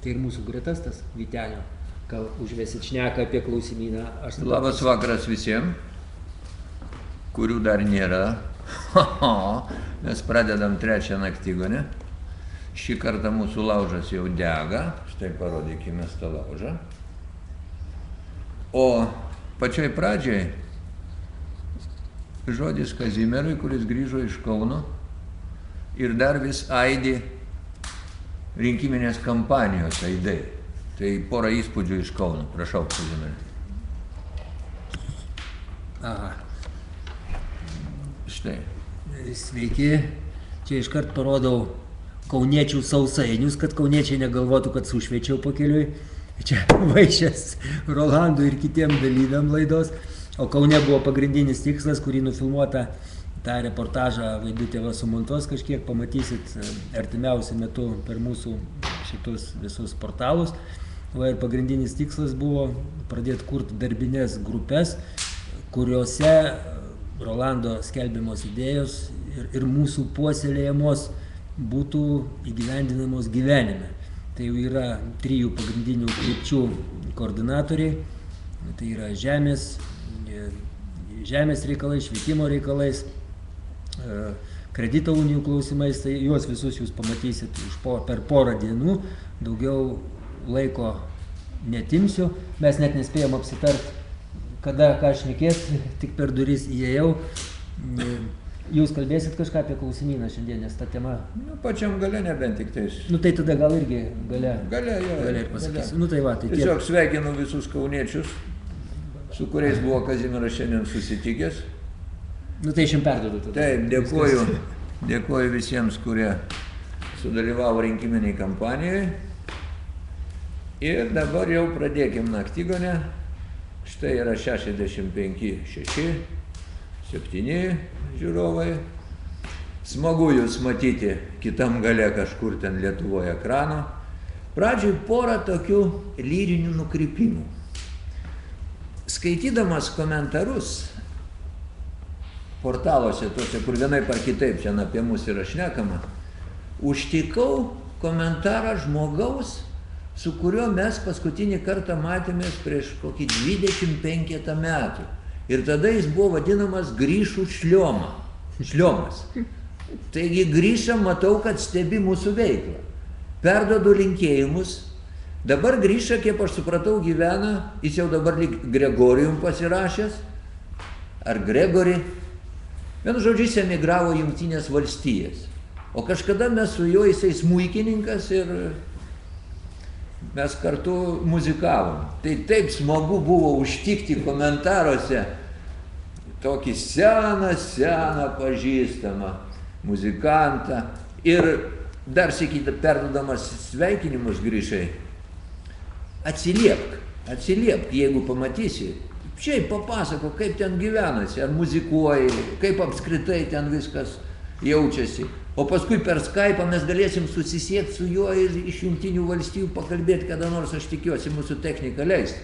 Tai ir mūsų gretas tas Vitenio, gal užvesit šneką apie klausimyną. Aš tada Labas vakaras visiems, kurių dar nėra. Mes pradedam trečią naktigonę. Šį kartą mūsų laužas jau dega. Štai parodykime tą laužą. O pačioj pradžioj žodis Kazimierui, kuris grįžo iš Kauno ir dar vis aidi rinkiminės kampanijos aidai. Tai porą įspūdžių iš Kauno. Prašau, Kazimierai. Aha. Štai. Sveiki, čia iškart parodau kauniečių sausainius, kad kauniečiai negalvotų, kad sušviečiau pakeliui. Čia vaišės Rolandui ir kitiem dalyviam laidos. O Kaune buvo pagrindinis tikslas, kurį nufilmuota tą reportažą Vaidutė va sumontuos kažkiek, pamatysit e, artimiausiu metu per mūsų šitus visus portalus. Va ir pagrindinis tikslas buvo pradėti kurti darbinės grupės, kuriuose Rolando skelbiamos idėjos ir, ir mūsų puoselėjamos būtų įgyvendinamos gyvenime. Tai jau yra trijų pagrindinių krypčių koordinatoriai. Tai yra žemės, e, žemės reikalai, švietimo reikalais, e, kredito unijų klausimais, tai juos visus jūs pamatysit už po, per porą dienų, daugiau laiko netimsiu, mes net nespėjom apsitart, kada ką šnekėt, tik per duris įėjau. E, Jūs kalbėsit kažką apie klausimyną šiandien, nes ta tema. Nu, pačiam gale nebent tik tais. Nu tai tada gal irgi gale. Gale, jo. Gale ir pasakysiu. Nu tai va, tai tiek. Tiesiog sveikinu visus kauniečius, su kuriais buvo Kazimiras šiandien susitikęs. Nu tai aš jums perdodu tada. Taip, dėkuoju, dėkuoju visiems, kurie sudalyvavo rinkiminiai kampanijoje. Ir dabar jau pradėkim naktigonę. Štai yra 65, 6, 7 žiūrovai. Smagu jūs matyti kitam gale kažkur ten Lietuvoje ekrano. Pradžioj porą tokių lyrinių nukrypimų. Skaitydamas komentarus portaluose, tuose, kur vienaip ar kitaip čia apie mus yra šnekama, užtikau komentarą žmogaus, su kuriuo mes paskutinį kartą matėmės prieš kokį 25 metų. Ir tada jis buvo vadinamas grįšų šlioma. Šliomas. Taigi grįžą matau, kad stebi mūsų veiklą. Perdodu linkėjimus. Dabar grįžą, kiek aš supratau, gyvena, jis jau dabar lyg Gregorijum pasirašęs. Ar Gregori. Vienu žodžiu, jis emigravo Jungtinės valstijas. O kažkada mes su juo, jisai smuikininkas ir mes kartu muzikavom. Tai taip smagu buvo užtikti komentaruose tokį seną, seną pažįstamą muzikantą. Ir dar sakyti, perdodamas sveikinimus grįžai, atsiliepk, atsiliepk, jeigu pamatysi. Šiaip papasako, kaip ten gyvenasi, ar muzikuoji, kaip apskritai ten viskas jaučiasi. O paskui per Skype mes galėsim susisiekti su juo ir iš jungtinių valstybių pakalbėti, kada nors aš tikiuosi mūsų techniką leisti.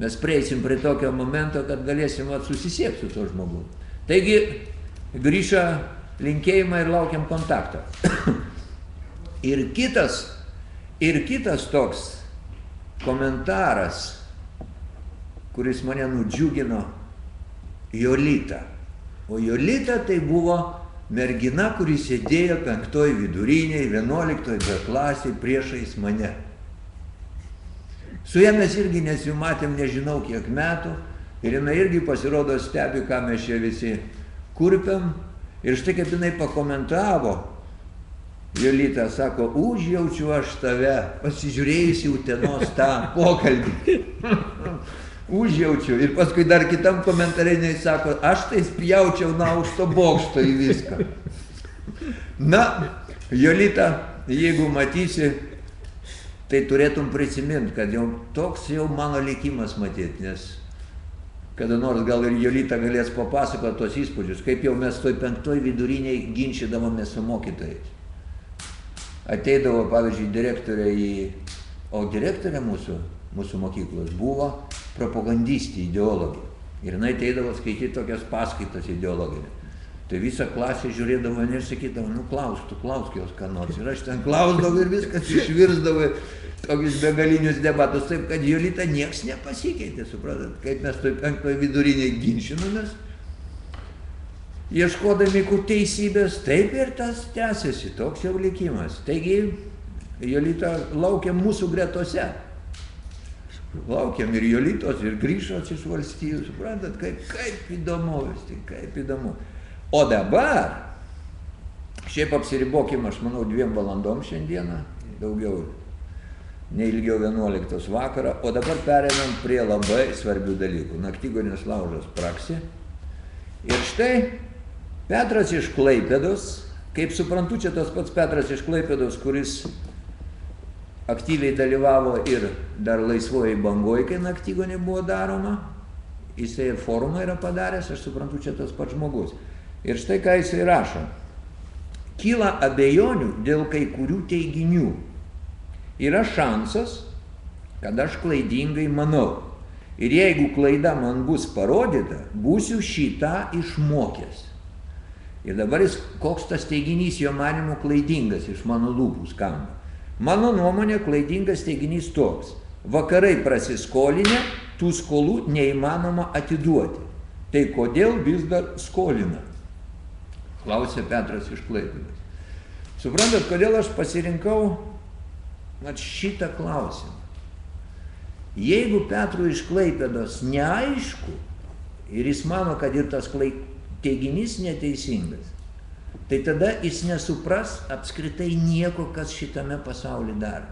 Mes prieisim prie tokio momento, kad galėsim susisiekti su tuo žmogu. Taigi, grįžą linkėjimą ir laukiam kontakto. ir kitas, ir kitas toks komentaras, kuris mane nudžiugino, Jolita. O Jolita tai buvo mergina, kuri sėdėjo penktoj viduriniai, vienuoliktoj be klasiai priešais mane. Su ja mes irgi nesimatėm nežinau kiek metų ir jinai irgi pasirodo stebi, ką mes čia visi kurpiam. Ir štai kaip jinai pakomentavo, Jolita sako, užjaučiu aš tave, pasižiūrėjusi Utenos tą pokalbį. užjaučiu. Ir paskui dar kitam komentare jinai sako, aš tai spjaučiau na už to bokšto į viską. Na, Jolita, jeigu matysi, tai turėtum prisiminti, kad jau toks jau mano likimas matyti, nes kada nors gal ir Jolita galės papasakoti tos įspūdžius, kaip jau mes toj penktoj viduriniai ginčydavomės su mokytojais. Ateidavo, pavyzdžiui, direktorė į, o direktorė mūsų, mūsų mokyklos buvo propagandistė, ideologė. Ir jinai ateidavo skaityti tokias paskaitas ideologinės. Tai visa klasė žiūrėdavo ir sakydavo, nu klausk, tu klausk jos ką nors. Ir aš ten klausdavau ir viskas išvirsdavo į tokius begalinius debatus, taip kad Jolita nieks nepasikeitė, suprantat, kaip mes toj penktoj viduriniai ginčinomės, ieškodami kur teisybės, taip ir tas tęsiasi, toks jau likimas. Taigi, Jolita laukia mūsų gretose. Laukiam ir Jolitos, ir grįžos iš valstybių, suprantat, kaip, kaip įdomu vis tik, kaip įdomu. O dabar, šiaip apsiribokim, aš manau, dviem valandom šiandieną, daugiau, neilgiau 11 vakarą, o dabar pereinam prie labai svarbių dalykų. Naktigonės laužas praksi. Ir štai Petras iš Klaipėdos, kaip suprantu, čia tas pats Petras iš Klaipėdos, kuris aktyviai dalyvavo ir dar laisvoji bangoje, kai naktygonė buvo daroma. Jisai ir forumą yra padaręs, aš suprantu, čia tas pats žmogus. Ir štai ką jisai rašo. Kyla abejonių dėl kai kurių teiginių. Yra šansas, kad aš klaidingai manau. Ir jeigu klaida man bus parodyta, būsiu šitą išmokęs. Ir dabar jis, koks tas teiginys jo manimo klaidingas iš mano lūpų skamba. Mano nuomonė klaidingas teiginys toks. Vakarai prasiskolinę, tų skolų neįmanoma atiduoti. Tai kodėl vis dar skolina? Klausė Petras iš Klaipėdos. Suprantat, kodėl aš pasirinkau mat, šitą klausimą? Jeigu Petrui iš Klaipėdos neaišku ir jis mano, kad ir tas teiginys neteisingas, tai tada jis nesupras apskritai nieko, kas šitame pasaulyje daro.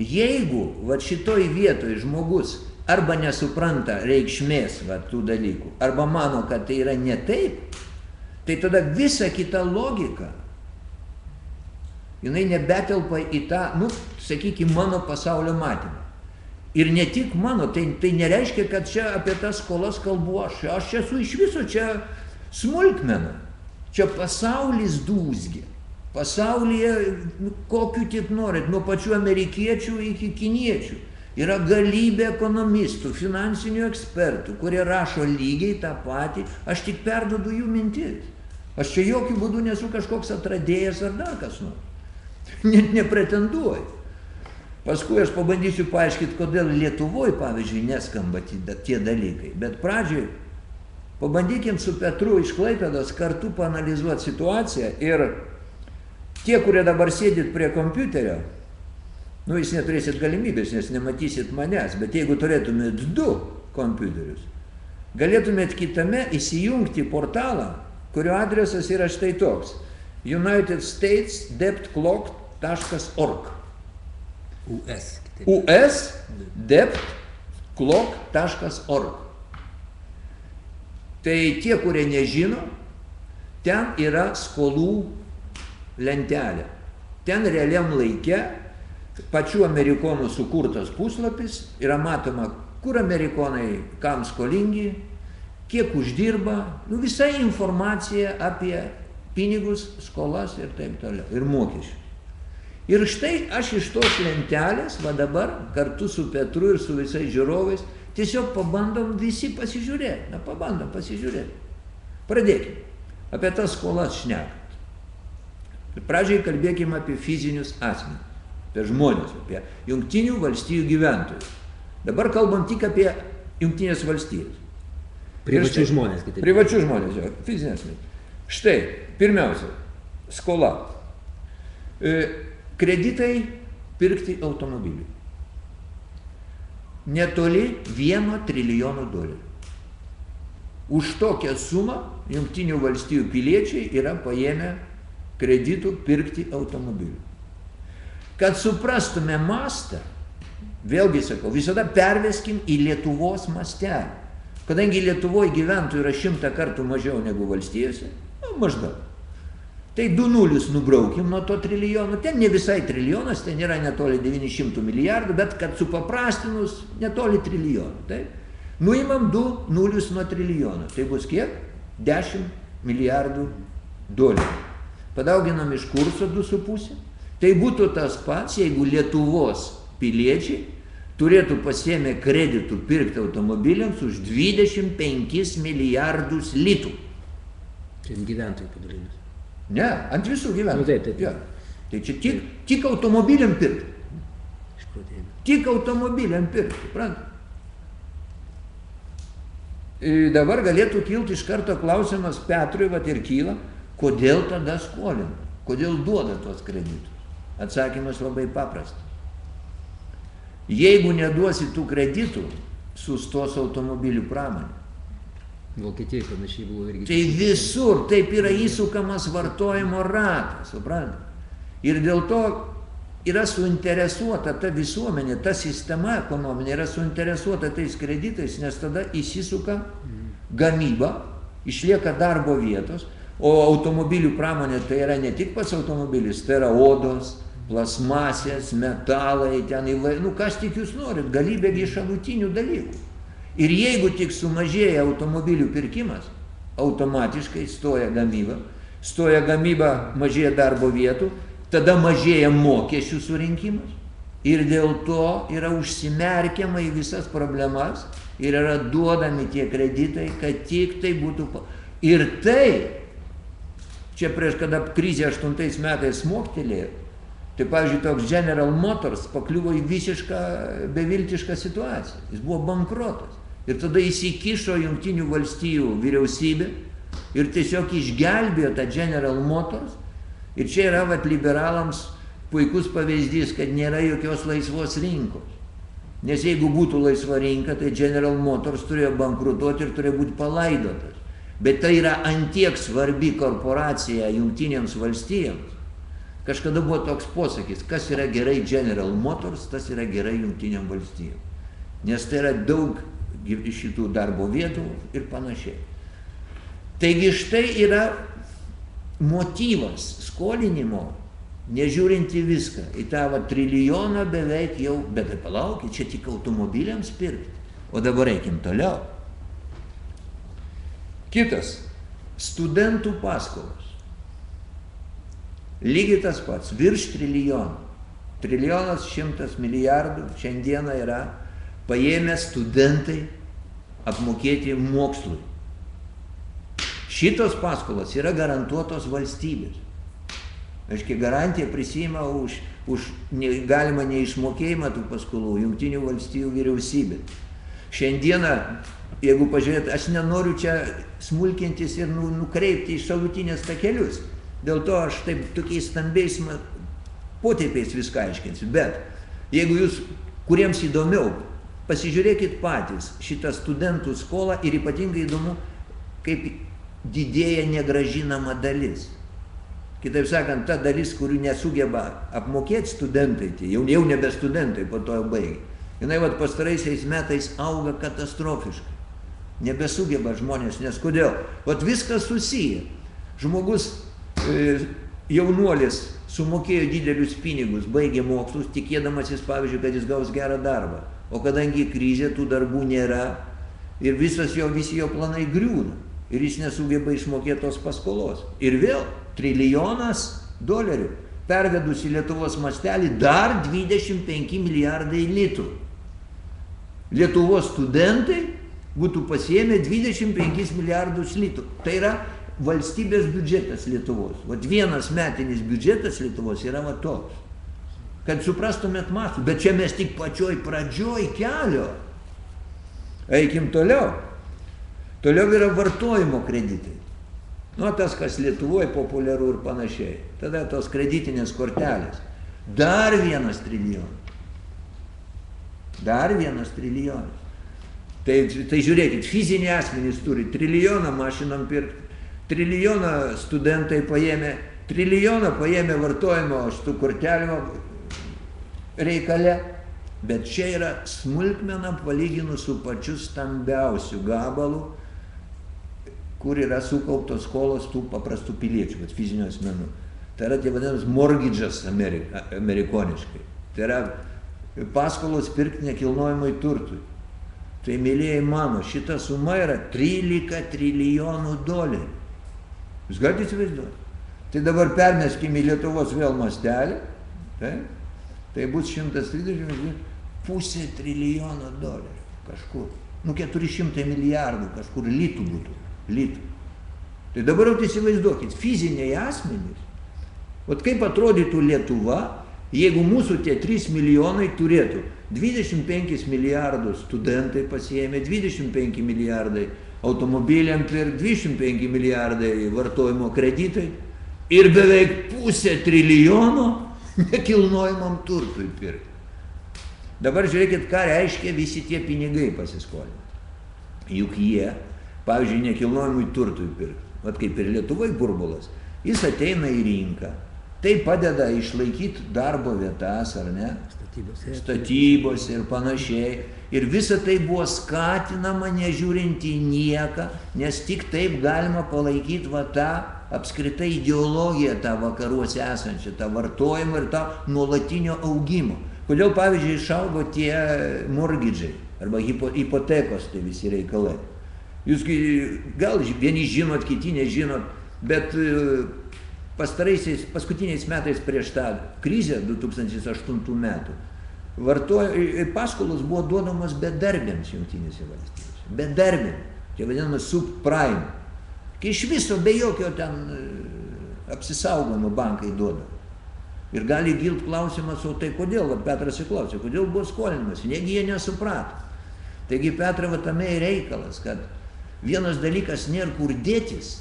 Jeigu va šitoj vietoj žmogus arba nesupranta reikšmės va tų dalykų, arba mano, kad tai yra ne taip, tai tada visa kita logika, jinai nebetelpa į tą, nu, sakykime, mano pasaulio matymą. Ir ne tik mano, tai, tai nereiškia, kad čia apie tas skolas kalbu aš. Aš esu iš viso čia smulkmena. Čia pasaulis dūzgi. Pasaulyje, nu, kokiu tik norit, nuo pačių amerikiečių iki kiniečių. Yra galybė ekonomistų, finansinių ekspertų, kurie rašo lygiai tą patį, aš tik perdodu jų mintis. Aš čia jokių būdų nesu kažkoks atradėjas ar dar kas nors. Net nepretenduoju. Paskui aš pabandysiu paaiškinti, kodėl Lietuvoje, pavyzdžiui, neskamba tie dalykai. Bet pradžioj pabandykim su Petru iš Klaipėdos kartu panalizuoti situaciją ir tie, kurie dabar sėdit prie kompiuterio, nu jūs neturėsit galimybės, nes nematysit manęs, bet jeigu turėtumėt du kompiuterius, galėtumėt kitame įsijungti portalą, kurio adresas yra štai toks United States debtclock.org. US. kitaip. US debtclock.org. Tai tie, kurie nežino, ten yra skolų lentelė. Ten realiam laike pačių amerikonų sukurtas puslapis yra matoma, kur amerikonai kam skolingi, kiek uždirba, nu, visa informacija apie pinigus, skolas ir taip toliau, ir mokesčius. Ir štai aš iš tos lentelės, va dabar, kartu su Petru ir su visais žiūrovais, tiesiog pabandom visi pasižiūrėti. Na, pabandom pasižiūrėti. Pradėkime. Apie tas skolas šnekant. Pradžiai kalbėkime apie fizinius asmenys, apie žmonės, apie jungtinių valstybių gyventojus. Dabar kalbam tik apie jungtinės valstybės. Privačių žmonės, kitaip. Privačių žmonės, jo, fizinės asmenys. Štai, pirmiausia, skola. E, kreditai pirkti automobilį. Netoli vieno trilijono dolerių. Už tokią sumą jungtinių valstybių piliečiai yra paėmę kreditų pirkti automobilių. Kad suprastume mastą, vėlgi sakau, visada perveskim į Lietuvos mastelį. Kadangi Lietuvoje gyventojų yra šimtą kartų mažiau negu valstijose, nu, maždaug. Tai du nulius nubraukim nuo to trilijono, ten ne visai trilijonas, ten yra netoli 900 milijardų, bet kad supaprastinus netoli trilijono. Taip? Nuimam du nulius nuo trilijono, tai bus kiek? 10 milijardų dolerių. Padauginam iš kurso 2,5. Tai būtų tas pats, jeigu Lietuvos piliečiai turėtų pasiemę kreditų pirkti automobiliams už 25 milijardus litų. Ant gyventojų padalinus. Ne, ant visų gyventojų. Nu, taip, taip. Jo. Tai čia tik, tik automobiliam pirkti. Tik automobiliam pirkti, suprantate? Dabar galėtų kilti iš karto klausimas Petrui, vat ir kyla, kodėl tada skolina, kodėl duoda tos kreditus. Atsakymas labai paprastas. Jeigu neduosi tų kreditų, sustos automobilių pramonė. Vokietijoje panašiai buvo irgi. Tai visur taip yra įsukamas vartojimo ratas, suprantate? Ir dėl to yra suinteresuota ta visuomenė, ta sistema ekonominė yra suinteresuota tais kreditais, nes tada įsisuka gamyba, išlieka darbo vietos, o automobilių pramonė tai yra ne tik pats automobilis, tai yra odos, plasmasės, metalai, ten įvai, nu kas tik jūs norit, galybė gi šalutinių dalykų. Ir jeigu tik sumažėja automobilių pirkimas, automatiškai stoja gamyba, stoja gamyba, mažėja darbo vietų, tada mažėja mokesčių surinkimas. Ir dėl to yra užsimerkiama į visas problemas ir yra duodami tie kreditai, kad tik tai būtų. Ir tai, čia prieš kada krizė 8 metais smoktelėjo, tai pavyzdžiui toks General Motors pakliuvo į visišką beviltišką situaciją. Jis buvo bankrotas. Ir tada įsikišo Junktinių valstijų vyriausybė ir tiesiog išgelbėjo tą General Motors. Ir čia yra vat, liberalams puikus pavyzdys, kad nėra jokios laisvos rinkos. Nes jeigu būtų laisva rinka, tai General Motors turėjo bankrutuoti ir turėjo būti palaidotas. Bet tai yra antiek svarbi korporacija Junktinėms valstijoms. Kažkada buvo toks posakis, kas yra gerai General Motors, tas yra gerai Junktiniam valstijom. Nes tai yra daug šitų darbo vietų ir panašiai. Taigi štai yra motyvas skolinimo, nežiūrint į viską, į tą va, trilijoną beveik jau, bet tai palaukit, čia tik automobiliams pirkti. O dabar eikim toliau. Kitas - studentų paskolos. Lygiai tas pats, virš trilijono. Trilijonas šimtas milijardų šiandieną yra paėmę studentai apmokėti mokslui. Šitos paskolos yra garantuotos valstybės. Aiškiai, garantiją prisima už, už ne, galima neišmokėjimą tų paskolų Junktinių valstybių vyriausybė. Šiandieną, jeigu pažiūrėt, aš nenoriu čia smulkintis ir nu, nukreipti į šalutinės takelius. Dėl to aš taip tokiais stambiais potėpiais viską aiškinsiu. Bet jeigu jūs, kuriems įdomiau, pasižiūrėkit patys šitą studentų skolą ir ypatingai įdomu, kaip didėja negražinama dalis. Kitaip sakant, ta dalis, kurių nesugeba apmokėti studentai, tie jau, jau nebe studentai, po to baigia. Jinai vat pastaraisiais metais auga katastrofiškai. Nebesugeba žmonės, nes kodėl? Vat viskas susiję. Žmogus, e, jaunuolis, sumokėjo didelius pinigus, baigė mokslus, tikėdamasis, pavyzdžiui, kad jis gaus gerą darbą. O kadangi krizė, tų darbų nėra ir visas jo, visi jo planai griūna. Ir jis nesugeba išmokėti tos paskolos. Ir vėl trilijonas dolerių. Pervedus į Lietuvos mastelį dar 25 milijardai litų. Lietuvos studentai būtų pasiėmę 25 milijardus litų. Tai yra valstybės biudžetas Lietuvos. Vat vienas metinis biudžetas Lietuvos yra va toks. Kad suprastumėt mastų. Bet čia mes tik pačioj pradžioj kelio. Eikim toliau. Toliau yra vartojimo kreditai. Nu, tas, kas Lietuvoje populiaru ir panašiai. Tada tos kreditinės kortelės. Dar vienas trilijonas. Dar vienas trilijonas. Tai, tai žiūrėkit, fiziniai asmenys turi trilijoną mašinom pirkti, trilijoną studentai paėmė, trilijoną paėmė vartojimo šitų kortelių reikale, bet čia yra smulkmena palyginus su pačiu stambiausiu gabalu, kur yra sukauptos skolos tų paprastų piliečių, bet fizinių asmenų. Tai yra tie vadinamas mortgages amerika, amerikoniškai. Tai yra paskolos pirkti nekilnojimui turtui. Tai, mėlyjei mano, šita suma yra 13 trilijonų dolerių. Jūs galite įsivaizduoti? Tai dabar permeskime į Lietuvos vėl mastelį. Tai, tai bus 130 pusė trilijono dolerių kažkur. Nu 400 milijardų kažkur litų būtų. Litų. Tai dabar jau įsivaizduokit, fiziniai asmenys. O kaip atrodytų Lietuva, jeigu mūsų tie 3 milijonai turėtų 25 milijardus studentai pasiėmė, 25 milijardai automobiliam per 25 milijardai vartojimo kreditai ir beveik pusę trilijono nekilnojamam turtui pirkti. Dabar žiūrėkit, ką reiškia visi tie pinigai pasiskolinti. Juk jie, pavyzdžiui, nekilnojamui turtui pirkti, vat kaip ir Lietuvai burbulas, jis ateina į rinką, tai padeda išlaikyti darbo vietas, ar ne? Statybose. statybose ir panašiai. Ir visa tai buvo skatinama nežiūrint į nieką, nes tik taip galima palaikyti va tą apskritai ideologiją tą vakaruose esančią, tą vartojimą ir tą nuolatinio augimo. Kodėl, pavyzdžiui, išaugo tie morgidžiai arba hipo, hipotekos tai visi reikalai. Jūs gal vieni žinot, kiti nežinot, bet e, pastaraisiais, paskutiniais metais prieš tą krizę 2008 metų vartoja, paskolos buvo duodamos bedarbiams jungtinėse valstybėse. Bedarbiam. Tai vadinamas subprime. Kai iš viso be jokio ten e, apsisaugojimo bankai duoda. Ir gali gilt klausimas, o tai kodėl, va, Petras įklausė, kodėl buvo skolinimas, negi jie nesuprato. Taigi Petra, va tame ir reikalas, kad vienas dalykas nėra kur dėtis,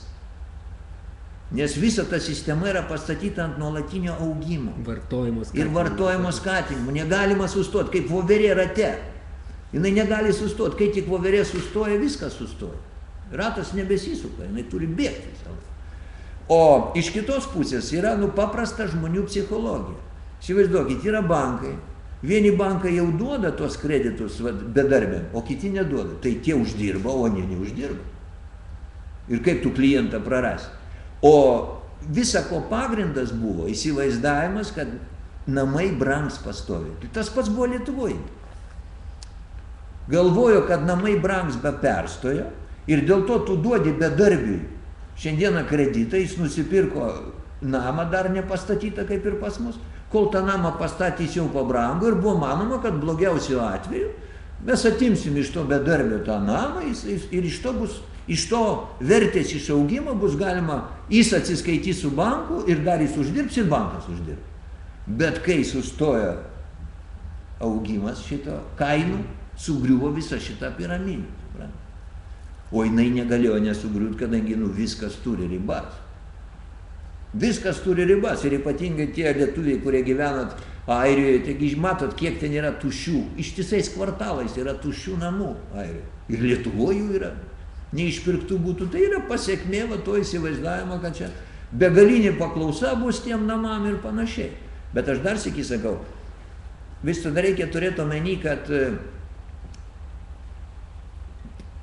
nes visa ta sistema yra pastatyta ant nuolatinio augimo Vartojimo ir skatinimo. vartojimo skatinimo. Negalima sustoti, kaip voverė rate. Jinai negali sustoti, kai tik voverė sustoja, viskas sustoja. Ratas nebesisuka, jinai turi bėgti laiką. O iš kitos pusės yra nu paprasta žmonių psichologija. Įsivaizduokit, yra bankai. Vieni bankai jau duoda tuos kreditus vat, bedarbiam, o kiti neduoda. Tai tie uždirba, o ne neuždirba. Ir kaip tu klientą prarasi. O visa ko pagrindas buvo įsivaizdavimas, kad namai brangs pastoviai. Tai tas pats buvo Lietuvoje. Galvojo, kad namai brangs be perstojo ir dėl to tu duodi bedarbiui šiandieną kreditą, jis nusipirko namą dar nepastatytą kaip ir pas mus, kol tą namą pastatys jau pabrango ir buvo manoma, kad blogiausiu atveju mes atimsim iš to bedarbio tą namą jis, jis, ir iš to, bus, iš to vertės išaugimo bus galima, jis atsiskaitys su banku ir dar jis uždirbs ir bankas uždirbs. Bet kai sustoja augimas šito kainų, sugriuvo visa šita piramidė. suprantat? O jinai negalėjo nesugriūti, kadangi nu, viskas turi ribas. Viskas turi ribas ir ypatingai tie lietuviai, kurie gyvenat Airijoje, taigi matot, kiek ten yra tuščių, ištisais kvartalais yra tuščių namų Airijoje. Ir Lietuvoje jų yra. Neišpirktų būtų, tai yra pasiekmė va to įsivaizdavimo, kad čia begalinė paklausa bus tiem namam ir panašiai. Bet aš dar sėki sakau, vis tada reikia turėti omeny, kad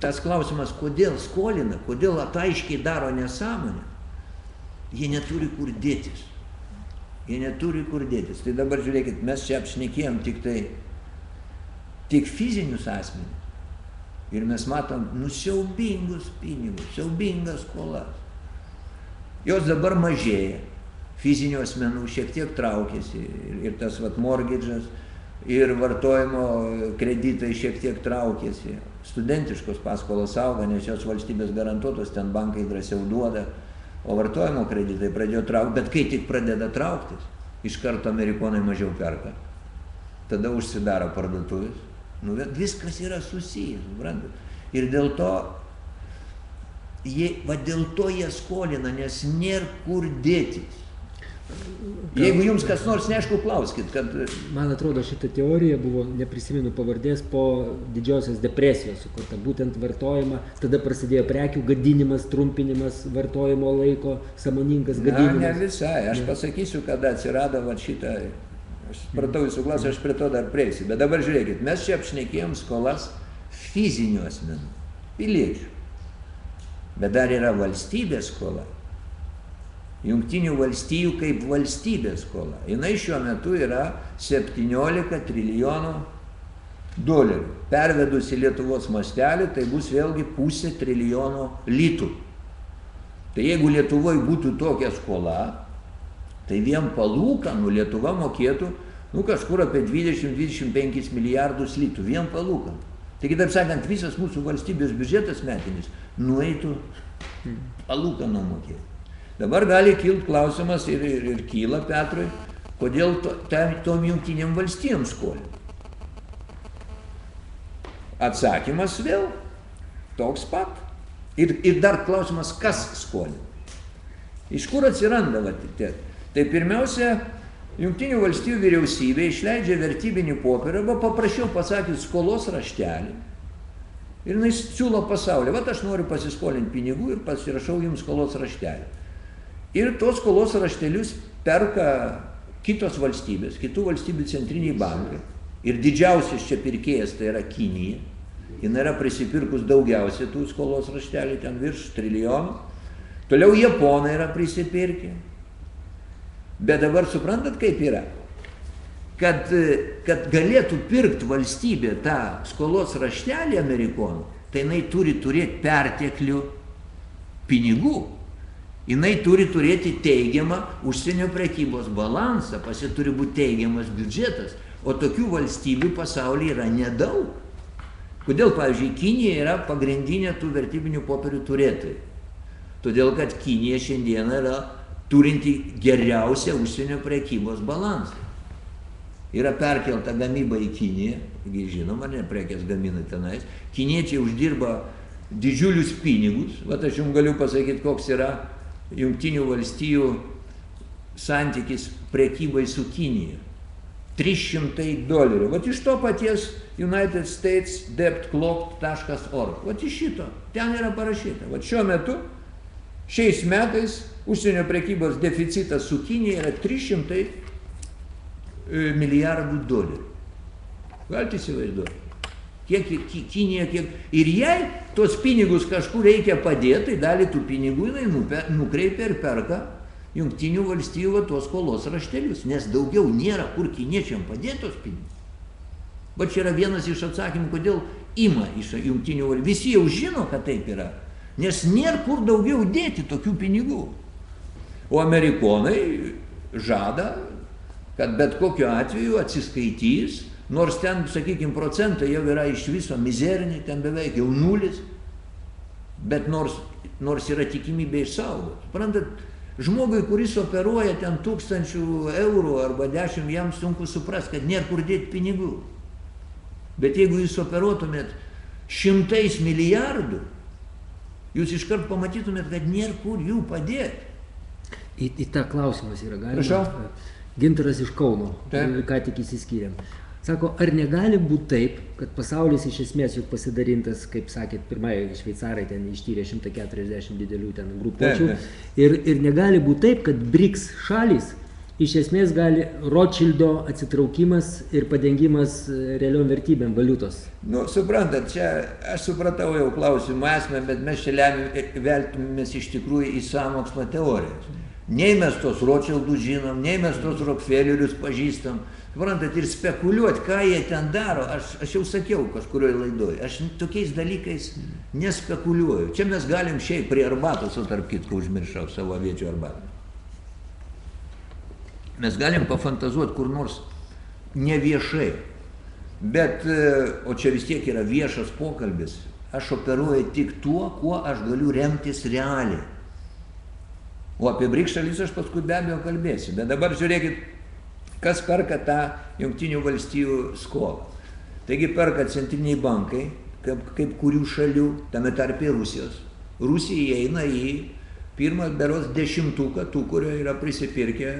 tas klausimas, kodėl skolina, kodėl ataiškiai daro nesąmonę, jie neturi kur dėtis. Jie neturi kur dėtis. Tai dabar žiūrėkit, mes čia apšnekėjom tik tai tik fizinius asmenis. Ir mes matom nusiaubingus pinigus, siaubingas skolas. Jos dabar mažėja. Fizinių asmenų šiek tiek traukiasi. Ir, ir tas vat morgidžas, ir vartojimo kreditai šiek tiek traukiasi. Studentiškos paskolos auga, nes jos valstybės garantuotos, ten bankai drąsiau duoda. O vartojimo kreditai pradėjo traukti, bet kai tik pradeda trauktis, iš karto amerikonai mažiau perka. Tada užsidaro parduotuvės. Nu, viskas yra susijęs, suprantat. Ir dėl to, jie, va dėl to jie skolina, nes nėra kur dėtis. Jeigu jums kas nors neaišku, klauskit, kad Man atrodo, šita teorija buvo, neprisimenu pavardės, po didžiosios depresijos sukurta, būtent vartojimą, tada prasidėjo prekių gadinimas, trumpinimas vartojimo laiko, samoningas Na, ne gadinimas. visai. Aš Ne. pasakysiu, kada atsirado va šitą. Aš supratau jūsų klausimą, aš prie to dar prieisiu. Bet dabar žiūrėkit, mes čia apšnekėjom skolas fizinių asmenų, piliečių. Bet dar yra valstybės skola. Jungtinių valstijų kaip valstybės skola. Jis šiuo metu yra 17 trilijonų dolerių. Pervedus į Lietuvos mastelį, tai bus vėlgi pusė trilijono litų. Tai jeigu Lietuvoje būtų tokia skola, tai vien palūkanų Lietuva mokėtų nu, kažkur apie 20-25 milijardus litų, vien palūkanų. Tai kitaip sakant, visas mūsų valstybės biudžetas metinis nueitų palūkaną mokėti. Dabar gali kilti klausimas ir, ir, ir kyla Petrui, kodėl to, tam, tom jungtiniam valstijom skolina. Atsakymas vėl toks pat. Ir, ir dar klausimas, kas skolina. Iš kur atsiranda va, tie? Tai pirmiausia, Junktinių valstybių vyriausybė išleidžia vertybinį popierių arba paprasčiau pasakius skolos raštelį. Ir jis siūlo pasaulį, va aš noriu pasiskolinti pinigų ir pasirašau jums skolos raštelį. Ir tos skolos raštelius perka kitos valstybės, kitų valstybių centriniai bankai. Ir didžiausias čia pirkėjas tai yra Kinija. Jis yra prisipirkus daugiausiai tų skolos raštelių, ten virš trilijonų. Toliau Japonai yra prisipirkę. Bet dabar suprantat, kaip yra? Kad, kad galėtų pirkti valstybė tą skolos raštelį amerikonų, tai jinai turi turėti perteklių pinigų. Jinai turi turėti teigiamą užsienio prekybos balansą, pas ją turi būti teigiamas biudžetas. O tokių valstybių pasaulyje yra nedaug. Kodėl, pavyzdžiui, Kinija yra pagrindinė tų vertybinių popierių turėtojai? Todėl, kad Kinija šiandieną yra turinti geriausią užsienio prekybos balansą. Yra perkelta gamyba į Kiniją, žinoma, ne prekės gamina tenais. Kiniečiai uždirba didžiulius pinigus. Vat aš jums galiu pasakyti, koks yra jungtinių valstijų santykis prekybai su Kinija. 300 dolerių. Vat iš to paties United States debtclock.org. Vat iš šito. Ten yra parašyta. Vat šiuo metu, šiais metais, užsienio prekybos deficitas su Kinija yra 300 milijardų dolerių. Galite įsivaizduoti. Kiek Kinija, kiek... Ir jei tuos pinigus kažkur reikia padėti, tai dalį tų pinigų jinai nukreipia ir perka jungtinių valstybių va, tuos skolos raštelius, nes daugiau nėra kur kiniečiam padėti tos pinigus. Bet čia yra vienas iš atsakymų, kodėl ima iš jungtinių valstybių. Visi jau žino, kad taip yra, nes nėra kur daugiau dėti tokių pinigų. O amerikonai žada kad bet kokiu atveju atsiskaitys, nors ten, sakykime, procentai jau yra iš viso mizeriniai, ten beveik jau nulis, bet nors, nors yra tikimybė išsaugoti. Suprantat, žmogui, kuris operuoja ten tūkstančių eurų arba dešimt, jam sunku suprasti, kad nėra kur dėti pinigų. Bet jeigu jūs operuotumėt šimtais milijardų, jūs iškart pamatytumėt, kad nėra kur jų padėti. Į, į tą klausimas yra galima. Prašau. Gintaras iš Kauno, Taip. ką tik įsiskyrėm. Sako, ar negali būti taip, kad pasaulis iš esmės juk pasidarintas, kaip sakėt, pirmąjį šveicarai ten ištyrė 140 didelių ten grupuočių. Ir, ir negali būti taip, kad BRICS šalis iš esmės gali Rothschildo atsitraukimas ir padengimas e, realiom vertybėm valiutos. Nu, suprantat, čia aš supratau jau klausimą esmę, bet mes čia lemim, veltumės iš tikrųjų į sąmokslo teorijas. Nei mes tos Rothschildus žinom, nei mes tos Rockefellerius pažįstam. Suprantat, ir spekuliuoti, ką jie ten daro, aš, aš jau sakiau kažkurioje laidoje, aš tokiais dalykais nespekuliuoju. Čia mes galim šiaip prie arbatos, o tarp kitko užmiršau savo aviečių arbatą. Mes galim pafantazuoti kur nors neviešai, bet, e, o čia vis tiek yra viešas pokalbis, aš operuoju tik tuo, kuo aš galiu remtis realiai. O apie BRIC šalis aš paskui be abejo kalbėsiu. Bet dabar žiūrėkit, kas perka tą jungtinių valstybių skolą. Taigi perka centriniai bankai, kaip, kaip kurių šalių, tame tarpe Rusijos. Rusija įeina į pirmą beros dešimtuką tų, kurio yra prisipirkę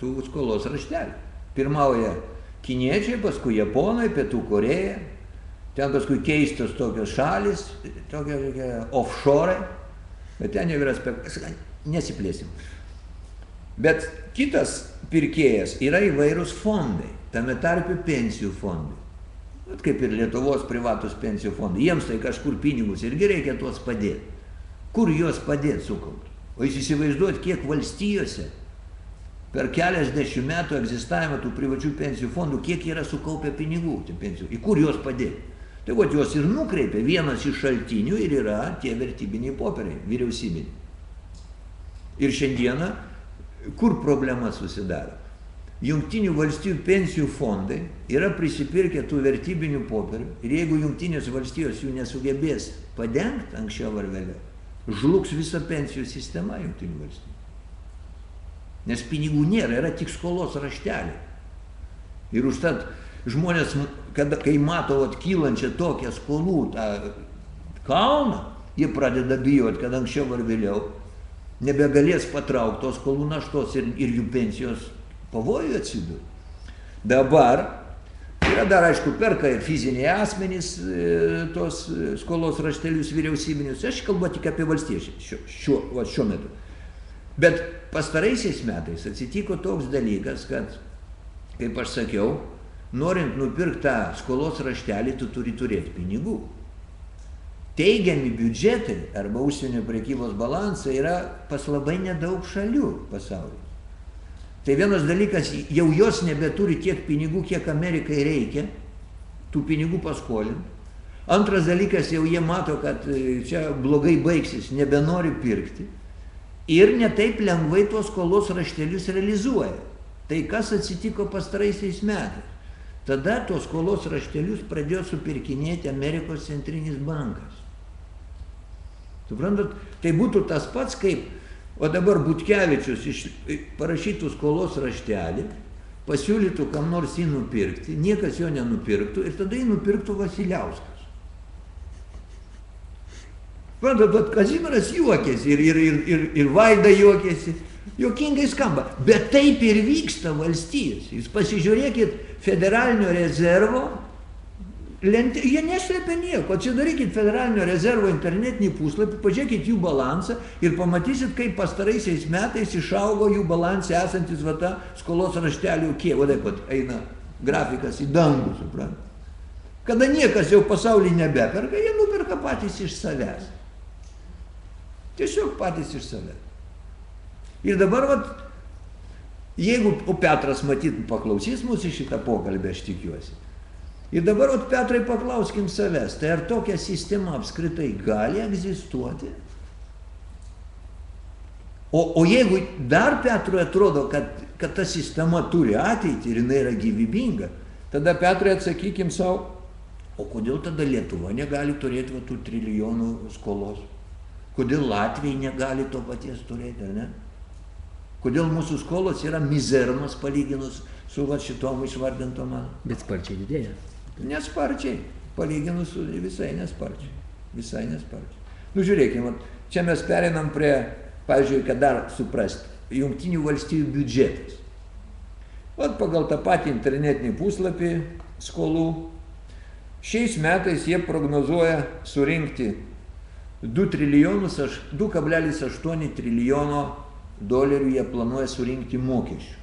tų skolos raštelių. Pirmauja kiniečiai, paskui japonai, pietų Koreja, ten paskui keistos tokios šalis, tokie, tokie offshore, bet ten jau yra spektaklis nesiplėsim. Bet kitas pirkėjas yra įvairūs fondai, tame tarpe pensijų fondai. Vat kaip ir Lietuvos privatus pensijų fondai. Jiems tai kažkur pinigus irgi reikia tuos padėti. Kur juos padėti sukaupti? O jūs įsivaizduot, kiek valstijose per keliasdešimt metų egzistavimo tų privačių pensijų fondų, kiek yra sukaupę pinigų tie pensijų, į kur juos padėti. Tai vat juos ir nukreipia vienas iš šaltinių ir yra tie vertybiniai popieriai, vyriausybiniai. Ir šiandieną, kur problema susidaro? Jungtinių valstybių pensijų fondai yra prisipirkę tų vertybinių popierių ir jeigu jungtinės valstijos jų nesugebės padengti anksčiau ar vėliau, žlugs visa pensijų sistema jungtinių valstybių. Nes pinigų nėra, yra tik skolos rašteliai. Ir užtat žmonės, kada, kai mato atkylančią tokią skolų tą kalną, jie pradeda bijoti, kad anksčiau ar vėliau nebegalės patraukti tos skolų naštos ir, ir jų pensijos pavojų atsidūrė. Dabar yra dar, aišku, perka ir fiziniai asmenys e, tos skolos raštelius vyriausybinius. Aš kalbu tik apie valstiečius šiuo, šiuo, va, šiuo metu. Bet pastaraisiais metais atsitiko toks dalykas, kad, kaip aš sakiau, norint nupirkti tą skolos raštelį, tu turi turėti pinigų. Teigiami biudžetai arba užsienio prekybos balansai yra pas labai nedaug šalių pasaulyje. Tai vienas dalykas, jau jos nebeturi tiek pinigų, kiek Amerikai reikia, tų pinigų paskolinti. Antras dalykas, jau jie mato, kad e, čia blogai baigsis, nebenori pirkti. Ir netaip lengvai tuos skolos raštelius realizuoja. Tai kas atsitiko pastaraisiais metais? Tada tuos skolos raštelius pradėjo supirkinėti Amerikos centrinis bankas. Suprantat, tai būtų tas pats, kaip, o dabar Butkevičius iš, parašytų skolos raštelį, pasiūlytų kam nors jį nupirkti, niekas jo nenupirktų ir tada jį nupirktų Vasiliauskas. Suprantat, Kazimiras juokėsi ir, ir, ir, ir, ir Vaida juokėsi, juokingai skamba, bet taip ir vyksta valstijos. Jūs pasižiūrėkit federalinio rezervo Lenti, jie neslėpia nieko. Atsidarykit Federalinio rezervo internetinį puslapį, pažiūrėkit jų balansą ir pamatysit, kaip pastaraisiais metais išaugo jų balansė esantis vata skolos raštelių kiek. O taip pat eina grafikas į dangų, suprant. Kada niekas jau pasaulį nebeperka, jie nuperka patys iš savęs. Tiesiog patys iš savęs. Ir dabar, vat, jeigu, Petras matyt paklausys mūsų šitą pokalbį, aš tikiuosi. Ir dabar, ot, Petrai, paklauskim savęs, tai ar tokia sistema apskritai gali egzistuoti? O, o jeigu dar Petrui atrodo, kad, kad ta sistema turi ateitį ir jinai yra gyvybinga, tada Petrai atsakykim savo, o kodėl tada Lietuva negali turėti va, tų trilijonų skolos? Kodėl Latvijai negali to paties turėti, ar ne? Kodėl mūsų skolos yra mizernos palyginus su va, šitom išvardintom? Bet sparčiai didėja. Nesparčiai, palyginus su visai nesparčiai. Visai nesparčiai. Nu žiūrėkime, čia mes pereinam prie, pavyzdžiui, kad dar suprasti, jungtinių valstybių biudžetas. Vat pagal tą patį internetinį puslapį skolų, šiais metais jie prognozuoja surinkti 2 trilijonus, 2,8 trilijono dolerių jie planuoja surinkti mokesčių.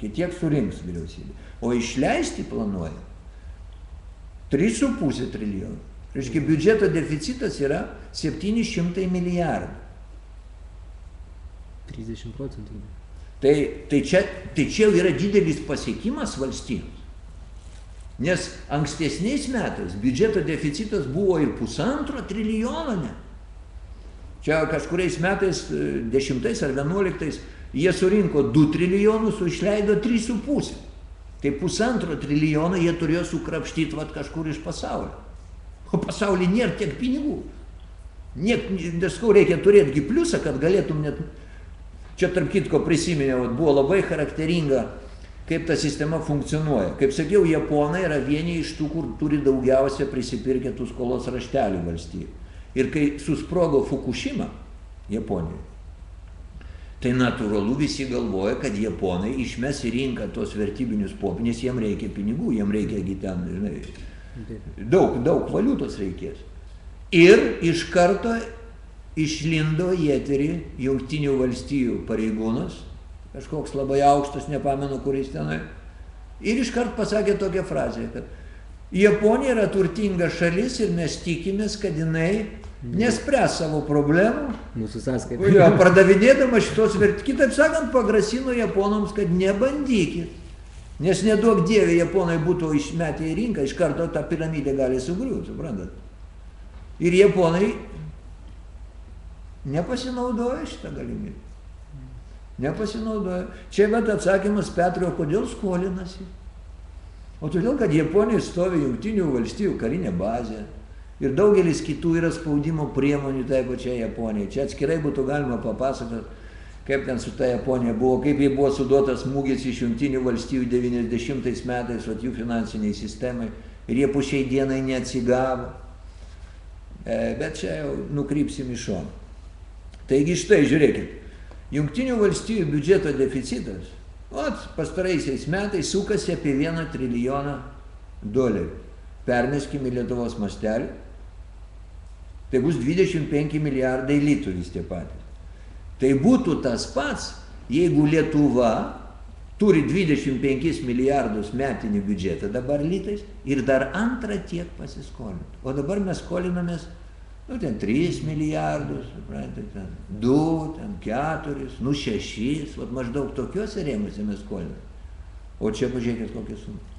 Tiek surinks vyriausybė. O išleisti planuoja 3,5 trilijonų. Reiškia, biudžeto deficitas yra 700 milijardų. 30 procentų. Tai, tai, čia, tai čia yra didelis pasiekimas valstybės. Nes ankstesniais metais biudžeto deficitas buvo ir pusantro trilijono. Ne. Čia kažkuriais metais, dešimtais ar vienuoliktais, jie surinko 2 trilijonus, o išleido 3,5. Tai pusantro trilijono jie turėjo sukrapštyti vat kažkur iš pasaulio. O pasaulyje nėra tiek pinigų. Niek, neskau, reikia turėti pliusą, kad galėtum net... Čia tarp kitko prisiminiau, buvo labai charakteringa, kaip ta sistema funkcionuoja. Kaip sakiau, Japonai yra vieni iš tų, kur turi daugiausia prisipirkę tų skolos raštelių valstybių. Ir kai susprogo Fukushima Japonijoje, Tai natūralu visi galvoja, kad japonai išmes į rinką tos vertybinius popinius, nes jiem reikia pinigų, jiem reikia ten, žinai, daug, daug valiutos reikės. Ir iš karto išlindo į eterį jungtinių valstijų pareigūnas, kažkoks labai aukštas, nepamenu, kuris tenai, ir iš karto pasakė tokią frazę, kad Japonija yra turtinga šalis ir mes tikimės, kad jinai nespręs savo problemų. Mūsų sąskaita. Jo, pardavinėdama šitos vertybės, kitaip sakant, pagrasino japonams, kad nebandykit. Nes nedaug dievė japonai būtų išmetę į rinką, iš karto tą piramidę gali sugriūti, suprantat. Ir japonai nepasinaudoja šitą galimybę. Nepasinaudoja. Čia bet atsakymas Petrio, kodėl skolinasi. O todėl, kad Japonijoje stovi jungtinių valstybių karinė bazė Ir daugelis kitų yra spaudimo priemonių tai pačiai Japonijai. Čia atskirai būtų galima papasakoti, kaip ten su ta Japonija buvo, kaip jai buvo suduotas smūgis iš Junktinių valstybių 90 metais, o jų finansiniai sistemai. Ir jie po šiai dienai neatsigavo. E, bet čia jau nukrypsim iš šono. Taigi štai, žiūrėkit, Junktinių valstybių biudžeto deficitas, o pastaraisiais metais sukasi apie 1 trilijoną dolerių. Permeskime į Lietuvos mastelį, tai bus 25 milijardai litų vis tie patys. Tai būtų tas pats, jeigu Lietuva turi 25 milijardus metinį biudžetą dabar litais ir dar antrą tiek pasiskolinti. O dabar mes skolinamės nu ten 3 milijardus, suprantate, ten 2, ten 4, nu 6, vat maždaug tokiuose rėmuose mes skoliname. O čia pažiūrėkit kokia suma.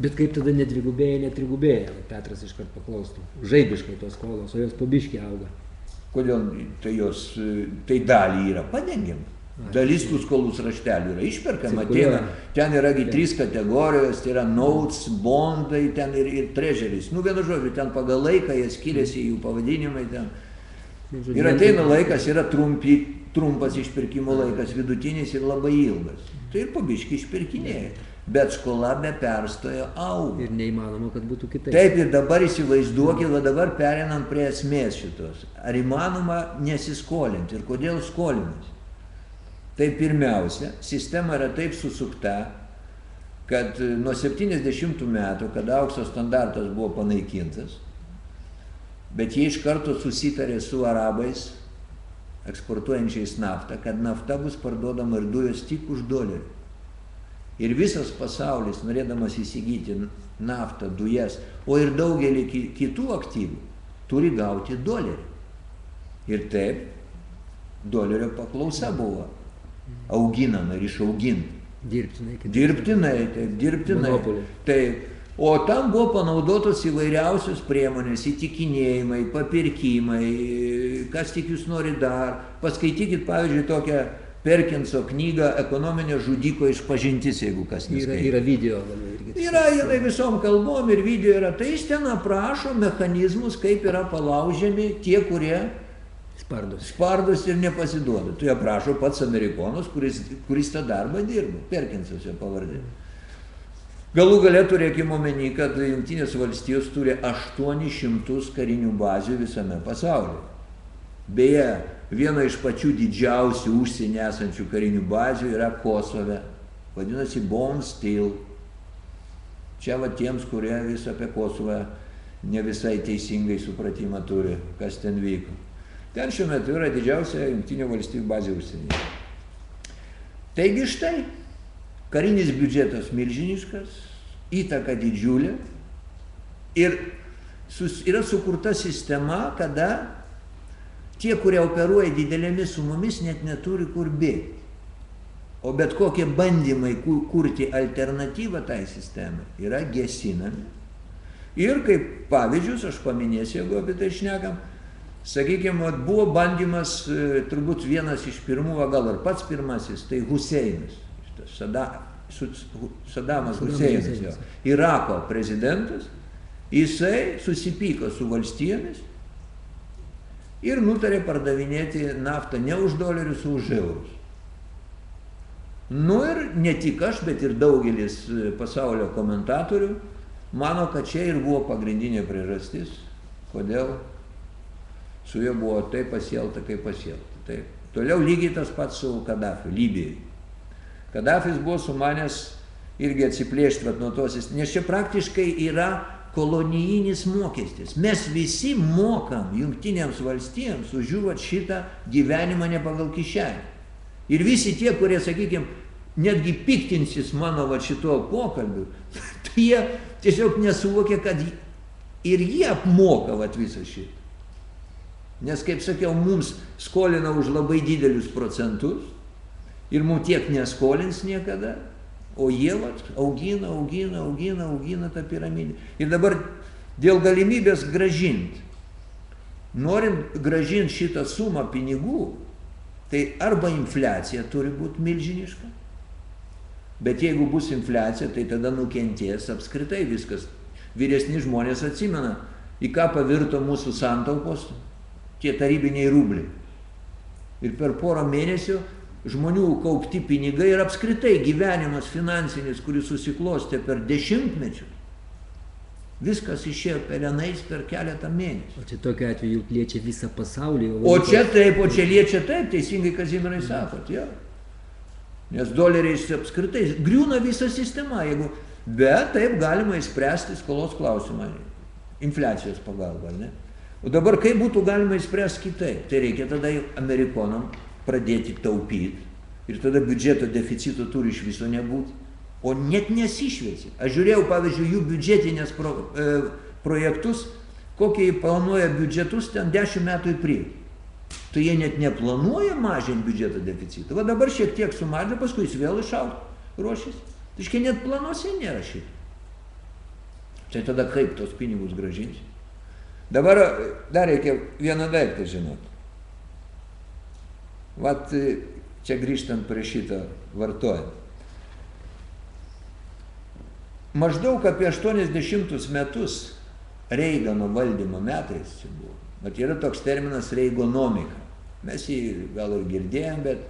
Bet kaip tada nedvigubėja, netrigubėja, Petras iškart paklaustų. Žaibiškai tos skolos, o jos pabiškiai auga. Kodėl tai jos, tai dalį yra padengiama. Dalis tų skolų raštelių yra išperkama, ateina, ten yragi trys kategorijos, tai yra notes, bondai, ten ir, ir treasuries. Nu, vienu žodžiu, ten pagal laiką jie skiriasi jų pavadinimai ten. Ir ateina laikas, yra trumpi, trumpas išpirkimo laikas, vidutinis ir labai ilgas. Tai ir pabiški išpirkinėja. Bet skola be perstojo auga. Ir neįmanoma, kad būtų kitaip. Taip, ir dabar įsivaizduokit, va dabar perinam prie esmės šitos. Ar įmanoma nesiskolinti ir kodėl skolinas? Tai pirmiausia, sistema yra taip susukta, kad nuo 70 metų, kada aukso standartas buvo panaikintas, bet jie iš karto susitarė su arabais, eksportuojančiais naftą, kad nafta bus parduodama ir dujos tik už dolerį. Ir visas pasaulis, norėdamas įsigyti naftą, dujas, o ir daugelį kitų aktyvų, turi gauti dolerį. Ir taip, dolerio paklausa buvo auginama ir išauginta. Dirbtinai. Kaip Dirbtinai, taip, dirbtinai. Monopolį. Taip. O tam buvo panaudotos įvairiausios priemonės, įtikinėjimai, papirkimai, kas tik jūs nori dar. Paskaitykit, pavyzdžiui, tokią Perkinso knygą Ekonominio žudiko išpažintis, jeigu kas Yra, neskaitė. yra video labai irgi. Yra jinai visom kalbom ir video yra. Tai jis ten aprašo mechanizmus, kaip yra palaužiami tie, kurie Spardos. spardosi ir nepasiduoda. Tai aprašo pats amerikonas, kuris, kuris tą darbą dirbo. Perkinsas jo pavardė. Galų galę turėkime omeny, kad Junktinės valstijos turi 800 karinių bazių visame pasaulyje. Beje, viena iš pačių didžiausių užsienį esančių karinių bazių yra Kosove. Vadinasi Bone Steel. Čia va tiems, kurie vis apie Kosovą ne visai teisingai supratimą turi, kas ten vyko. Ten šiuo metu yra didžiausia Junktinių valstybių bazė užsienyje. Taigi štai, karinis biudžetas milžiniškas, įtaka didžiulė ir sus, yra sukurta sistema, kada tie, kurie operuoja didelėmis sumomis, net neturi kur bėgti. O bet kokie bandymai ku- kurti alternatyvą tai sistemai yra gesinami. Ir kaip pavyzdžius, aš paminėsiu, jeigu apie tai šnekam, sakykime, buvo bandymas, e, turbūt vienas iš pirmų, gal ir pats pirmasis, tai Huseinas, Sadamas Huseinas. Irako prezidentas, jisai susipyko su valstijomis ir nutarė pardavinėti naftą ne už dolerius, o už eurus. Nu ir ne tik aš, bet ir daugelis e, pasaulio komentatorių mano, kad čia ir buvo pagrindinė priežastis, kodėl su juo buvo taip pasielta, kaip pasielta. Taip. Toliau lygiai tas pats su Kadafiu, Libijai. Kadafis buvo sumanęs irgi atsiplėšti vat, nuo tos, nes čia praktiškai yra kolonijinis mokestis. Mes visi mokam jungtinėms valstijams už jų šitą gyvenimą ne pagal kišenę. Ir visi tie, kurie, sakykime, netgi piktinsis mano va šituo pokalbiu, tai jie tiesiog nesuvokia, kad ir jie apmoka vat visą šitą. Nes, kaip sakiau, mums skolina už labai didelius procentus ir mums tiek neskolins niekada, o jie vat, augina, augina, augina, augina tą piramidę. Ir dabar dėl galimybės gražinti, norint gražinti šitą sumą pinigų, tai arba infliacija turi būti milžiniška, bet jeigu bus infliacija, tai tada nukentės apskritai viskas. vyresni žmonės atsimena, į ką pavirto mūsų santaupos, tie tarybiniai rubliai. Ir per porą mėnesių žmonių kaupti pinigai ir apskritai gyvenimas finansinis, kuris susiklostė per dešimtmečius, viskas išėjo pelenais per keletą mėnesių. O čia tokiu atveju juk liečia visą pasaulį. O čia taip, o čia liečia taip, teisingai Kazimirai sakot, jo. Nes doleriais apskritai griūna visa sistema, jeigu, bet taip galima įspręsti skolos klausimą, infliacijos pagalba, ne? O dabar kaip būtų galima įspręsti kitaip? Tai reikia tada amerikonam pradėti taupyti ir tada biudžeto deficito turi iš viso nebūti. O net nesišviesi. Aš žiūrėjau, pavyzdžiui, jų biudžetinės pro, e, projektus, kokie jie planuoja biudžetus ten 10 metų į priekį. Tai jie net neplanuoja mažinti biudžeto deficitą. Va dabar šiek tiek sumažina, paskui jis vėl išaugti ruošiasi. Tai iškai net planuose nėra šito. Tai tada kaip tos pinigus gražinsi? Dabar dar reikia vieną daiktą žinoti. Vat čia grįžtant prie šito vartojimo. Maždaug apie 80 metus Reigano valdymo metais čia buvo. Vat yra toks terminas reigonomika. Mes jį gal ir girdėjom, bet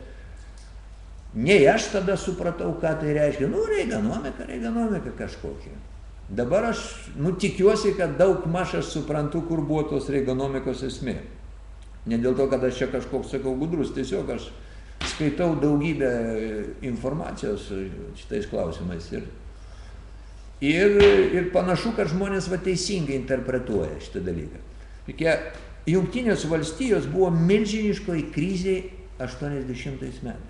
nei aš tada supratau, ką tai reiškia. Nu, reiganomika, reiganomika kažkokia. Dabar aš, nu, tikiuosi, kad daug maž aš suprantu, kur buvo tos reiganomikos esmė. Ne dėl to, kad aš čia kažkoks sakau gudrus, tiesiog aš skaitau daugybę informacijos šitais klausimais. Ir, ir, ir panašu, kad žmonės va teisingai interpretuoja šitą dalyką. Reikia, Jungtinės valstijos buvo milžiniškoj kriziai 80 metais.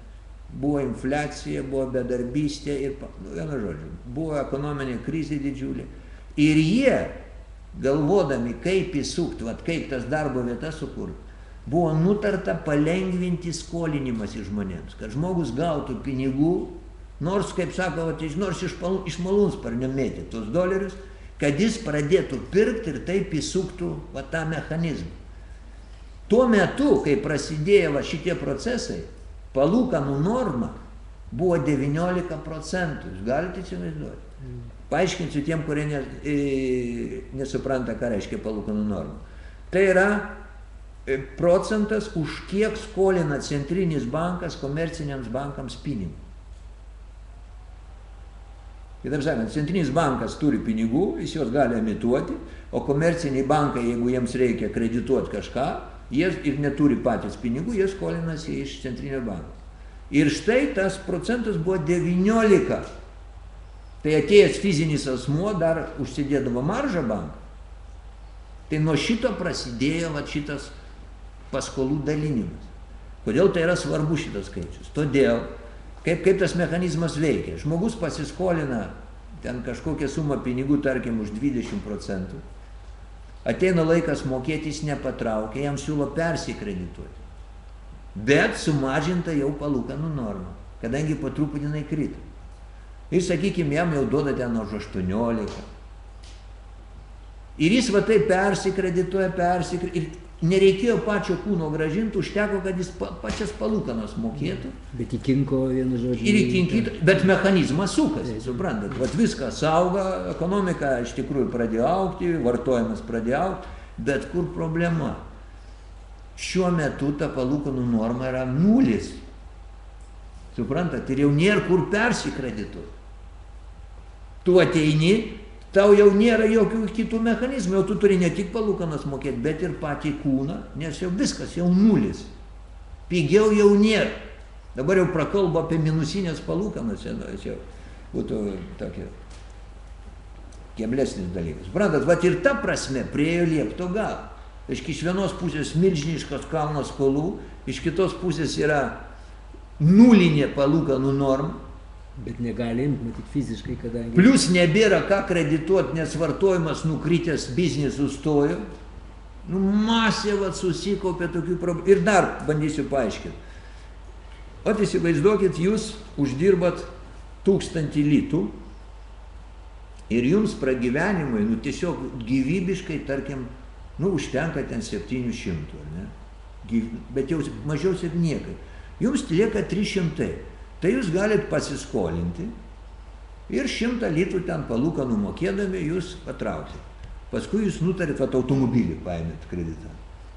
Buvo infliacija, buvo bedarbystė ir, nu, vienu žodžiu, buvo ekonominė krizė didžiulė. Ir jie, galvodami, kaip įsukti, vat, kaip tas darbo vietas sukurti, buvo nutarta palengvinti skolinimas į žmonėms, kad žmogus gautų pinigų, nors, kaip sako, vat, nors iš, iš malūnsparnio mėtė tos dolerius, kad jis pradėtų pirkti ir taip įsuktų va, tą mechanizmą. Tuo metu, kai prasidėjo va, šitie procesai, palūkanų norma buvo 19 procentų. Jūs galite įsivaizduoti? Paaiškinsiu tiem, kurie ne, e, nesupranta, ką reiškia palūkanų norma. Tai yra procentas, už kiek skolina centrinis bankas komerciniams bankams pinigus. Kitaip sakant, centrinis bankas turi pinigų, jis juos gali emituoti, o komerciniai bankai, jeigu jiems reikia kredituoti kažką, jie ir neturi patys pinigų, jie skolinasi iš centrinio banko. Ir štai tas procentas buvo 19. Tai atėjęs fizinis asmuo dar užsidėdavo maržą banką. Tai nuo šito prasidėjo va, šitas paskolų dalinimas. Kodėl tai yra svarbu šitas skaičius? Todėl, kaip, kaip tas mechanizmas veikia. Žmogus pasiskolina ten kažkokią sumą pinigų, tarkim, už 20 procentų. Ateina laikas mokėti, jis nepatraukia, jam siūlo persikredituoti. Bet sumažinta jau palūkanų norma, kadangi po truputį jinai krito. Ir sakykime, jam jau duoda ten už 18. Ir jis va taip persikredituoja, persikredituoja. Nereikėjo pačio kūno gražinti, užteko, kad jis pa, pačias palūkanas mokėtų. Bet įkinko vienu žodžiu. Ir įkinkytų, bet mechanizmas sukasi, suprantat. Vat viskas auga, ekonomika iš tikrųjų pradėjo aukti, vartojimas pradėjo aukti, bet kur problema? Šiuo metu ta palūkanų norma yra nulis. Suprantat, ir jau nėra kur persikredituoti. Tu ateini, tau jau nėra jokių kitų mechanizmų, jau tu turi ne tik palūkanas mokėti, bet ir patį kūną, nes jau viskas, jau nulis. Pigiau jau nėra. Dabar jau prakalba apie minusinės palūkanas, čia būtų tokia keblesnis dalykas. Suprantat, va ir ta prasme priejo liepto gal. Iš vienos pusės milžiniškas kalnas skolų, iš kitos pusės yra nulinė palūkanų norma, Bet negali imti, matyt, fiziškai, kadangi. Plius nebėra ką kredituoti, nes vartojimas nukritęs, biznis sustojo. Nu, masė vat susikaupė tokių problemų. Ir dar bandysiu paaiškinti. O įsivaizduokit, jūs uždirbat tūkstantį litų ir jums pragyvenimui, nu tiesiog gyvybiškai, tarkim, nu užtenka ten 700, ne? Gyv... Bet jau mažiau ir niekai. Jums lieka 300. Tai jūs galit pasiskolinti Ir šimtą litų ten palūkanų mokėdami jūs patrauksit. Paskui jūs nutarėt, kad automobilį paėmėt kreditą.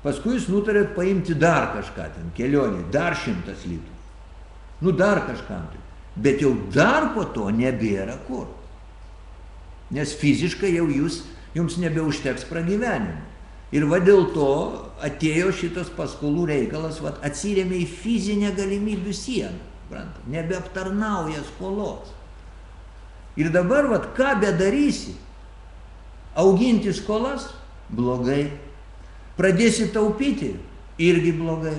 Paskui jūs nutarėt paimti dar kažką ten, kelionį, dar šimtas litų. Nu dar kažkam tai. Bet jau dar po to nebėra kur. Nes fiziškai jau jūs, jums nebeužteks pragyvenimo. Ir va dėl to atėjo šitas paskolų reikalas, va atsirėmė į fizinę galimybių sieną. Brant, nebeaptarnauja skolos. Ir dabar, va, ką bedarysi, auginti skolas blogai. Pradėsi taupyti irgi blogai.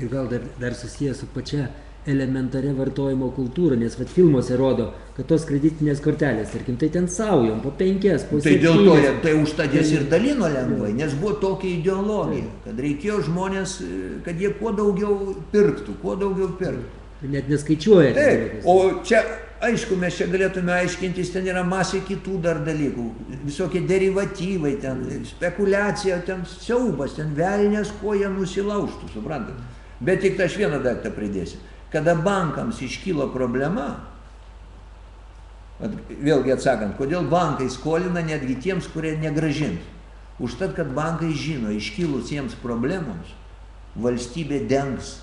Ir gal dar, dar susijęs su pačia elementaria vartojimo kultūra, nes vat filmuose rodo, kad tos kreditinės kortelės, tarkim, tai ten saujom, po penkias, po Tai dėl to, jie- tai užtat jas ir dalino lengvai, nes buvo tokia ideologija, kad reikėjo žmonės, kad jie kuo daugiau pirktų, kuo daugiau pirktų. Net neskaičiuoja. Taip, o čia, aišku, mes čia galėtume aiškintis, ten yra masė kitų dar dalykų, visokie derivatyvai, ten spekulacija, ten siaubas, ten velnės, ko jie nusilaužtų, suprantat. Bet tik tai aš vieną daiktą pridėsiu. Kada bankams iškylo problema, vėlgi atsakant, kodėl bankai skolina netgi tiems, kurie negražins. Užtat, kad bankai žino, iškilus jiems problemams, valstybė dengs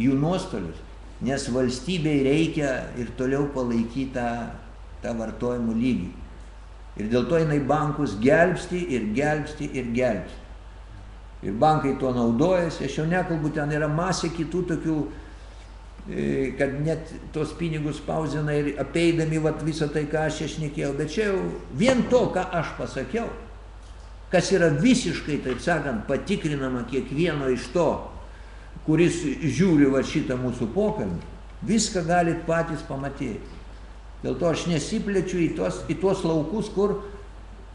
jų nuostolius, nes valstybei reikia ir toliau palaikyti tą, tą vartojimo lygį. Ir dėl to jinai bankus gelbsti ir gelbsti ir gelbsti. Ir bankai tuo naudojasi, aš jau nekalbu, ten yra masė kitų tokių, kad net tos pinigus spausina ir apeidami vat, visą tai, ką aš čia šnekėjau. Bet čia jau vien to, ką aš pasakiau, kas yra visiškai, taip sakant, patikrinama kiekvieno iš to, kuris žiūri va šitą mūsų pokalbį, viską galit patys pamatyti. Dėl to aš nesiplečiu į tuos, į tuos laukus, kur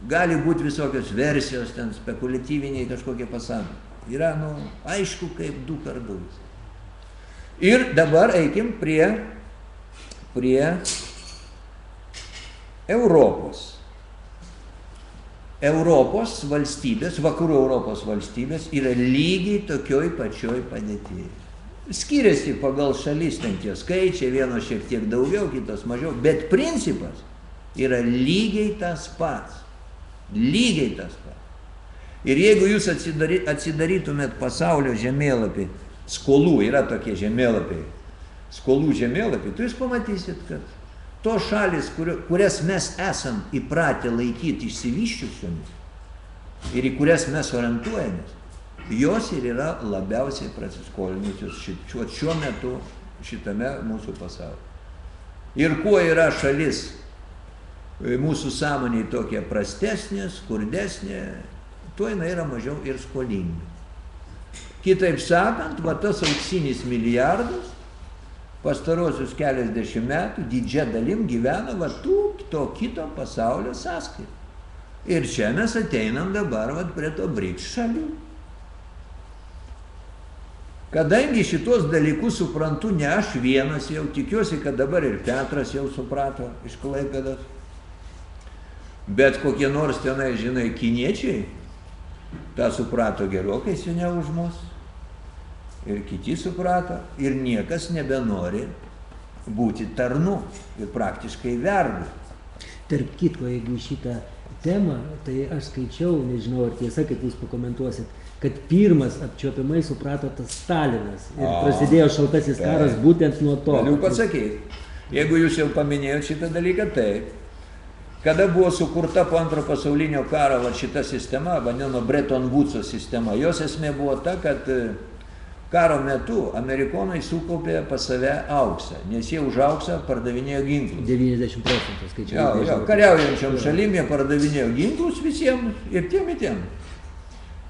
gali būti visokios versijos, ten spekuliatyviniai kažkokie pasauliai. Yra, nu, aišku, kaip du du. Ir dabar eikim prie, prie Europos. Europos valstybės, vakarų Europos valstybės yra lygiai tokioj pačioj padėtyje. Skiriasi pagal šalis ten tie skaičiai, vienos šiek tiek daugiau, kitos mažiau, bet principas yra lygiai tas pats. Lygiai tas pats. Ir jeigu jūs atsidary, atsidarytumėt pasaulio žemėlapį, skolų yra tokie žemėlapiai, skolų žemėlapiai, tai jūs pamatysit, kad tos šalis, kur, kurias mes esam įpratę laikyti išsivyščiusiomis ir į kurias mes orientuojamės, jos ir yra labiausiai prasiskolinusios šiuo, šiuo metu šitame mūsų pasaulyje. Ir kuo yra šalis e, mūsų sąmoniai tokia prastesnė, skurdesnė, tuo jinai yra mažiau ir skolinga. Kitaip sakant, va tas auksinis milijardas pastarosius keliasdešimt metų didžia dalim gyvena va tų, to kito pasaulio sąskaitą. Ir čia mes ateinam dabar va prie to BRICS šalių. Kadangi šitos dalykus suprantu ne aš vienas jau, tikiuosi, kad dabar ir Petras jau suprato iš Klaipėdas, bet kokie nors tenai, žinai, kiniečiai tą suprato gerokai seniau už mus. Ir kiti suprato, ir niekas nebenori būti tarnu ir praktiškai vergu. Tarp kitko, jeigu šitą temą, tai aš skaičiau, nežinau ar tiesa, kaip jūs pakomentuosit, kad pirmas apčiopiamai suprato tas Stalinas. Ir O, prasidėjo šaltasis taip. karas būtent nuo to. Galiu pasakyti. Jeigu jūs jau paminėjot šitą dalyką, taip. Kada buvo sukurta po antro pasaulinio karo va, šita sistema, vadinama Bretton Woods sistema, jos esmė buvo ta, kad karo metu amerikonai sukaupė pas save auksą, nes jie už auksą pardavinėjo ginklus. 90 procentų skaičiau. Jo, jo, kariaujančiam šalim jie pardavinėjo ginklus visiems ir tiem ir tiem.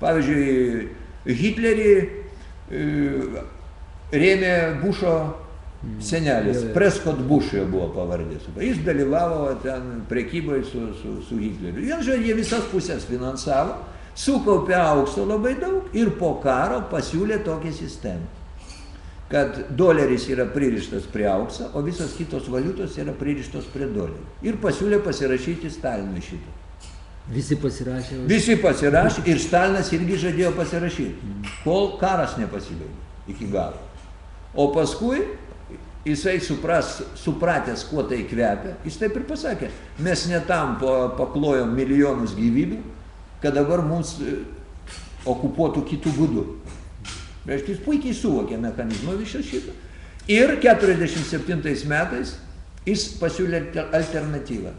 Pavyzdžiui, Hitlerį e, rėmė Bušo senelis. Prescott Bush jo buvo pavardė. Jis dalyvavo ten prekyboje su, su, su Hitleriu. Žodžiu, jie visas pusės finansavo, sukaupė aukso labai daug ir po karo pasiūlė tokią sistemą kad doleris yra pririštas prie aukso, o visos kitos valiutos yra pririštos prie dolerio. Ir pasiūlė pasirašyti Stalinui šitą. Visi pasirašė. Visi pasirašė ir Stalinas irgi žadėjo pasirašyti, kol karas nepasibaigė iki galo. O paskui jisai supras, supratęs, kuo tai kvepia, jis taip ir pasakė, mes netam paklojom milijonus gyvybių, kad dabar mums e, okupuotų kitų būdų. Reiškia, jis puikiai suvokė mechanizmą viso šito. Ir 47 metais jis pasiūlė alternatyvą.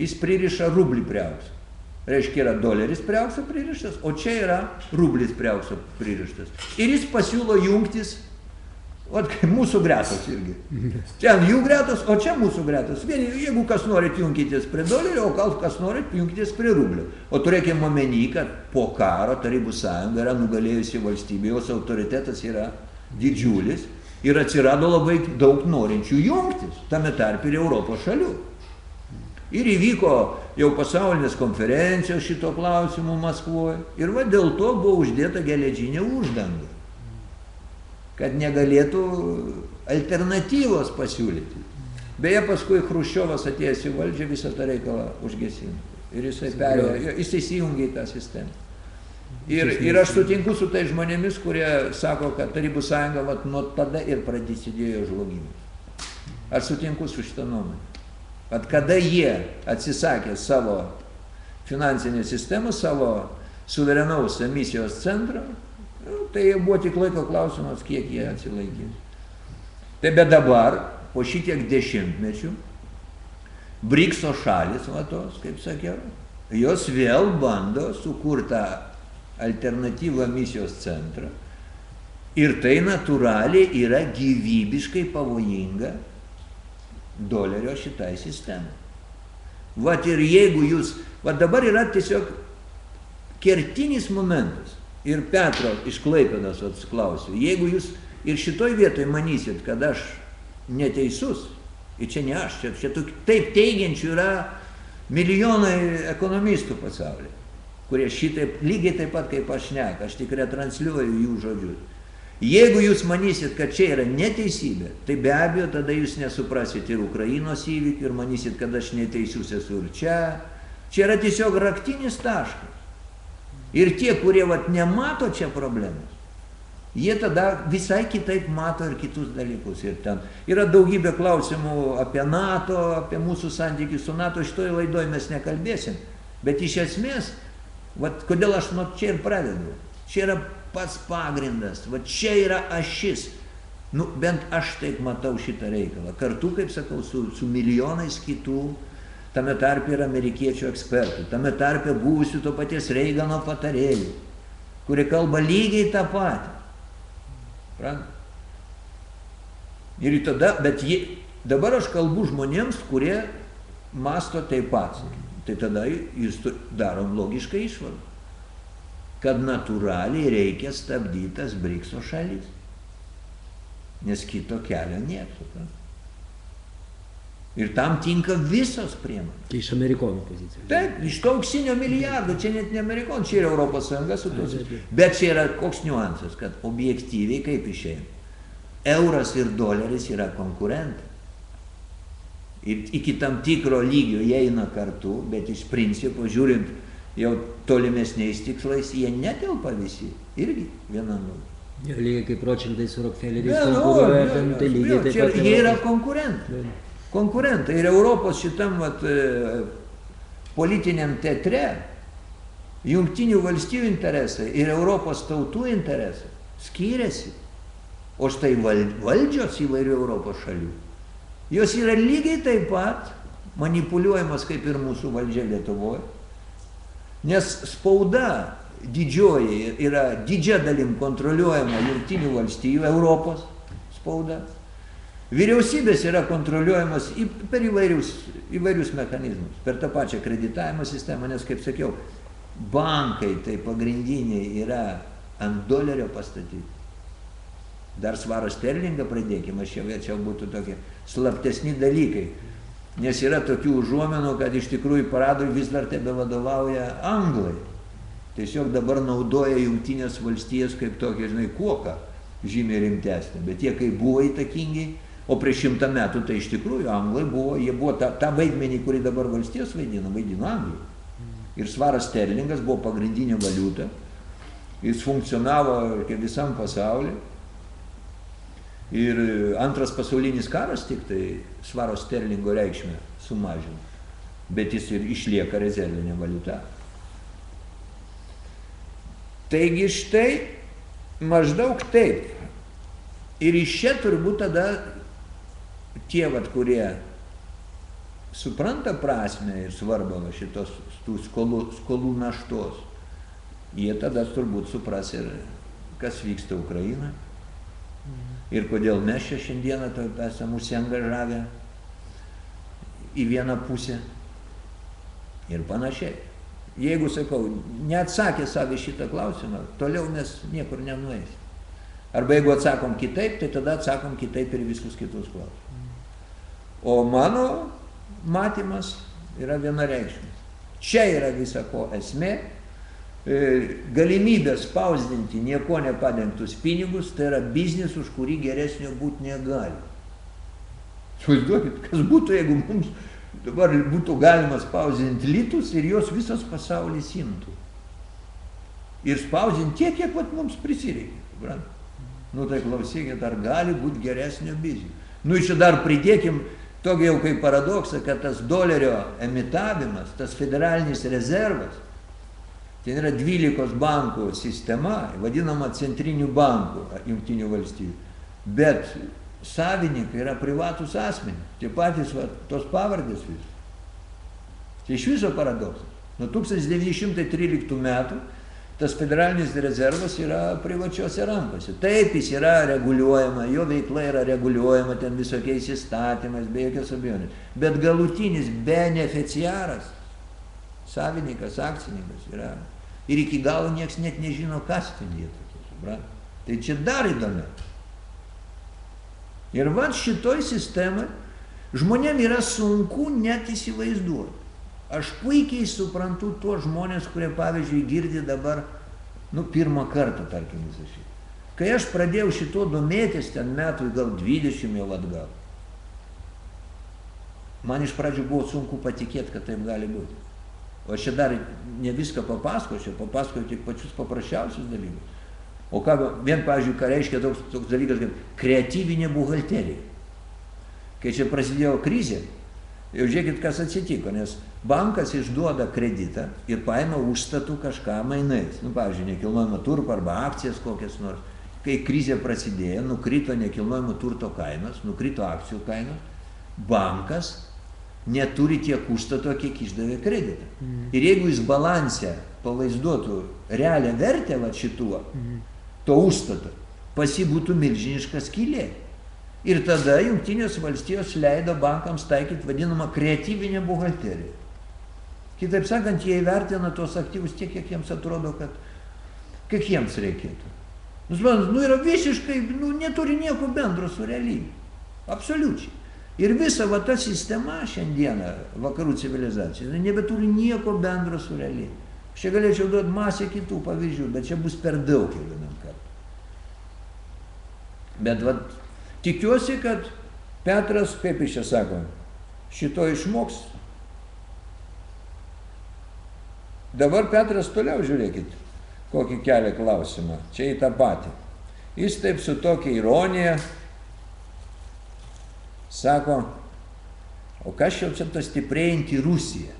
Jis pririša rublį prie aukso. Reiškia, yra doleris prie aukso pririštas, o čia yra rublis prie aukso pririštas. Ir jis pasiūlo jungtis Kaip mūsų gretos irgi. Ten jų gretos, o čia mūsų gretos. Vieni, jeigu kas norit jungitės prie dolerio, o gal kas norit jungitės prie rublio. O turėkime omeny, kad po karo Tarybų sąjunga yra nugalėjusi valstybė, jos autoritetas yra didžiulis ir atsirado labai daug norinčių jungtis, tame tarp ir Europos šalių. Ir įvyko jau pasaulinės konferencijos šito klausimu Maskvoje. Ir va dėl to buvo uždėta geležinė uždanga kad negalėtų alternatyvos pasiūlyti. Beje, paskui Hruščiovas atėjęs į valdžią visą tą reikalą užgesino. Ir jisai perėjo, jis įsijungė į tą sistemą. Ir, ir aš sutinku su tai žmonėmis, kurie sako, kad Tarybų sąjunga vat, nuo tada ir prasidėjo žlugimas. Aš sutinku su šitą nuomonę. At kada jie atsisakė savo finansinės sistemos, savo suverenaus emisijos centro, Nu, tai buvo tik laiko klausimas, kiek jie atsilaikys. Tai bet dabar, po šitiek dešimtmečių, Brikso šalis, va tos, kaip sakiau, jos vėl bando sukurtą alternatyvą misijos centrą. Ir tai natūraliai yra gyvybiškai pavojinga dolerio šitai sistemai. Vat ir jeigu jūs, va dabar yra tiesiog kertinis momentas. Ir Petro iš Klaipėdos atsiklausiu, jeigu jūs ir šitoj vietoj manysit, kad aš neteisus, ir čia ne aš, čia, čia taip teigiančių yra milijonai ekonomistų pasaulyje, kurie šitaip lygiai taip pat kaip aš nek, aš tik retransliuoju jų žodžius. Jeigu jūs manysit, kad čia yra neteisybė, tai be abejo tada jūs nesuprasit ir Ukrainos įvykių ir manysit, kad aš neteisus esu ir čia. Čia yra tiesiog raktinis taškas. Ir tie, kurie vat, nemato čia problemos, jie tada visai kitaip mato ir kitus dalykus. Ir ten yra daugybė klausimų apie NATO, apie mūsų santykius su NATO, šitoje laidoje mes nekalbėsim. Bet iš esmės, vat, kodėl aš nuo čia ir pradedu, čia yra pats pagrindas, vat, čia yra ašis. Nu, bent aš taip matau šitą reikalą. Kartu, kaip sakau, su, su milijonais kitų tame tarpe ir amerikiečių ekspertų, tame tarpe buvusių to paties Reigano patarėjų, kurie kalba lygiai tą patį. Prant? Ir tada, bet jie, dabar aš kalbu žmonėms, kurie masto taip pat. Tai tada jūs darom logišką išvadą, kad natūraliai reikia stabdytas Brikso šalis, nes kito kelio nėra. Ir tam tinka visos priemonės. Tai iš amerikonų pozicijos. Taip, iš to auksinio milijardo, čia net ne amerikonų, čia yra Europos Sąjunga su to. Bet čia yra koks niuansas, kad objektyviai kaip išėjai. Euras ir doleris yra konkurentai. Ir iki tam tikro lygio jie eina kartu, bet iš principo žiūrint jau tolimesniais tikslais, jie netelpa visi. Irgi vienam. Lygiai kaip procentai su Rockefelleris konkuruoja, ten tai lygiai taip pat. Jie yra konkurentai konkurentai. Ir Europos šitam vat, e, politiniam teatre jungtinių valstybių interesai ir Europos tautų interesai skiriasi. O štai valdžios įvairių Europos šalių, jos yra lygiai taip pat manipuliuojamos kaip ir mūsų valdžia Lietuvoje. Nes spauda didžioji yra didžia dalim kontroliuojama jungtinių valstybių Europos spauda. Vyriausybės yra kontroliuojamas per įvairius, įvairius mechanizmus, per tą pačią kreditavimo sistemą, nes, kaip sakiau, bankai tai pagrindiniai yra ant dolerio pastatyti. Dar svarą sterlingą pradėkime, aš čia vėčiau būtų tokie slaptesni dalykai. Nes yra tokių užuomenų, kad iš tikrųjų paradui vis dar tebe vadovauja anglai. Tiesiog dabar naudoja jungtinės valstijas kaip tokia, žinai, kuoka žymiai rimtesnė. Bet jie, kai buvo įtakingi, O prieš šimtą metų tai iš tikrųjų anglai buvo, jie buvo tą, tą vaidmenį, kurį dabar valstijos vaidina, vaidino anglai. Ir svaras sterlingas buvo pagrindinė valiuta. Jis funkcionavo visam pasauliu. Ir antras pasaulinis karas tik tai svaro sterlingo reikšmę sumažino. Bet jis ir išlieka rezervinė valiuta. Taigi štai maždaug taip. Ir iš čia turbūt tada tie, vat, kurie supranta prasme ir svarbą va, šitos tų skolų, skolų naštos, jie tada turbūt supras ir kas vyksta Ukrainoje. Ir kodėl mes čia šiandieną esame užsiengažavę į vieną pusę ir panašiai. Jeigu, sakau, neatsakė savo šitą klausimą, toliau mes niekur nenueisim. Arba jeigu atsakom kitaip, tai tada atsakom kitaip ir visus kitus klausimus. O mano matymas yra vienareikšmis. Čia yra visa ko esmė. E, galimybė spausdinti nieko nepadengtus pinigus, tai yra biznis, už kurį geresnio būti negali. Suvaizduokit, kas būtų, jeigu mums dabar būtų galima spausdinti litus ir jos visas pasaulis imtų. Ir spausdinti tiek, kiek vat, mums prisireikia. Suprant? Nu tai klausykit, ar gali būti geresnio biznio. Nu čia dar pridėkim tokį jau kaip paradoksą, kad tas dolerio emitavimas, tas federalinis rezervas, ten yra 12 bankų sistema, vadinama centrinių bankų jungtinių valstybių. Bet savininkai yra privatus asmenys, tie patys va, tos pavardės vis. Tai iš viso paradoksas. Nuo 1913 metų tas federalinis rezervas yra privačiose rankose. Taip, jis yra reguliuojama, jo veikla yra reguliuojama ten visokiais įstatymais, be jokios abejonės. Bet galutinis beneficiaras, savininkas, akcininkas yra. Ir iki galo niekas net nežino, kas ten jie tokie. Tai čia dar įdomiau. Ir va šitoj sistemai žmonėm yra sunku net įsivaizduoti. Aš puikiai suprantu tuos žmonės, kurie, pavyzdžiui, girdi dabar, nu, pirmą kartą, tarkim, visą šitą. Kai aš pradėjau šito domėtis ten metų, gal 20 jau atgal, man iš pradžių buvo sunku patikėti, kad taip gali būti. O aš čia dar ne viską papasakočiau, papasakoju tik pačius paprasčiausius dalykus. O ką, vien, pavyzdžiui, ką reiškia toks, toks dalykas kaip kreatyvinė buhalterija. Kai čia prasidėjo krizė, jau žiūrėkit, kas atsitiko, nes bankas išduoda kreditą ir paima užstatų kažką mainais. Nu, pavyzdžiui, nekilnojamo turto arba akcijas kokias nors. Kai krizė prasidėjo, nukrito nekilnojamo turto kainos, nukrito akcijų kainos, bankas neturi tiek užstato, kiek išdavė kreditą. Mm. Ir jeigu jis balansę pavaizduotų realią vertę va šituo, mm to užstato, pas jį būtų milžiniška skylė. Ir tada Junktinės valstijos leido bankams taikyti vadinamą kreatyvinę buhalteriją. Kitaip sakant, jie įvertina tuos aktyvus tiek, kiek jiems atrodo, kad kiek jiems reikėtų. Nu, nu yra visiškai, nu, neturi nieko bendro su realybė. Absoliučiai. Ir visa va ta sistema šiandieną vakarų civilizacijos nebeturi nieko bendro su realybė. Aš čia galėčiau duoti masę kitų pavyzdžių, bet čia bus per daug kiekvienam kartui. Bet vat, tikiuosi, kad Petras, kaip jis čia sako, šito išmoks. Dabar Petras toliau žiūrėkit, kokį kelią klausimą. Čia į tą patį. Jis taip su tokia ironija sako, o kas jau čia ta stiprėjanti Rusija?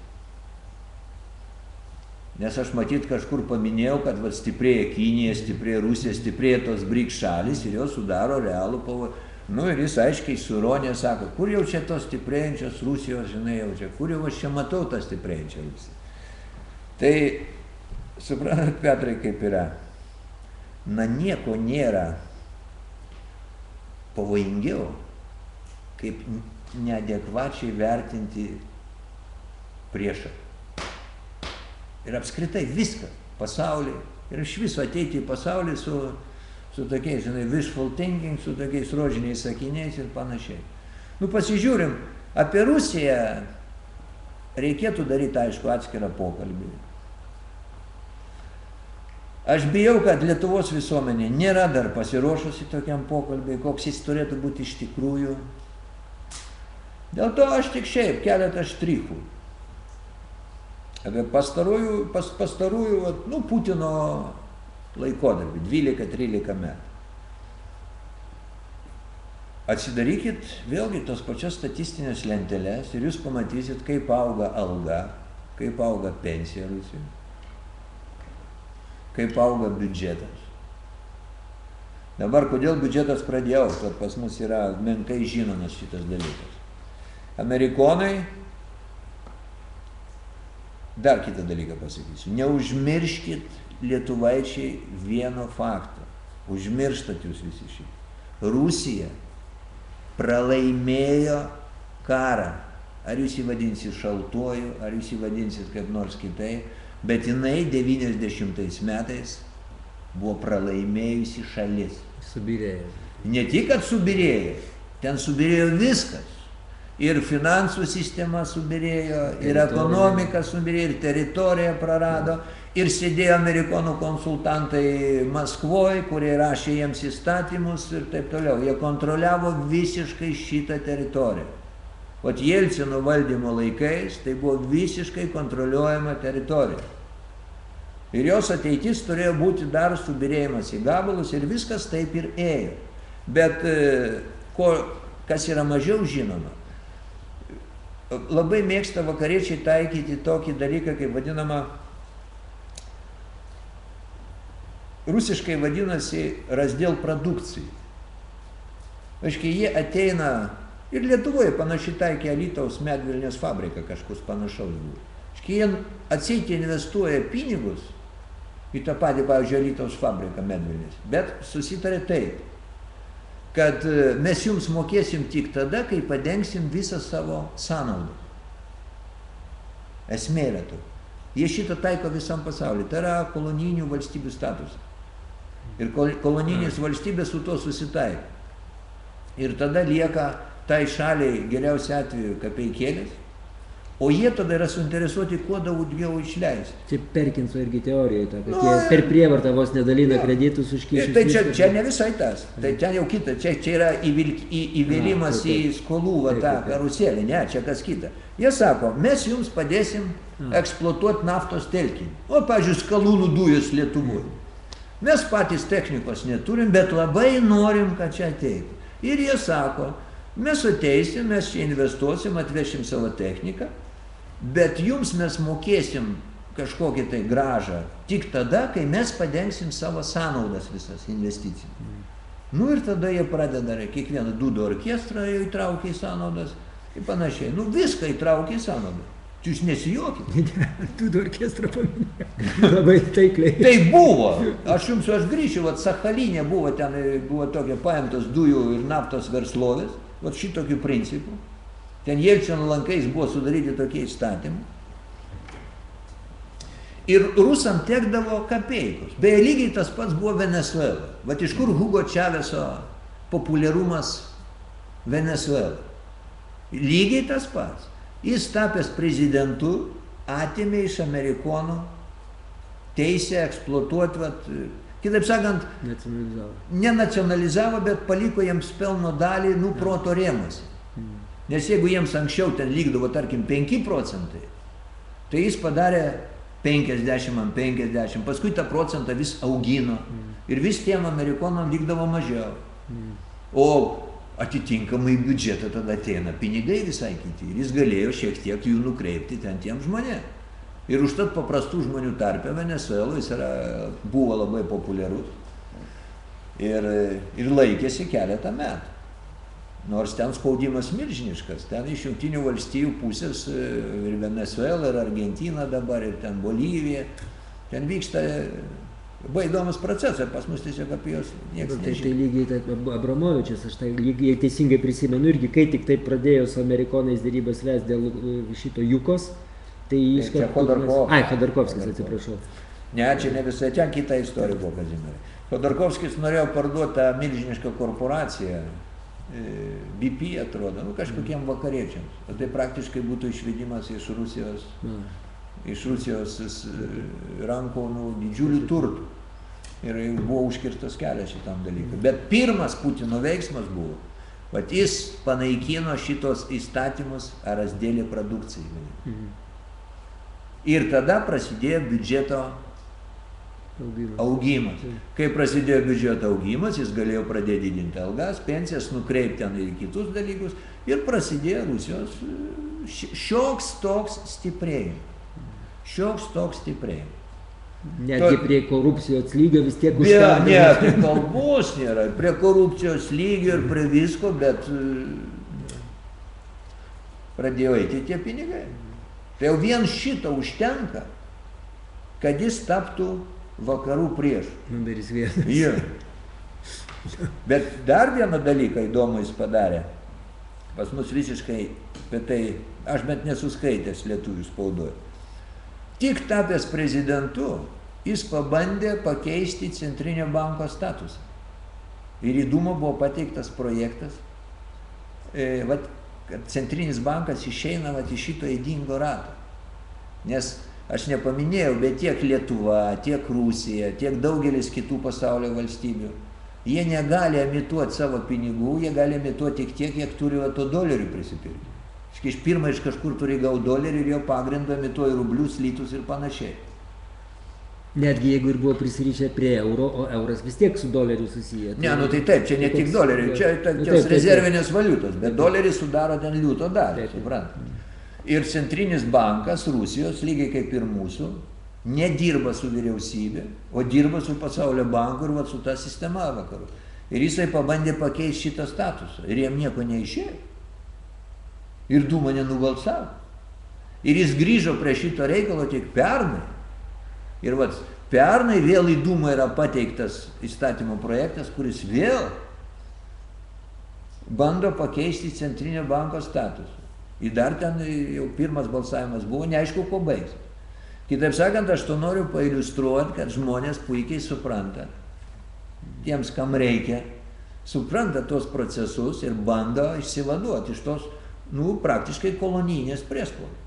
Nes aš matyt kažkur paminėjau, kad va, stiprėja Kinija, stiprėja Rusija, stiprėja tos brik šalis ir jos sudaro realų pavojų. Nu ir jis aiškiai su ironija sako, kur jau čia tos stiprėjančios Rusijos, žinai, jau čia, kur jau aš čia matau tą stiprėjančią Rusiją. Tai, suprantat, Petrai, kaip yra, na nieko nėra pavojingiau, kaip neadekvačiai vertinti priešą. Ir apskritai viską pasaulį. Ir iš viso ateiti į pasaulį su, su tokiais, žinai, wishful thinking, su tokiais rožiniais sakiniais ir panašiai. Nu, pasižiūrim, apie Rusiją reikėtų daryti, aišku, atskirą pokalbį. Aš bijau, kad Lietuvos visuomenė nėra dar pasiruošusi tokiam pokalbiai, koks jis turėtų būti iš tikrųjų. Dėl to aš tik šiaip keletą štrichų apie pastarųjų, pas, pastarųjų nu, Putino laikotarpį, 12-13 metų. Atsidarykit vėlgi tos pačias statistinės lentelės ir jūs pamatysit, kaip auga alga, kaip auga pensija Rusijoje, kaip auga biudžetas. Dabar kodėl biudžetas pradėjo, kad pas mus yra menkai žinomas šitas dalykas. Amerikonai, dar kitą dalyką pasakysiu, neužmirškit lietuvaičiai vieno fakto. Užmirštat jūs visi šį. Rusija pralaimėjo karą. Ar jūs jį vadinsit šaltuoju, ar jūs jį vadinsit kaip nors kitaip, bet jinai 90 metais buvo pralaimėjusi šalis. Subirėjo. Ne tik, kad subirėjo, ten subirėjo viskas. Ir finansų sistema subirėjo, ir ekonomika subirėjo, ir teritorija prarado. Ir sėdėjo amerikonų konsultantai Maskvoje, kurie rašė jiems įstatymus ir taip toliau. Jie kontroliavo visiškai šitą teritoriją. O Jelcino valdymo laikais tai buvo visiškai kontroliuojama teritorija. Ir jos ateitis turėjo būti dar subirėjimas į gabalus ir viskas taip ir ėjo. Bet e, ko, kas yra mažiau žinoma, labai mėgsta vakariečiai taikyti tokį dalyką, kaip vadinama, rusiškai vadinasi razdėl produkcijai. Aiškiai, jie ateina ir Lietuvoje panašiai taikė Alytaus medvilnės fabriką kažkus panašaus buvo. Aiškiai, jie atseit investuoja pinigus į tą patį, pavyzdžiui, Alytaus fabriką medvilnės, bet susitarė taip, kad e, mes jums mokėsim tik tada, kai padengsim visą savo sąnaudą. Esmė yra tu. Jie šitą taiko visam pasauliu. Tai yra kolonijinių valstybių statusas. Ir kol- kolonijinės valstybės su tuo susitaiko. Ir tada lieka tai šaliai geriausiu atveju kapeikėlės, o jie tada yra suinteresuoti kuo daugiau išleisti. Čia Perkinso irgi teorija, ta, kad Nu, jie per prievartą vos nedalina jo. kreditus už Ir kyšius. tai čia, čia ne visai tas, tai ten jau kita, čia, čia yra įvilk, į, įvėlimas Na, taip, į taip. skolų va, tą karuselį, ne, čia kas kita. Jie sako, mes jums padėsim eksploatuoti naftos telkinį. O, pažiūrėjau, skalūnų dujos Lietuvoje. Mes patys technikos neturim, bet labai norim, kad čia ateitų. Ir jie sako, mes ateisim, mes čia investuosim, atvešim savo techniką, bet jums mes mokėsim kažkokią tai gražą tik tada, kai mes padengsim savo sąnaudas visas investicijas. Nu ir tada jie pradeda kiekvieną dūdo orkestrą jau įtraukia į sąnaudas ir panašiai. Nu viską įtraukia į sąnaudas. Jūs nesijuokit. Dūdų orkestrą paminėjo. Labai taikliai. Tai buvo. Aš jums aš grįšiu, vat Sachalinė buvo ten, buvo tokia paimtos dujų ir naftos verslovės, vat šitokių principų. Ten Jelcino lankais buvo sudaryti tokie įstatymai. Ir rusam tekdavo kapeikos. Beje, lygiai tas pats buvo Venezuela. Vat iš kur Hugo Čaveso populiarumas Venezuela. Lygiai tas pats. Jis tapęs prezidentu atėmė iš amerikonų teisę eksploatuoti, vat, kitaip sakant, Nacionalizavo. nenacionalizavo, bet paliko jiems pelno dalį, nu, proto rėmasi. Nes jeigu jiems anksčiau ten lygdavo, tarkim, 5 procentai, tai jis padarė 50 ant 50, paskui tą procentą vis augino ir vis tiem amerikonam lygdavo mažiau. O atitinkamai biudžetą tada ateina pinigai visai kiti ir jis galėjo šiek tiek jų nukreipti ten tiem žmonėm. Ir užtat paprastų žmonių tarpe Venezueloje jis yra, buvo labai populiarus ir, ir laikėsi keletą metų. Nors ten spaudimas milžiniškas, ten iš jungtinių valstybių pusės e, ir Venezuela, ir Argentina dabar, ir ten Bolivija, ten vyksta e, labai įdomus procesai, pas mus tiesiog apie juos niekas Tai, tai nežino. lygiai taip Ab- Abramovičius, aš tai lygiai teisingai prisimenu irgi, kai tik tai pradėjo su amerikonais dėrybas ves dėl uh, šito Jukos, tai jis... čia kartu- Khodorkovskis. Ai, Khodorkovskis, atsiprašau. Ne, čia ne visai, ten kita istorija buvo Kazimierai. Khodorkovskis norėjo parduoti tą milžinišką korporaciją, e, BP atrodo, nu kažkokiem vakariečiams. O tai praktiškai būtų išvedimas iš Rusijos, Na, iš Rusijos s- rankų nu, didžiulių turtų. Ir buvo užkirstas kelias šitam dalykui. Bet pirmas Putino veiksmas buvo, kad jis panaikino šitos įstatymus Arasdėlė produkcijai. mhm. Ir tada prasidėjo biudžeto Augimas. augimas. Kai prasidėjo biudžeto augimas, jis galėjo pradėti didinti algas, pensijas, nukreipti ten ir kitus dalykus ir prasidėjo Rusijos ši- šioks toks stiprėjimas. Šioks toks stiprėjimas. Netgi To- prie korupcijos lygio vis tiek Ne, ne, užkardoma. tai kalbos nėra, prie korupcijos lygio ir prie visko, bet e, pradėjo eiti tie pinigai. Tai jau vien šito užtenka, kad jis taptų vakarų prieš. Numeris vienas. Jo. Bet dar vieną dalyką įdomų jis padarė. Pas mus visiškai apie tai, aš bet nesuskaitęs lietuvių spaudoje. Tik tapęs prezidentu, jis pabandė pakeisti Centrinio banko statusą. Ir į Dūmą buvo pateiktas projektas, e, vat, kad Centrinis bankas išeina vat, iš šito įdingo rato. Nes aš nepaminėjau, bet tiek Lietuva, tiek Rusija, tiek daugelis kitų pasaulio valstybių, jie negali emituoti savo pinigų, jie gali emituoti tik tiek, kiek turi to dolerių prisipirkti. Iš pirmą iš kažkur turi gauti dolerį ir jo pagrindu emituoja rublius, lytus ir panašiai. Netgi jeigu ir buvo prisirišę prie euro, o euras vis tiek su doleriu susiję. Ne, nu tai taip, čia ne tik toks- doleriai, čia Nu, tokios taip, rezervinės valiutos, bet doleris sudaro ten liūto dalį, suprantate. Ir centrinis bankas Rusijos, lygiai kaip ir mūsų, nedirba su vyriausybė, o dirba su pasaulio banku ir va, su ta sistema vakarų. Ir jisai pabandė pakeisti šitą statusą. Ir jam nieko neišėjo. Ir Dūma nenubalsavo. Ir jis grįžo prie šito reikalo tik pernai. Ir vat pernai vėl į Dūmą yra pateiktas įstatymo projektas, kuris vėl bando pakeisti Centrinio banko statusą. Ir dar ten jau pirmas balsavimas buvo, neaišku, kuo baigs. Kitaip sakant, aš to noriu pailustruoti, kad žmonės puikiai supranta, tiems, kam reikia, supranta tos procesus ir bando išsivaduoti iš tos, nu, praktiškai kolonijinės priespaudos.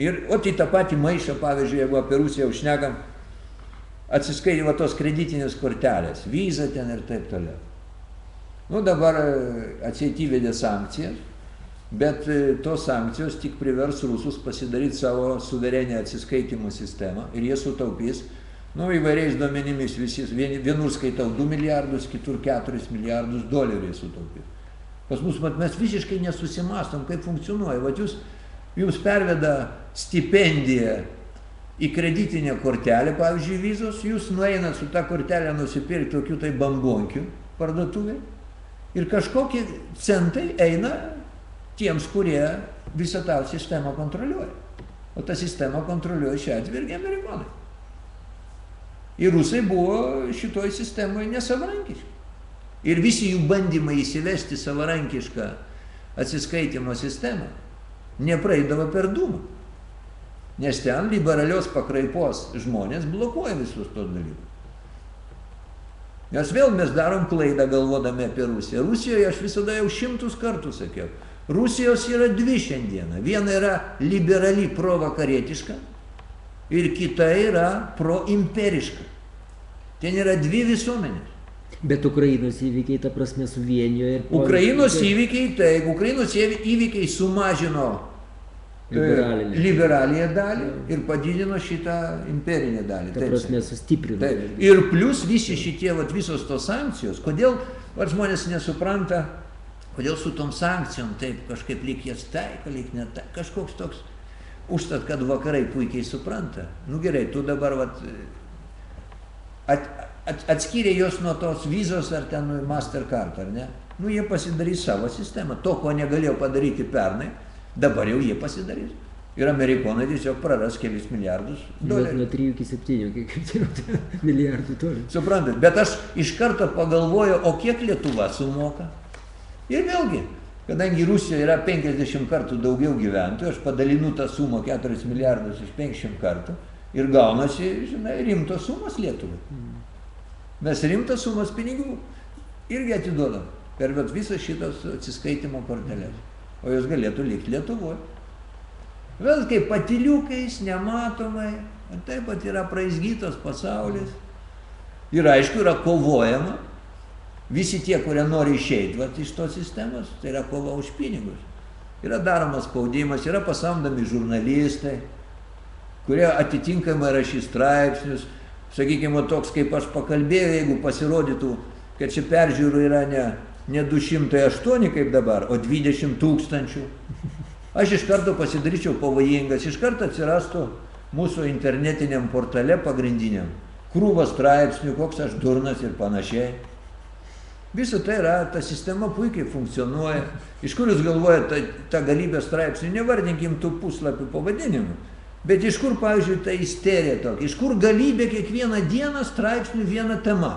Ir o į tą patį maišą, pavyzdžiui, jeigu apie Rusiją užšnekam, atsiskaitė va tos kreditinės kortelės, viza ten ir taip toliau. Nu dabar atseit įvedė sankcijas, bet e, tos sankcijos tik privers rusus pasidaryti savo suverenę atsiskaitimo sistemą ir jie sutaupys, nu įvairiais duomenimis visi, vien, vienur skaitau 2 milijardus, kitur 4 milijardus dolerių jie sutaupys. Pas mus, mat, mes visiškai nesusimastom, kaip funkcionuoja. Vat jūs, jums perveda stipendiją į kreditinę kortelę, pavyzdžiui, vizos, jūs nueinat su tą kortelę nusipirkti tokių tai bambonkių parduotuvė ir kažkokie centai eina tiems, kurie visą tą sistemą kontroliuoja. O tą sistemą kontroliuoja šią atveju irgi amerikonai. Ir rusai buvo šitoj sistemoje nesavarankiški. Ir visi jų bandymai įsivesti savarankišką atsiskaitimo sistemą nepraeidavo per dūmą. Nes ten liberalios pakraipos žmonės blokuoja visus tos dalykus. Nes vėl mes darom klaidą galvodami apie Rusiją. Rusijoje aš visada jau šimtus kartų sakiau. Rusijos yra dvi šiandieną. Viena yra liberali provakarietiška ir kita yra proimperiška. Ten yra dvi visuomenės. Bet Ukrainos įvykiai, ta prasme, suvienijo ir... Ukrainos įvykiai, taip, Ukrainos įvy- įvykiai sumažino Liberalinę. liberaliją dalį ir padidino šitą imperinę dalį. Ta Taip, prasme, sustiprino. Taip. Ir plus visi šitie, vat, visos tos sankcijos, kodėl vat, žmonės nesupranta, kodėl su tom sankcijom taip kažkaip lyg jas taiko, lyg ne taiko, kažkoks toks, užtat, kad vakarai puikiai supranta. Nu gerai, tu dabar vat, at, at, atskyrė jos nuo tos vizos ar ten Mastercard, ar ne? Nu jie pasidarys savo sistemą. To, ko negalėjo padaryti pernai, dabar jau jie pasidarys. Ir amerikonai tiesiog praras kelis milijardus dolerių. nuo 3 iki 7, kaip kaip žinote, milijardų dolerių. Suprantat, bet aš iš karto pagalvoju, o kiek Lietuva sumoka. Ir vėlgi, kadangi Rusijoje yra 50 kartų daugiau gyventojų, aš padalinu tą sumą 4 milijardus iš 50 kartų ir gaunasi, žinai, rimtos sumas Lietuvai. Mes rimtas sumas pinigų irgi atiduodam per visas šitas atsiskaitimo korteles. O jos galėtų likti Lietuvoje. Vėl kaip patiliukais, nematomai, taip pat yra praizgytas pasaulis. Ir aišku, yra kovojama. Visi tie, kurie nori išeiti vat, iš tos sistemos, tai yra kova už pinigus. Yra daromas spaudimas, yra pasamdomi žurnalistai, kurie atitinkamai rašys straipsnius, sakykime, toks kaip aš pakalbėjau, jeigu pasirodytų, kad čia peržiūrų yra ne, ne 208 kaip dabar, o 20 tūkstančių. Aš iš karto pasidaryčiau pavojingas, iš karto atsirastų mūsų internetiniam portale pagrindiniam krūvas straipsnių, koks aš durnas ir panašiai. Visą tai yra, ta sistema puikiai funkcionuoja. Iš kur jūs galvojate tą, tą galybę straipsnių, nevardinkim tų puslapių pavadinimų. Bet iš kur, pavyzdžiui, ta isterija tokia, iš kur galybė kiekvieną dieną straipsnių viena tema.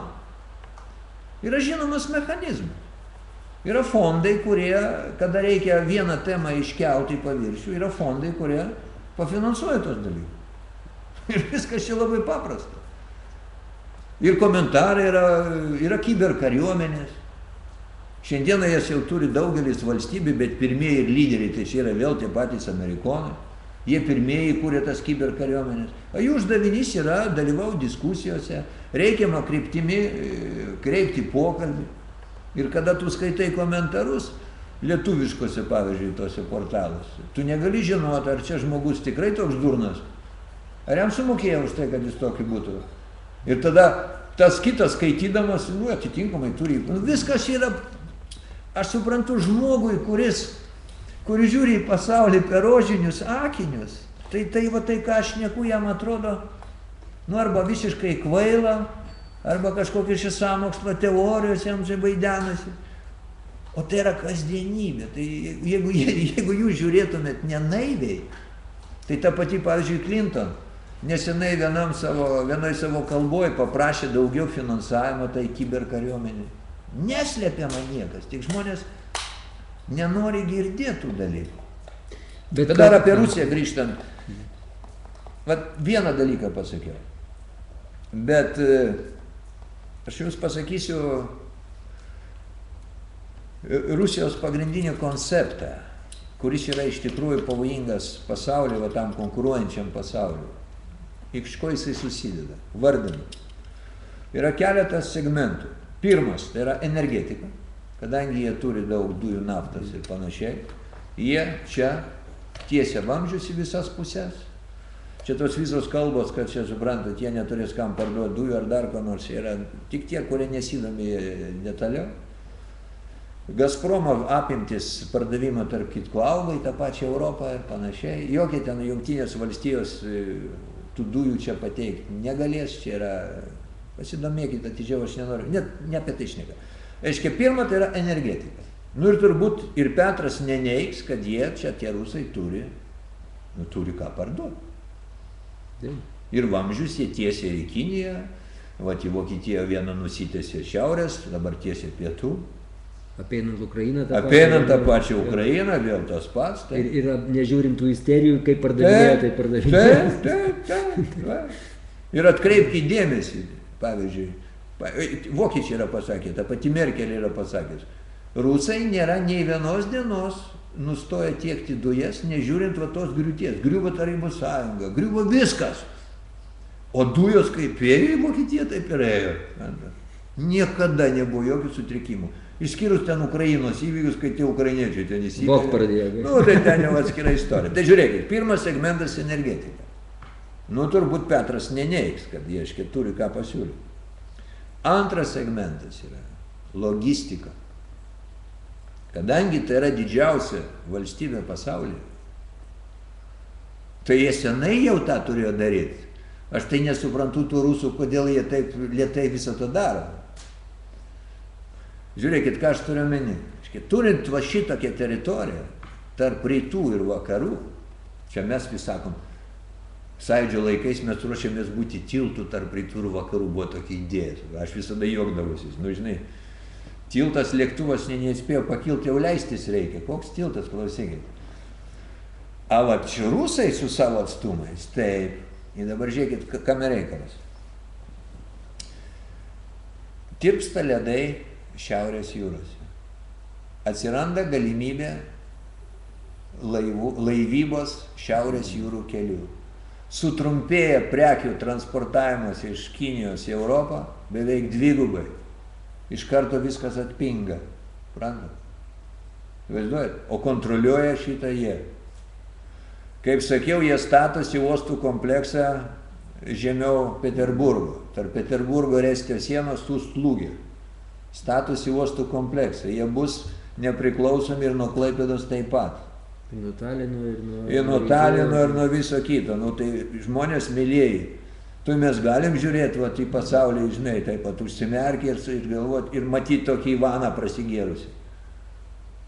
Yra žinomas mechanizmas. Yra fondai, kurie, kada reikia vieną temą iškelti į paviršių, yra fondai, kurie pafinansuoja tos dalykus. Ir viskas čia labai paprasta. Ir komentarai yra, yra kiberkariuomenės. Šiandieną jas jau turi daugelis valstybių, bet pirmieji ir lyderiai tai čia yra vėl tie patys amerikonai. Jie pirmieji kūrė tas kiberkariuomenės. O jų uždavinys yra dalyvauti diskusijose, reikiamą kryptimi kreipti pokalbį. Ir kada tu skaitai komentarus, lietuviškose, pavyzdžiui, tose portaluose, tu negali žinoti, ar čia žmogus tikrai toks durnas, ar jam sumokėjo už tai, kad jis tokį būtų. Ir tada tas kitas skaitydamas, nu, atitinkamai turi. Nu, viskas yra, aš suprantu, žmogui, kuris, kuris žiūri į pasaulį per rožinius akinius, tai tai va tai, ką aš neku, jam atrodo, nu, arba visiškai kvaila, arba kažkokios šis samokslo teorijos jam čia vaidenasi. O tai yra kasdienybė. Tai jeigu, jeigu jūs žiūrėtumėt nenaiviai, tai ta pati, pavyzdžiui, Clinton nesenai vienam savo, vienoj savo kalboje paprašė daugiau finansavimo tai kiberkariuomeniai. Neslepiama niekas, tik žmonės nenori girdėtų dalykų. Bet, Bet dar apie Rusiją grįžtant. Vat vieną dalyką pasakiau. Bet aš jums pasakysiu Rusijos pagrindinį konceptą, kuris yra iš tikrųjų pavojingas pasauliu, va tam konkuruojančiam pasauliu. Iš ko jisai susideda? Vardinu. Yra keletas segmentų. Pirmas tai yra energetika, kadangi jie turi daug dujų, naftos ir panašiai. Jie čia tiesia vamzdžius į visas pusės. Čia tos visos kalbos, kad čia suprantat, jie neturės kam parduoti dujų ar dar ko nors, yra tik tie, kurie nesidomi detaliau. Gazpromo apimtis pardavimo tarp kitko auga į tą pačią Europą ir panašiai. Jokie ten jungtinės valstijos tų dujų čia pateikti negalės, čia yra, pasidomėkite atidžiau, aš nenoriu, net ne apie tai šneka. Aiškiai, pirma tai yra energetika. Nu ir turbūt ir Petras neneiks, kad jie čia tie rusai turi, nu turi ką parduoti. Ir vamzdžius jie tiesia į Kiniją, va į Vokietiją vieną nusitėsi šiaurės, dabar tiesia pietų. Apeinant Ukrainą. tą Apeinant tą pačią Ukrainą, vėl tas pats. Tai. Ir, ir nežiūrint tų isterijų, kaip pardavinėja, tai pardavinėja. Taip, taip, taip. taip. Ir atkreipkite dėmesį, pavyzdžiui, vokiečiai yra pasakę, ta pati Merkel yra pasakęs, rusai nėra nei vienos dienos nustoja tiekti dujas, nežiūrint va tos griūties. Griuvo Tarybų sąjunga, griuvo viskas. O dujos kaip ėjo į Vokietiją, taip ir ėjo. Niekada nebuvo jokių sutrikimų. Išskyrus ten Ukrainos įvykius, kai tie ukrainiečiai ten įsivaizduoja. Bok pradėjo. Nu, tai ten jau atskira istorija. Tai žiūrėkit, pirmas segmentas energetika. Nu, turbūt Petras neneiks, kad jie iškiai turi ką pasiūlyti. Antras segmentas yra logistika. Kadangi tai yra didžiausia valstybė pasaulyje, tai jie senai jau tą turėjo daryti. Aš tai nesuprantu tų rusų, kodėl jie taip lietai visą tą daro. Žiūrėkit, ką aš turiu meni. Turint va šitokią teritoriją tarp rytų ir vakarų, čia mes vis sakom, sąjūdžio laikais mes ruošiamės būti tiltų tarp rytų ir vakarų, buvo tokia idėja. Aš visada juokdavosi. Nu, žinai, tiltas lėktuvas ne, nespėjo pakilti, jau leistis reikia. Koks tiltas, klausykit. A va čia rusai su savo atstumais, taip. Ir dabar žiūrėkit, kam reikalas. Tirpsta ledai Šiaurės jūrose. Atsiranda galimybė laivų, laivybos Šiaurės jūrų kelių. Sutrumpėja prekių transportavimas iš Kinijos į Europą beveik dvigubai. Iš karto viskas atpinga. Prantat? Vaizduojat? O kontroliuoja šitą jie. Kaip sakiau, jie statosi uostų kompleksą žemiau Peterburgo. Tarp Peterburgo ir Estijos sienos tų slūgė. Statosi uostų kompleksą. Jie bus nepriklausomi ir nuo Klaipėdos taip pat. Nuo Talino ir nuo... Ir nuo Talino ir nuo viso kito. Nu, tai žmonės mylėjai. Tu mes galim žiūrėti vat, į pasaulį, žinai, taip pat užsimerkti ir, ir galvoti ir matyti tokį Ivaną prasigėrusi.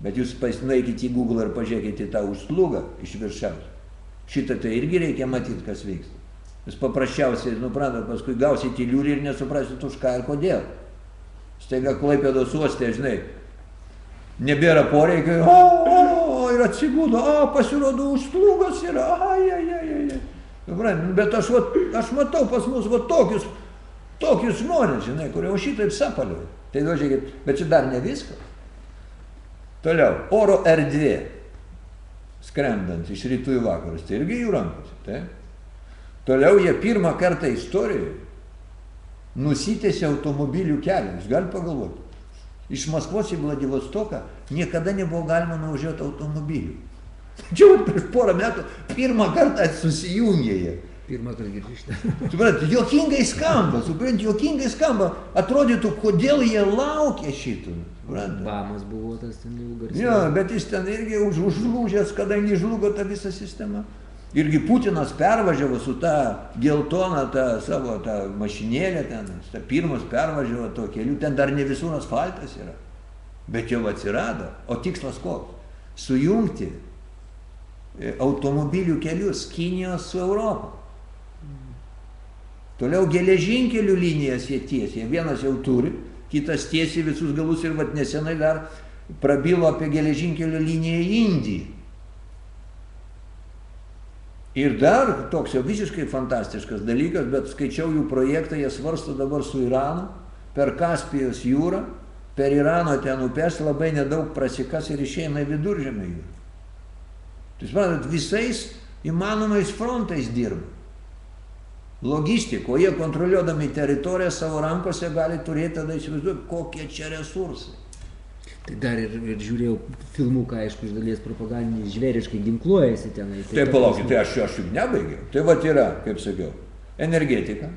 Bet jūs pasinaikite į Google ir pažiūrėkite į tą užslugą iš viršaus. Šitą tai irgi reikia matyti, kas vyksta. Jūs paprasčiausiai, nuprantat, paskui gausite liūrį ir nesuprasit už ką ir kodėl. Staiga Klaipėdos uostė, žinai, nebėra poreikio, o, o, ir atsigūdo, o, pasirodo užslugos yra, ai, ai, ai, ai. ai. Suprantat, bet aš, vat, aš matau pas mus vat, tokius, tokius žmonės, žinai, kurie jau šitaip sapaliuoja. Tai važiuokit, bet čia dar ne viskas. Toliau, oro erdvė, skrendant iš rytų į vakarus, tai irgi jų rankose. Tai? Toliau jie pirmą kartą istorijoje nusitėsi automobilių kelią, jūs galite pagalvoti. Iš Maskvos į Vladivostoką niekada nebuvo galima nuvažiuoti automobiliu. Čia vat prieš porą metų pirmą kartą susijungė jie. Pirmą kartą girdžiu šitą. Suprantat, juokingai skamba, suprantat, juokingai skamba. Atrodytų, kodėl jie laukia šito. Bamas buvo tas ten jau garsiai. Jo, bet jis ten irgi už, užlūžęs, kadangi žlugo ta visa sistema. Irgi Putinas pervažiavo su ta geltona, ta savo ta mašinėlė ten, ta pirmas pervažiavo to keliu, ten dar ne visur asfaltas yra. Bet jau atsirado. O tikslas koks? Sujungti automobilių kelius Kinijos su Europą. Toliau geležinkelių linijas jie tiesia. Vienas jau turi, kitas tiesia visus galus ir vat nesenai dar prabilo apie geležinkelio liniją į Indiją. Ir dar toks jau visiškai fantastiškas dalykas, bet skaičiau jų projektą, jie svarsto dabar su Iranu, per Kaspijos jūrą, per Irano ten upes labai nedaug prasikas ir išeina į viduržėmę jūrą. Tai suprantat, visais įmanomais frontais dirba. Logistiko, jie kontroliuodami teritoriją savo rankose gali turėti tada įsivaizduoti, kokie čia resursai. Tai dar ir, ir žiūrėjau filmuką, aišku, iš dalies propagandinį, žvėriškai ginkluojasi tenai. Tai palaukit, tai aš, aš juk nebaigiau. Tai va yra, kaip sakiau, energetika,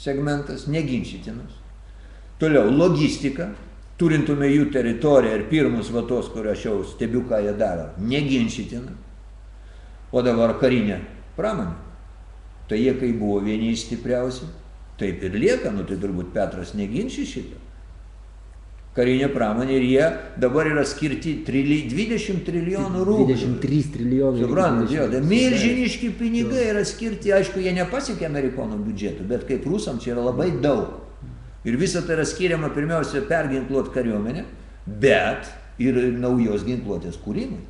segmentas neginčytinas. Toliau logistika, turintume jų teritoriją ir pirmus vatos, kur aš jau stebiu, ką jie daro, neginčytina. O dabar karinė pramonė. Tai jie, kai buvo vieni iš stipriausių, taip ir lieka, nu tai turbūt Petras neginči šitą. Karinė pramonė ir jie dabar yra skirti trili, 20 trilijonų rublių. 23 trilijonai. Suprantat, jo, tai 20. milžiniški pinigai yra skirti, aišku, jie nepasiekia amerikonų biudžeto, bet kaip rusams čia yra labai daug. Ir visa tai yra skiriama pirmiausia perginkluoti kariuomenę, bet ir naujos ginkluotės kūrimui.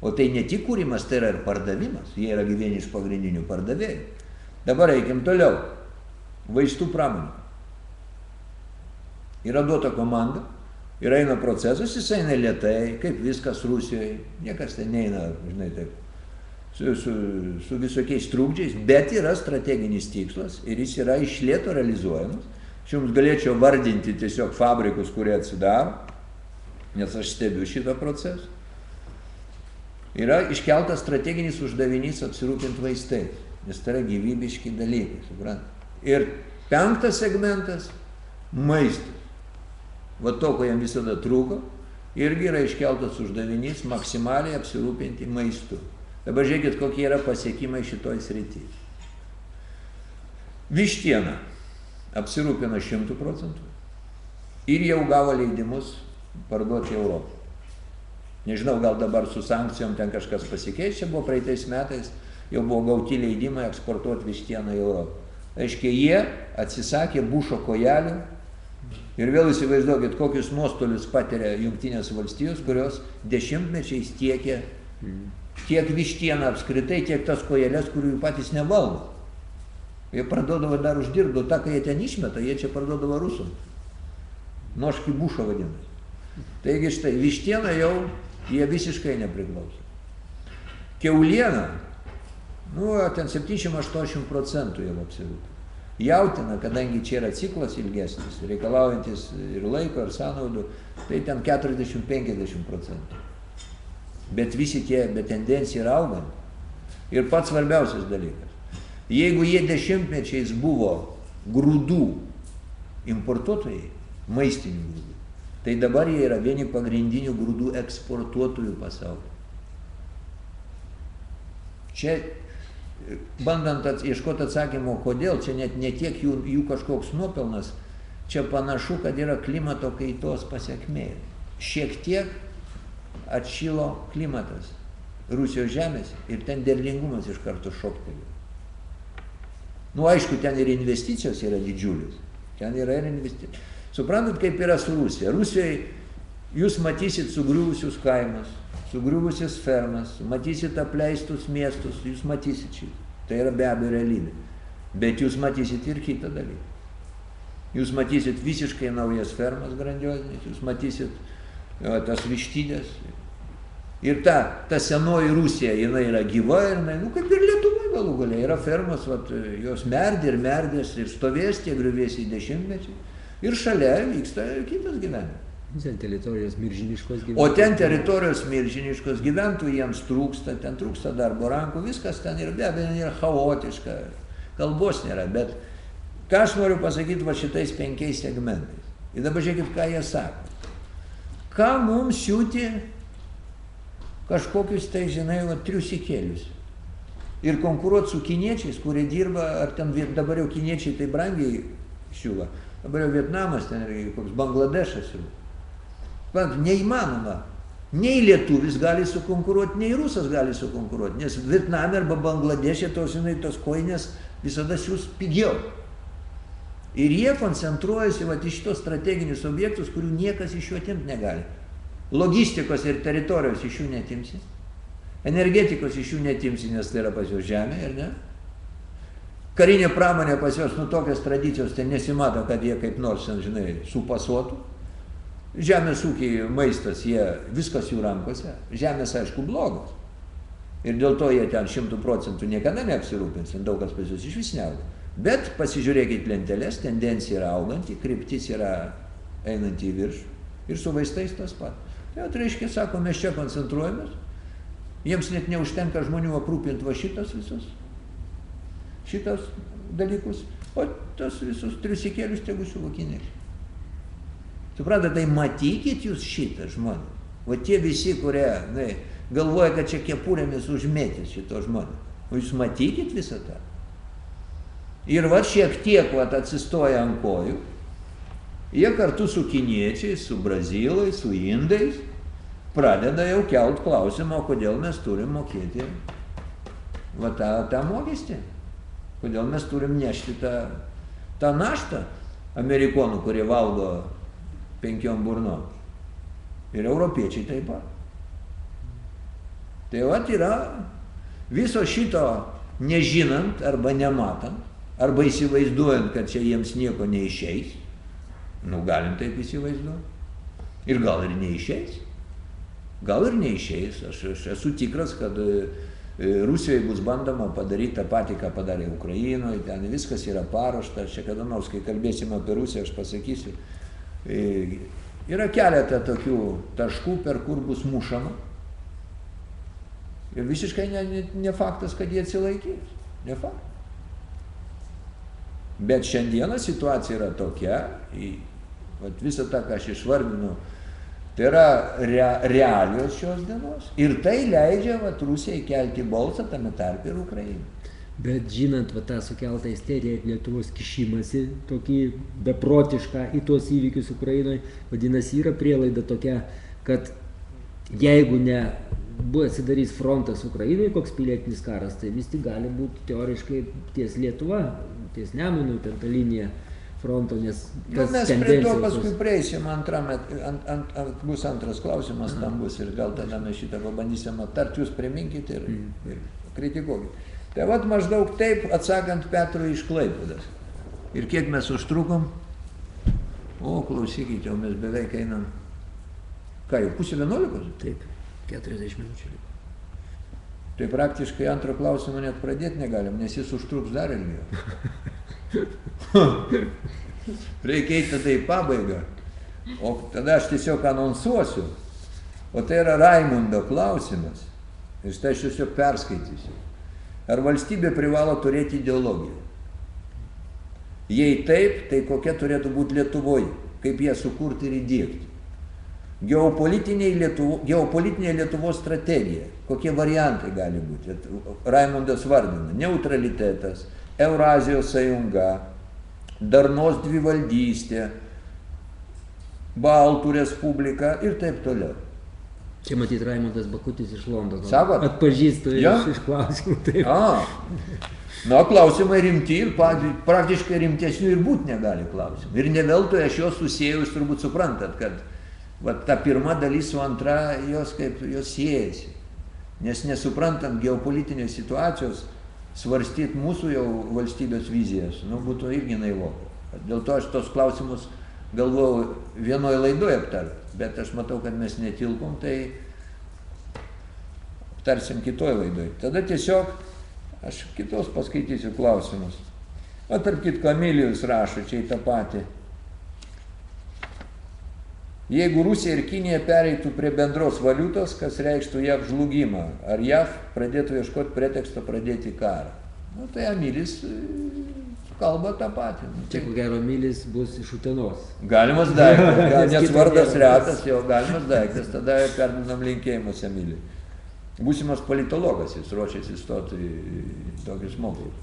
O tai ne tik kūrimas, tai yra ir pardavimas. Jie yra vieni iš pagrindinių pardavėjų. Dabar eikim toliau. Vaistų pramonė. Yra duota komanda, ir eina procesas, jis eina lietai, kaip viskas Rusijoje, niekas ten neina, žinai, taip, su, su, su visokiais trūkdžiais, bet yra strateginis tikslas ir jis yra iš lėto realizuojamas. Aš jums galėčiau vardinti tiesiog fabrikus, kurie atsidaro, nes aš stebiu šitą procesą. Yra iškeltas strateginis uždavinys apsirūpinti vaistais, nes tai yra gyvybiški dalykai, suprantate. Ir penktas segmentas - maistas. Va to, ko jam visada trūko, irgi yra iškeltas uždavinys maksimaliai apsirūpinti maistu. Dabar žiūrėkit, kokie yra pasiekimai šitoj srityje. Vištiena apsirūpina 100 procentų ir jau gavo leidimus parduoti Europą. Nežinau, gal dabar su sankcijom ten kažkas pasikeis, čia buvo praeitais metais, jau buvo gauti leidimai eksportuoti vištieną į Europą. Aiškiai, jie atsisakė bušo kojelių ir vėl įsivaizduokit, kokius nuostolius patiria Junktinės valstijos, kurios dešimtmečiais tiekia tiek vištieną apskritai, tiek tas kojelės, kurių patys nevaldo. Jie parduodavo dar uždirbdavo tą, ką jie ten išmeta, jie čia parduodavo rusam. Noški bušo vadinasi. Taigi štai, vištiena jau jie visiškai nepriklauso. Keuliena, nu, ten 70-80 procentų jau apsirūpina. Jautina, kadangi čia yra ciklas ilgesnis, reikalaujantis ir laiko, ir sąnaudų, tai ten 40-50 procentų. Bet visi tie, bet tendencija yra augant. Ir pats svarbiausias dalykas. Jeigu jie dešimtmečiais buvo grūdų importuotojai, maistinių grūdų, tai dabar jie yra vieni pagrindinių grūdų eksportuotojų pasaulyje. Čia, bandant ats, ieškoti atsakymo, kodėl, čia net ne tiek jų, jų kažkoks nuopelnas, čia panašu, kad yra klimato kaitos pasiekmė. Šiek tiek atšilo klimatas Rusijos žemėse ir ten derlingumas iš karto šoktelėjo. Nu, aišku, ten ir investicijos yra didžiulis. Ten yra ir investicijos. Suprantat, kaip yra su Rusija. Rusijoje jūs matysit sugriuvusius kaimus, sugriuvusias fermas, matysit apleistus miestus, jūs matysit šitą. Tai yra be abejo realybė. Bet jūs matysit ir kitą dalyką. Jūs matysit visiškai naujas fermas grandiozinės, jūs matysit jo, tas vištydės. Ir ta, ta senoji Rusija, jinai yra gyva ir jinai, nu kaip ir Lietuva galų galia, yra fermos, vat, jos merdė ir merdės ir stovės tie griuvėsiai dešimtmečiai. Ir šalia vyksta kitas gyvenimas. Ten teritorijos milžiniškos O gyventojų. ten teritorijos milžiniškos, gyventojų jiems trūksta, ten trūksta darbo rankų, viskas ten yra, be abejo, yra chaotiška, kalbos nėra, bet ką aš noriu pasakyti va šitais penkiais segmentais. Ir dabar žiūrėkit, ką jie sako. Ką mums siūti kažkokius tai, žinai, va, triusikėlius. Ir konkuruoti su kiniečiais, kurie dirba, ar ten dabar jau kiniečiai tai brangiai siūlo. Dabar jau Vietnamas, ten yra koks Bangladešas jau. Suprantat, neįmanoma. Nei lietuvis gali sukonkuruoti, nei rusas gali sukonkuruoti, nes Vietname arba Bangladešė tos, žinai, tos koinės visada siūs pigiau. Ir jie koncentruojasi vat, į šitos strateginius objektus, kurių niekas iš jų atimti negali. Logistikos ir teritorijos iš jų netimsi. Energetikos iš jų netimsi, nes tai yra pas juos žemė, ar ne? Karinė pramonė pas juos, nu tokios tradicijos, ten nesimato, kad jie kaip nors, žinai, supasuotų. Žemės ūkiai, maistas, jie, viskas jų rankose. Žemės, aišku, blogos. Ir dėl to jie ten šimtų procentų niekada neapsirūpins, daug kas pas juos iš vis neauga. Bet pasižiūrėkit lenteles, tendencija yra auganti, kryptis yra einanti į viršų. Ir su vaistais tas pat. Tai reiškia, sako, mes čia koncentruojamės. Jiems net neužtenka žmonių aprūpinti va šitas visus. Šitas dalykus. O tas visus triusikėlius tegu kiniečiai. Suprantate, tai matykit jūs šitą žmonę. O tie visi, kurie na, galvoja, kad čia kepurėmis užmėtys šito žmonės. O jūs matykit visą tą. Ir va šiek tiek va atsistoja ant kojų. Jie kartu su kiniečiais, su brazilais, su indais pradeda jau kelt klausimą, kodėl mes turim mokėti va tą, tą mokestį. Kodėl mes turim nešti tą, tą naštą amerikonų, kurie valgo penkiom burnom. Ir europiečiai taip pat. Tai vat yra viso šito nežinant arba nematant, arba įsivaizduojant, kad čia jiems nieko neišeis. Nu, galim taip įsivaizduoti. Ir gal ir neišeis. Gal ir neišeis. Aš, aš esu tikras, kad Rusijoje bus bandoma padaryti tą patį, ką padarė Ukrainoje. Ten viskas yra paruošta. Čia kada nors, kai kalbėsime apie Rusiją, aš pasakysiu. E, Yra keletą tokių taškų, per kur bus mušama. Ir visiškai ne, ne, ne faktas, kad jie atsilaikys. Ne faktas. Bet šiandieną situacija yra tokia, į, vat visą tą, ką aš išvardinu, tai yra rea, realios šios dienos. Ir tai leidžia vat, Rusijai kelti balsą tame tarp ir Ukrainai. Bet žinant va, tą sukeltą isteriją ir Lietuvos kišimąsi, tokį beprotišką į tuos įvykius Ukrainoje, vadinasi, yra prielaida tokia, kad jeigu ne buvo atsidarys frontas Ukrainoje, koks pilietinis karas, tai vis tik gali būti teoriškai ties Lietuva, ties Nemunų, ten ta linija fronto, nes Nu, tas mes prie to paskui prieisim antram, ant, ant, ant, bus antras klausimas, tam bus ir gal tada mes šitą pabandysim aptarti, jūs priminkite ir, ir kritikuokite. Tai vad maždaug taip atsakant Petrui iš Klaipėdas. Ir kiek mes užtrukom? O, klausykite, jau mes beveik einam. Ką, jau pusė vienuolikos? Taip, 40 minučių liko. Tai praktiškai antro klausimo net pradėti negalim, nes jis užtruks dar ilgiau. Reikia eiti tada į pabaigą. O tada aš tiesiog anonsuosiu. O tai yra Raimundo klausimas. Ir štai aš tiesiog perskaitysiu. Ar valstybė privalo turėti ideologiją? Jei taip, tai kokia turėtų būti Lietuvoje, kaip ją sukurti ir įdėkti. Geopolitinė Lietuvo, geopolitinė Lietuvos strategija, kokie variantai gali būti. Raimondas vardina, neutralitetas, Eurazijos sąjunga, darnos dvivaldystė, Baltų respublika ir taip toliau. Čia matyti Raimondas Bakutis iš Londono. Sakot? Atpažįstu Jo? iš, iš klausimų. Taip. A, na, klausimai rimti ir praktiškai rimtesnių ir būti negali klausimų. Ir ne veltui aš juos susijęju, jūs turbūt suprantat, kad va, ta pirma dalis su antra, jos kaip jos siejasi. Nes nesuprantant geopolitinės situacijos, svarstyti mūsų jau valstybės vizijas, nu, būtų irgi naivu. Dėl to aš tos klausimus galvojau vienoje laidoje aptarti, bet aš matau, kad mes netilpom, tai aptarsim kitoje laidoje. Tada tiesiog aš kitos paskaitysiu klausimus. O tarp kitko, Emilijus rašo čia į tą patį. Jeigu Rusija ir Kinija pereitų prie bendros valiutos, kas reikštų JAV žlugimą, ar JAV pradėtų ieškoti preteksto pradėti karą? Nu, tai Emilis e, kalba tą patį. Nu, Čia ko gero Milis bus iš Utenos. Galimas daiktas, Nes vardas retas, jo galimas daiktas, tada perdinam linkėjimus Emiliui. Būsimas politologas, jis ruošiasi stoti į tokius mokslus.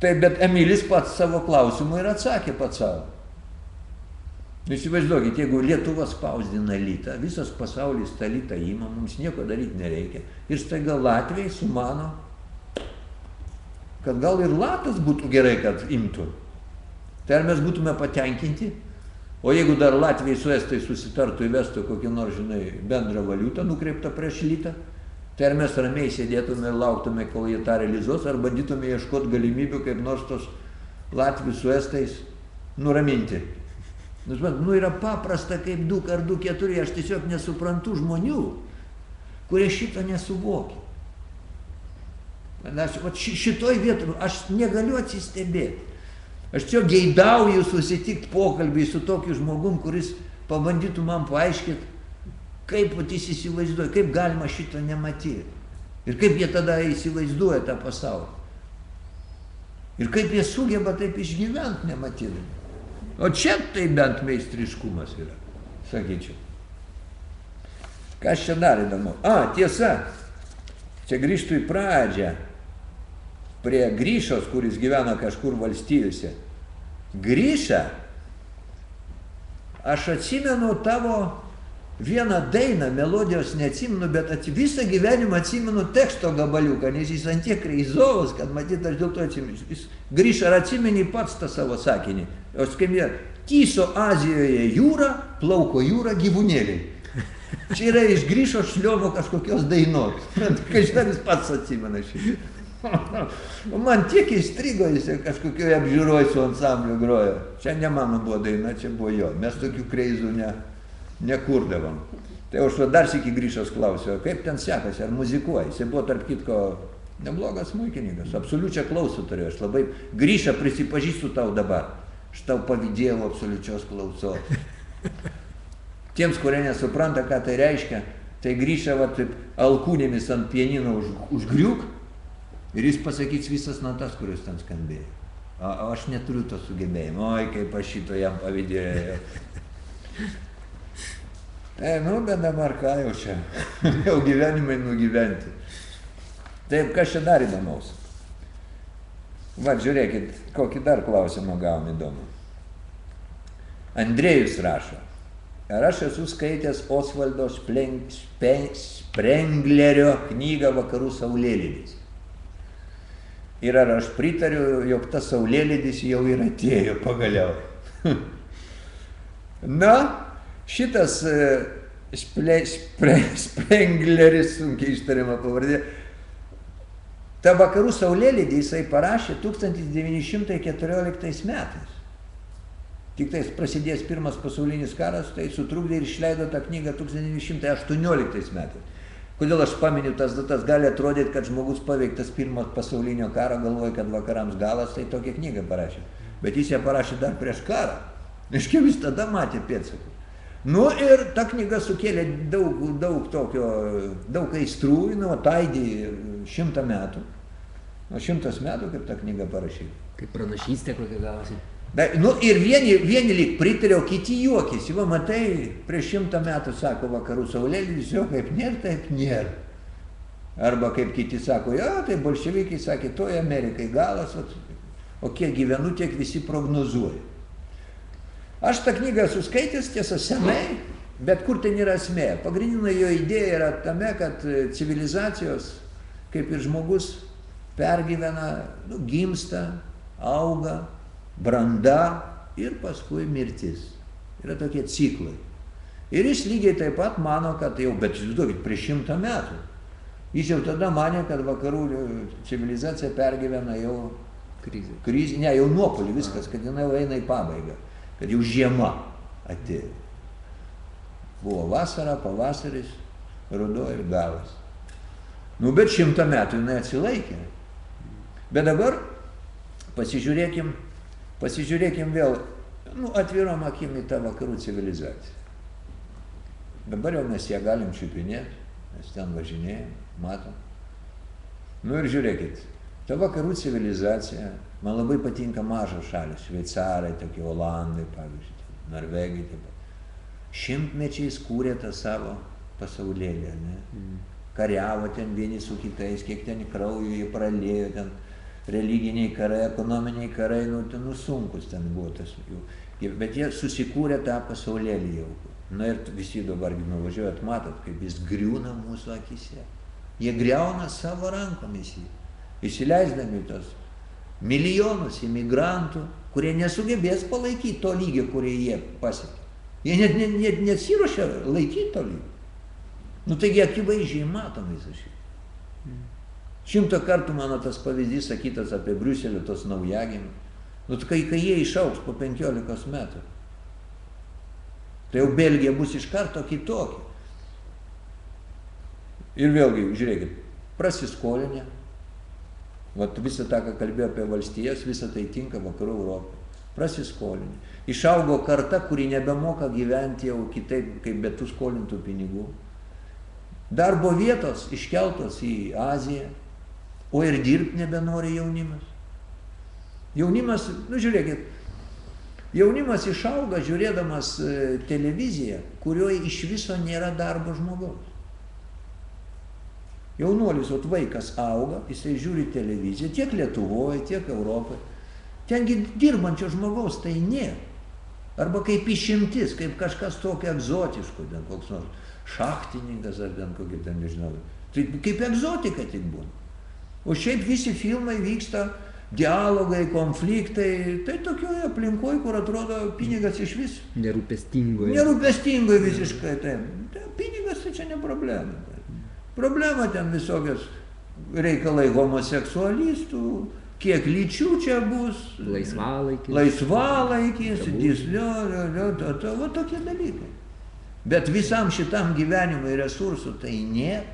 Taip, bet Emilis pats savo klausimų ir atsakė pats savo. Nu, Įsivaizduokit, jeigu Lietuva spausdina litą, visas pasaulis tą litą įma, mums nieko daryti nereikia. Ir staiga Latvijai sumano, kad gal ir latas būtų gerai, kad imtų. Tai ar mes būtume patenkinti? O jeigu dar Latvijai su Estai susitartų įvestų kokį nors, žinai, bendrą valiutą nukreiptą prieš litą, tai ar mes ramiai sėdėtume ir lauktume, kol jie tą realizuos, ar bandytume ieškoti galimybių, kaip nors tos Latvijos su Estais nuraminti. Nu, suprantat, nu yra paprasta kaip 2 ar 2 4, aš tiesiog nesuprantu žmonių, kurie šito nesuvokia. Aš, ši- šitoj vietoj aš negaliu atsistebėti. Aš čia geidauju susitikti pokalbį su tokiu žmogum, kuris pabandytų man paaiškinti, kaip jis įsivaizduoja, kaip galima šito nematyti. Ir kaip jie tada įsivaizduoja tą pasaulį. Ir kaip jie sugeba taip išgyventi nematydami. O čia tai bent meistriškumas yra, sakyčiau. Kas čia dar įdomu? A, tiesa, čia grįžtų į pradžią, prie Grįšos, kuris gyvena kažkur valstijose. Grįša, aš atsimenu tavo vieną dainą, melodijos neatsimenu, bet ats, visą gyvenimą atsimenu teksto gabaliuką, nes jis antiek reizovas, kad matyt, aš dėl to atsimenu. Jis grįžta ar atsimeni pats tą savo sakinį. O skambėjo, tyso Azijoje jūra, plauko jūra gyvūnėliai. Čia yra iš grįžo šliovo kažkokios dainos. Kažkas jis pats atsimena šį. Man tiek įstrigo jis kažkokioje apžiūroje su ansambliu grojo. Čia ne mano buvo daina, čia buvo jo. Mes tokių kreizų ne, nekurdavom. Tai aš dar sėki grįžęs klausiau, kaip ten sekasi, ar muzikuoja. Jis buvo tarp kitko neblogas smuikininkas, absoliučią klausą turėjo. Aš labai grįžę prisipažįstu tau dabar. Aš tau pavydėjau absoliučios klausos. Tiems, kurie nesupranta, ką tai reiškia, tai grįžę va taip alkūnėmis ant pienino už, užgriuk ir jis pasakys visas natas, kurios ten skambėjo. O, o aš neturiu to sugebėjimo. Oi, kaip aš šito jam pavydėjau. E, nu, bet dabar ką jau čia, jau gyvenimai nugyventi. Taip, kas čia dar įdomaus? Va, žiūrėkit, kokį dar klausimą gavom įdomų. Andrėjus rašo, ar aš esu skaitęs Osvaldo Sprenglerio knygą Vakarų Saulėlydis? Ir ar aš pritariu, jog tas Saulėlydis jau ir atėjo pagaliau? Na, šitas e, sple, spre, Sprengleris, sunkiai ištariama pavardė, tą vakarų saulėlydį jisai parašė 1914 metais. Tik tais prasidėjęs pirmas pasaulinis karas, tai sutrukdė ir išleido tą knygą 1918 metais. Kodėl aš paminiu tas datas, gali atrodyti, kad žmogus paveiktas pirmo pasaulinio karo, galvoja, kad vakarams galas, tai tokią knygą parašė. Bet jis ją parašė dar prieš karą. Iškiau jis tada matė pėdsakus. Nu ir ta knyga sukėlė daug, daug tokio, daug aistrų, nu, taidį šimtą metų. Nu, šimtas metų, kaip tą knygą parašyti. Kaip pranašystė kokia gavosi. Bet, nu, ir vieni, vieni lyg pritarė, o kiti juokėsi. Va, matai, prieš šimtą metų sako vakarų saulėlydis, jo kaip nėra, taip nėra. Arba kaip kiti sako, jo, tai bolševikai sakė, toj Amerikai galas, vat, o kiek gyvenu, tiek visi prognozuoja. Aš tą knygą esu skaitęs, tiesa, senai, bet kur ten yra esmė. Pagrindinė jo idėja yra tame, kad e, civilizacijos, kaip ir žmogus, pergyvena, nu, gimsta, auga, branda ir paskui mirtis. Yra tokie ciklai. Ir jis lygiai taip pat mano, kad jau, bet įsivaizduokit, prieš šimtą metų. Jis jau tada mane, kad vakarų e, civilizacija pergyvena jau Krizė. krizį, ne, jau nuopolį viskas, kad jinai jau eina į pabaigą, kad jau žiema atėjo. Buvo vasara, pavasaris, ruduo ir galas. Nu, bet šimtą metų jinai atsilaikė. Bet dabar pasižiūrėkim, pasižiūrėkim vėl, nu, atvirom akim į tą vakarų civilizaciją. Dabar jau mes ją galim čiupinėti, mes ten važinėjom, matom. Nu ir žiūrėkit, ta vakarų civilizacija, man labai patinka mažos šalis, šveicarai, tokie olandai, pavyzdžiui, norvegai, taip pat. Šimtmečiais kūrė tą savo pasaulėlį, ne? Mm. Kariavo ten vieni su kitais, kiek ten kraujo jie pralėjo, ten religiniai karai, ekonominiai karai, nu, ten, nu sunkus ten buvo tas jų. Bet jie susikūrė tą pasaulėlį jau. Na ir visi dabar nuvažiuojat, matot, kaip jis griūna mūsų akise. Jie greuna savo rankomis jį, įsileisdami tos milijonus imigrantų, kurie nesugebės palaikyti to lygio, kurį jie pasiekė. Jie net, net, net nesiruošia laikyti to lygio. Nu taigi akivaizdžiai matom visą šį. Šimtą kartų mano tas pavyzdys sakytas apie Briuselio tos naujagimių. Nu tai kai, kai jie išauks po penkiolikos metų, tai jau Belgija bus iš karto kitokia. Ir vėlgi, žiūrėkit, prasiskolinę, vat visą tą, ką kalbėjau apie valstijas, visą tai tinka vakarų Europai. Prasiskolinę. Išaugo karta, kuri nebemoka gyventi jau kitaip, kaip be tų skolintų pinigų. Darbo vietos iškeltos į Aziją, o ir dirbti nebenori jaunimas. Jaunimas, nu žiūrėkit, jaunimas išauga žiūrėdamas e, televiziją, kurioje iš viso nėra darbo žmogaus. Jaunuolis, o vaikas auga, jisai žiūri televiziją tiek Lietuvoje, tiek Europoje. Tengi dirbančio žmogaus tai nėra. Arba kaip išimtis, kaip kažkas tokio egzotiško, ten koks nors šachtininkas ar ten kokie ten nežinau. Tai kaip egzotika tik būna. O šiaip visi filmai vyksta, dialogai, konfliktai, tai tokioje aplinkoje, kur atrodo pinigas iš vis. Nerūpestingoje. Nerūpestingai visiškai. Tai Pinigas tai čia ne problema. Problema ten visokios reikalai homoseksualistų, kiek lyčių čia bus. Laisvalaikis. Laisvalaikis, dislio, lio, to, to, va tokie dalykai. Bet visam šitam gyvenimui resursų tai nėra.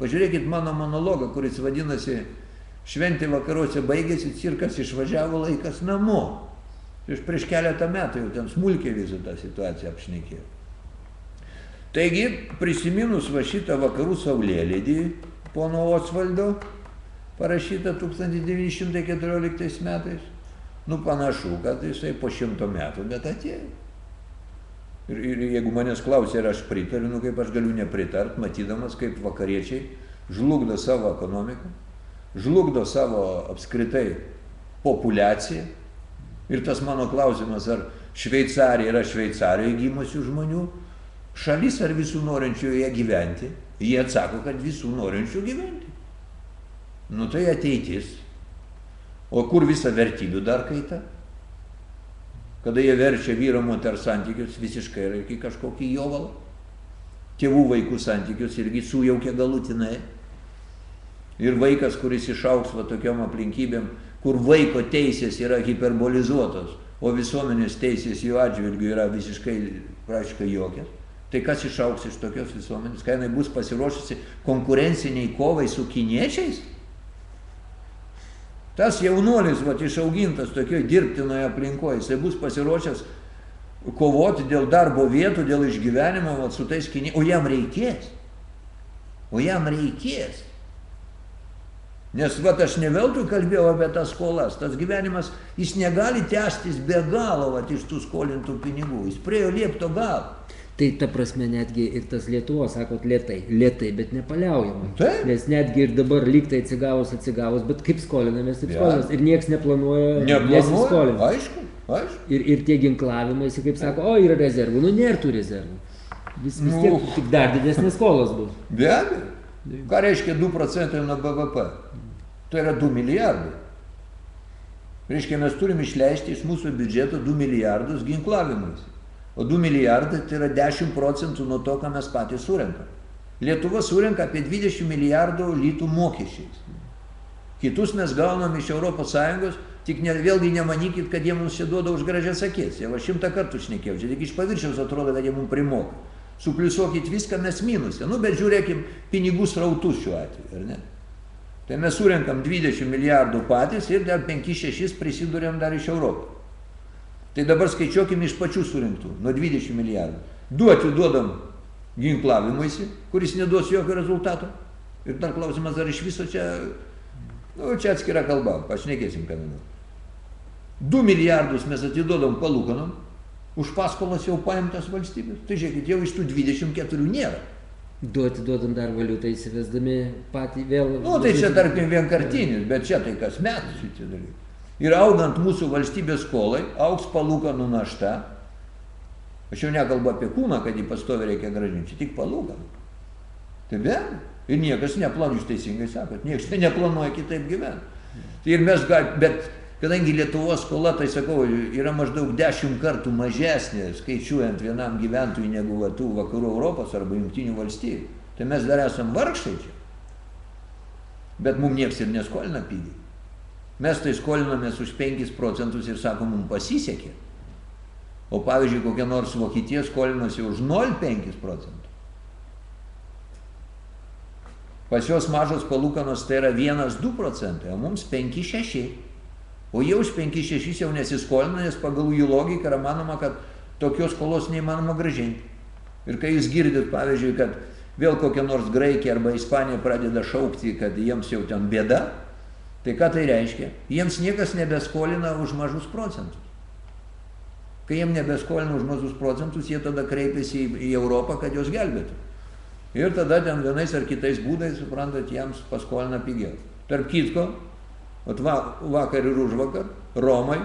Pažiūrėkit mano monologą, kuris vadinasi Šventė vakaruose baigėsi, cirkas išvažiavo laikas namo. Iš prieš keletą metų jau ten smulkiai visą tą situaciją apšnekėjo. Taigi, prisiminus va šitą vakarų saulėlydį pono Osvaldo, parašytą 1914 metais, nu panašu, kad jisai po šimto metų, bet atėjo. Ir, ir jeigu manęs klausia, ar aš pritariu, nu kaip aš galiu nepritart, matydamas, kaip vakariečiai žlugdo savo ekonomiką, žlugdo savo apskritai populiaciją. Ir tas mano klausimas, ar Šveicarija yra Šveicarijoje gimusių žmonių šalis ar visų norinčių joje gyventi, jie atsako, kad visų norinčių gyventi. Nu tai ateitis. O kur visa vertybių dar kaita? Kada jie verčia vyro moters santykius visiškai yra iki kažkokį jovalą. Tėvų vaikų santykius irgi sujaukia galutinai. Ir vaikas, kuris išauks va tokiom aplinkybėm, kur vaiko teisės yra hiperbolizuotos, o visuomenės teisės jų atžvilgių yra visiškai praškai jokios. Tai kas išauks iš tokios visuomenės, kai jinai bus pasiruošusi konkurenciniai kovai su kiniečiais? Tas jaunuolis, va, išaugintas tokioj dirbtinoje aplinkoje, jisai bus pasiruošęs kovoti dėl darbo vietų, dėl išgyvenimo va, su tais kiniečiais, o jam reikės. O jam reikės. Nes va aš ne veltui kalbėjau apie tas skolas. Tas gyvenimas, jis negali tęstis be galo va, iš tų skolintų pinigų. Jis priejo liepto galo. Tai ta prasme netgi ir tas Lietuvos, sakot, lietai, lietai, bet nepaliaujamai. Nes netgi ir dabar lygtai atsigavus, atsigavus, bet kaip skolinamės, taip skolinamės. Ir niekas neplanuoja nesiskolinti. Aišku, aišku. Ir, ir tie ginklavimaisi, kaip sako, o yra rezervų, nu nėra tų rezervų. Vis, vis Nu. tiek tik dar didesnės skolos bus. Be abejo. Ką reiškia 2 procentai nuo BVP? Tai yra 2 milijardai. Reiškia, mes turim išleisti iš mūsų biudžeto 2 milijardus ginklavimuisi. O 2 milijardai tai yra 10 procentų nuo to, ką mes patys surenkam. Lietuva surenka apie 20 milijardų litų mokesčiais. Kitus mes gaunam iš ES, tik ne, vėlgi nemanykit, kad jie mums čia duoda už gražias akis. Jau aš šimtą kartų šnekėjau, čia tik iš paviršiaus atrodo, kad jie mums primoka. Supliusuokit viską, mes minusė. Nu, bet žiūrėkim pinigų srautus šiuo atveju, ar ne? Tai mes surenkam 20 milijardų patys ir dar 5-6 prisidurėm dar iš Europos. Tai dabar skaičiuokim iš pačių surinktų, nuo 20 milijardų. Du atiduodam ginklavimuisi, kuris neduos jokio rezultato. Ir dar klausimas, ar iš viso čia, nu, čia atskira kalba, pašnekėsim kada nors. 2 milijardus mes atiduodam palūkanom, už paskolas jau paimtas valstybės. Tai žiūrėkit, jau iš tų 24 nėra. Du atiduodam dar valiutą įsivesdami patį vėl. Nu, tai čia tarkim vienkartinis, bet čia tai kas metų šitie dalykai. Ir augant mūsų valstybės skolai, auks palūkanų našta. Aš jau nekalbu apie kūną, kad jį pastovi reikia gražinti, tik palūkanų. Tai be. Ir niekas neplanuoja, jūs teisingai sakot, niekas neplanuoja kitaip gyventi. Tai ir mes gal, bet kadangi Lietuvos skola, tai sakau, yra maždaug dešimt kartų mažesnė, skaičiuojant vienam gyventojui negu va, tų vakarų Europos arba jungtinių valstybių, tai mes dar esam vargšai čia. Bet mums niekas ir neskolina pigiai. Mes tai skolinamės už 5 procentus ir sakom, mums pasisekė. O pavyzdžiui, kokia nors Vokietija skolinasi už 0,5 procentų. Pas juos mažos palūkanos tai yra 1-2 procentai, o mums 5-6. O jie už 5-6 jau nesiskolina, nes pagal jų logiką yra manoma, kad tokios skolos neįmanoma gražinti. Ir kai jūs girdit, pavyzdžiui, kad vėl kokia nors Graikija arba Ispanija pradeda šaukti, kad jiems jau ten bėda, tai ką tai reiškia? Jiems niekas nebeskolina už mažus procentus. Kai jiems nebeskolina už mažus procentus, jie tada kreipiasi į, į Europą, kad jos gelbėtų. Ir tada ten vienais ar kitais būdais, suprantat, jiems paskolina pigiau. Tarp kitko, va, vakar ir už vakar, Romai,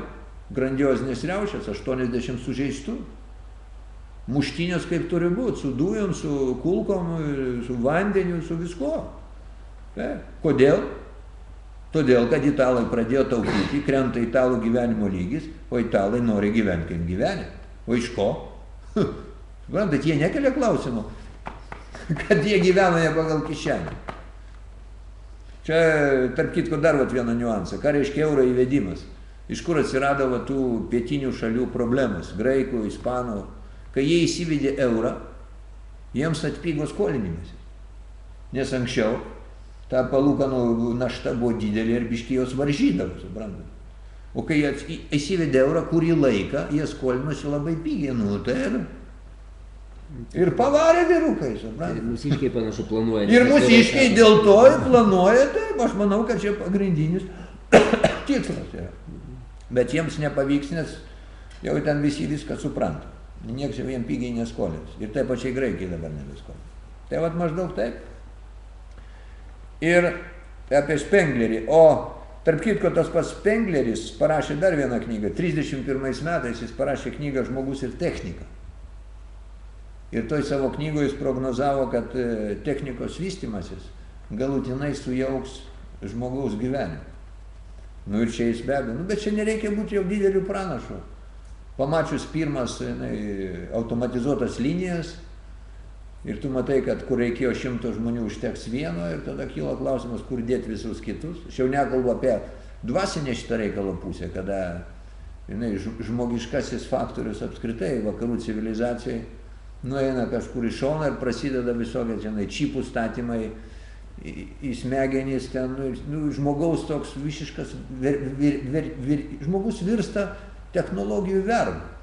grandiozinės riaušės, 80 sužeistų. Muštinės kaip turi būti, su dujom, su kulkom, su vandeniu, su viskuo. Taip. Kodėl? Todėl, kad italai pradėjo taupyti, krenta italų gyvenimo lygis, o italai nori gyventi kaip gyvenę. O iš ko? Suprantat, jie nekelia klausimų, kad jie gyvena ne pagal kišenę. Čia, tarp kitko, dar vat vieną niuansą. Ką reiškia euro įvedimas? Iš kur atsirado va, tų pietinių šalių problemas? Graikų, ispanų. Kai jie įsivedė eurą, jiems atpigo skolinimasis. Nes anksčiau ta palūkanų našta buvo didelė ir biški jos varžydavo, suprantate. O kai įsivedė eurą kurį laiką, jie skolinosi labai pigiai, nu tai ir, ir pavarė vyrukai, Ir suprantate. mūsiškiai panašu planuoja. Ir mūsiškiai dėl to ir planuoja, taip, aš manau, kad čia pagrindinis tikslas yra. Bet jiems nepavyks, nes jau ten visi viską supranta. Niekas jau jiem pigiai neskolins. Ir taip pačiai graikiai dabar nebeskolins. Tai vad maždaug taip. Ir apie Spenglerį. O tarp kitko tas pats Spengleris parašė dar vieną knygą. 31 metais jis parašė knygą Žmogus ir technika. Ir toj savo knygoje jis prognozavo, kad e, technikos vystimasis galutinai sujauks žmogaus gyvenimą. Nu ir čia jis be abejo, nu bet čia nereikia būti jau dideliu pranašu. Pamačius pirmas jinai, automatizuotas linijas ir tu matai, kad kur reikėjo šimto žmonių užteks vieno ir tada kyla klausimas, kur dėti visus kitus. Aš jau nekalbu apie dvasinę šitą reikalo pusę, kada jinai, žmogiškasis faktorius apskritai vakarų civilizacijai nueina kažkur į šoną ir prasideda visokie tenai čipų statymai į, į smegenys ten, nu, nu, žmogaus toks visiškas, vir, vir, vir, vir, žmogus virsta technologijų vergu.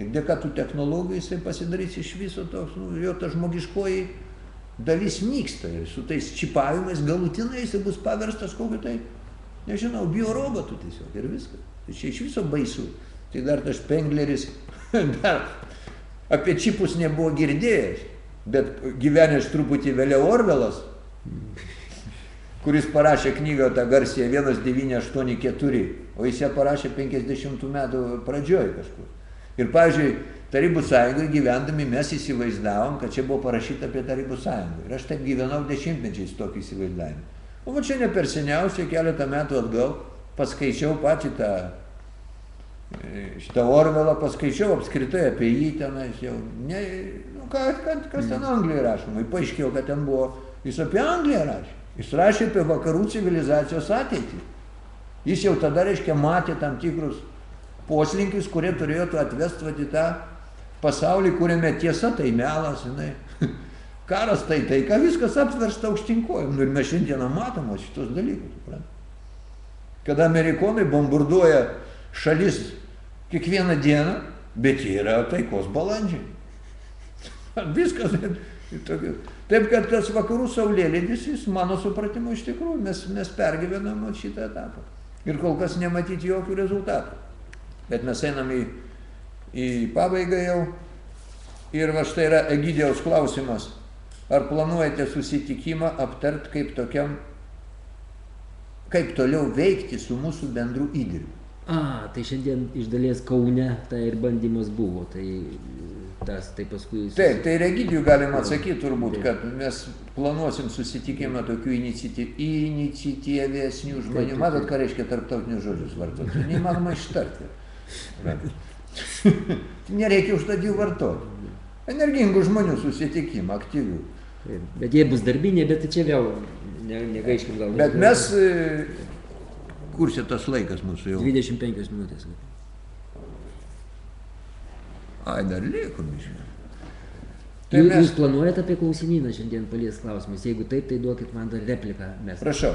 Ir dėka tų technologijų jisai pasidarys iš viso toks, nu, jo ta žmogiškoji dalis nyksta ir su tais čipavimais galutinai jisai bus paverstas kokiu tai, nežinau, biorobotu tiesiog ir viskas. Tai čia iš viso baisu. Tai dar tas Spengleris dar apie čipus nebuvo girdėjęs, bet gyvenęs truputį vėliau Orvelas, kuris parašė knygą tą garsiją 1984, o jis ją parašė 50 metų pradžioj kažkur. Ir, pavyzdžiui, Tarybų sąjungai gyvendami mes įsivaizdavom, kad čia buvo parašyta apie Tarybų sąjungą. Ir aš taip gyvenau dešimtmečiais tokį įsivaizdavimą. O va čia ne per seniausiai, keletą metų atgal, paskaičiau patį tą, e, šitą Orvelą, paskaičiau apskritai apie jį tenais jau, ne, nu, ką, kad, kas ten Anglijoje rašoma. Ir paaiškėjo, kad ten buvo, jis apie Angliją rašė. Jis rašė apie vakarų civilizacijos ateitį. Jis jau tada, reiškia, matė tam tikrus poslinkius, kurie turėtų atvesti į tą pasaulį, kuriame tiesa tai melas, žinai. Karas tai taika, viskas aptversta aukštinkojom. Nu, ir mes šiandieną matome šitos dalykus. Suprantu. Kada amerikonai bombarduoja šalis kiekvieną dieną, bet jie yra taikos balandžiai. Viskas. Taip kad tas vakarų saulėlydis, jis mano supratimu iš tikrųjų, mes, mes pergyvenam šitą etapą. Ir kol kas nematyti jokių rezultatų. Bet mes einam į į pabaigą jau. Ir va štai yra Egidijaus klausimas. Ar planuojate susitikimą aptart kaip tokiam, kaip toliau veikti su mūsų bendru įdirbiu? A, tai šiandien iš dalies Kaune tai ir bandymas buvo, tai tas, tai paskui... Susi... Taip, tai Regidijų galima atsakyti turbūt, taip. kad mes planuosim susitikimą tokių iniciatyvesnių žmonių. Matot, ką reiškia tarptautinius žodžius vartoti? Neįmanoma ištarti. Nereikia užtat jų vartoti. Energingų žmonių susitikimą, aktyvių. Bet jie bus darbiniai, bet čia vėl ne, negaiškim gal. Bet mes, e, kur čia tas laikas mūsų jau? 25 minutės. Ai, dar liko, miškai. Tai jūs, mes... jūs planuojate apie klausimyną šiandien palies klausimus. Jeigu taip, tai duokit man dar repliką. Mes. Prašau.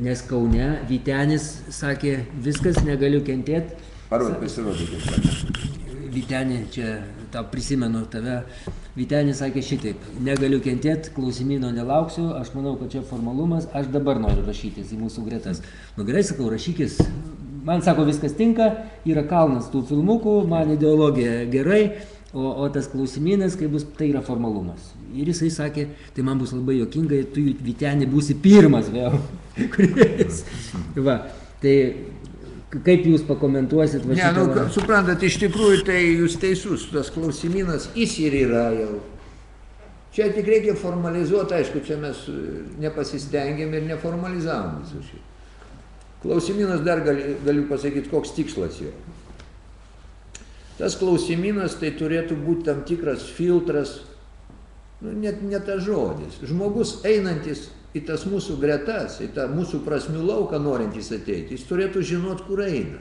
Nes Kaune Vytenis sakė, viskas negaliu kentėti Kaip sakė. Vytenė, čia tau prisimenu tave, Vytenis sakė šitaip, negaliu kentėti, klausimino nelauksiu, aš manau, kad čia formalumas, aš dabar noriu rašytis į mūsų gretas. Nu gerai, sakau, rašykis, man sako, viskas tinka, yra kalnas tų filmukų, man ideologija gerai, o, o tas klausimynas, kai bus, tai yra formalumas. Ir jisai sakė, tai man bus labai jokinga, tu Vytenį būsi pirmas vėl. Va, tai Kaip jūs pakomentuosit? Ne, nu, suprantat, iš tikrųjų tai jūs teisus, tas klausimynas jis ir yra jau. Čia tik reikia formalizuoti, aišku, čia mes e, nepasistengėm ir neformalizavom visų šį. Klausimynas dar gali, galiu pasakyti, koks tikslas jo. Tas klausimynas tai turėtų būti tam tikras filtras, nu, net ne tas žodis. Žmogus einantis į tas mūsų gretas, į tą mūsų prasmių lauką norintys ateiti, jis turėtų žinot, kur eina.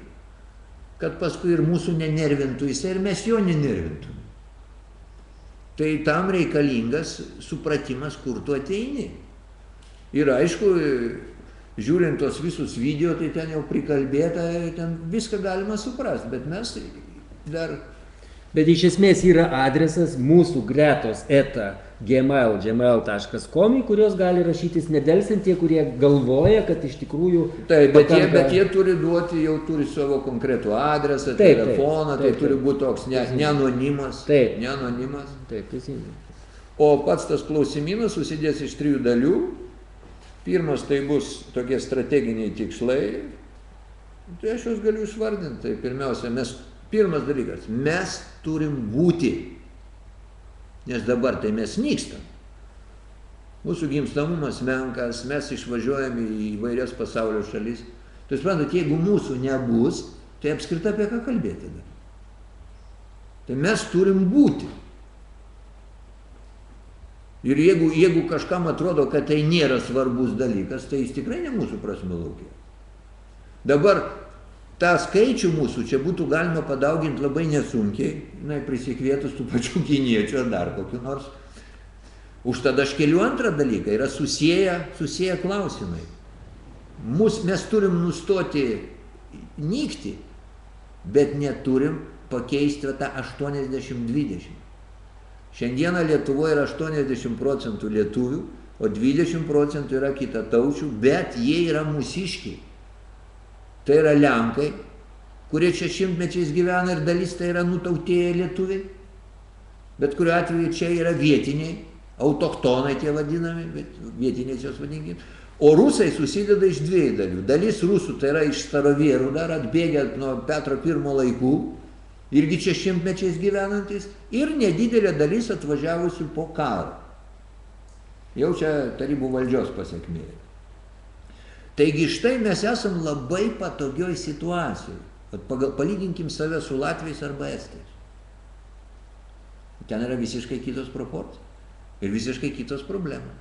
Kad paskui ir mūsų nenervintų jisai ir mes jo nenervintume. Tai tam reikalingas supratimas, kur tu ateini. Ir aišku, žiūrint tos visus video, tai ten jau prikalbėta, ten viską galima suprasti, bet mes dar... Bet iš esmės yra adresas mūsų gretos eta gmail, gmail.com, kurios gali rašytis nedelsiant tie, kurie galvoja, kad iš tikrųjų... Taip, bet, jie, bet jie turi duoti, jau turi savo konkretų adresą, taip, telefoną, taip, tai taip, turi būti toks ne, ne anonimas. Taip. Ne anonimas. Taip, teisingai. O pats tas klausimynas susidės iš trijų dalių. Pirmas tai bus tokie strateginiai tikslai. Tai aš juos galiu išvardinti. Tai pirmiausia, mes, pirmas dalykas, mes turim būti nes dabar tai mes nykstam. Mūsų gimstamumas menkas, mes išvažiuojame į įvairias pasaulio šalis. Tai suprantat, jeigu mūsų nebus, tai apskritai apie ką kalbėti tada? Tai mes turim būti. Ir jeigu, jeigu kažkam atrodo, kad tai nėra svarbus dalykas, tai jis tikrai ne mūsų prasme laukia. Dabar tą skaičių mūsų čia būtų galima padauginti labai nesunkiai, na, prisikvietus tų pačių kiniečių ar dar kokiu nors. Už tada aš keliu antrą dalyką, yra susiję, susiję klausimai. Mus, mes turim nustoti nykti, bet neturim pakeisti tą 80-20. Šiandieną Lietuvoje yra 80 procentų lietuvių, o 20 procentų yra kitataučių, bet jie yra mūsiškiai. Tai yra Lenkai, kurie čia šimtmečiais gyvena ir dalis tai yra nutautėję lietuviai. Bet kuriuo atveju čia yra vietiniai, autochtonai tie vadinami, bet vietiniais jos vadinkime. O rusai susideda iš dviejų dalių. Dalis rusų tai yra iš starovėrų dar atbėgę nuo Petro I laikų, irgi čia šimtmečiais gyvenantis, ir nedidelė dalis atvažiavusių po karo. Jau čia tarybų valdžios pasiekmė. Taigi štai mes esam labai patogioj situacijoj. Pagal, palyginkim save su Latvijais arba Estais. Ten yra visiškai kitos proporcijos ir visiškai kitos problemos.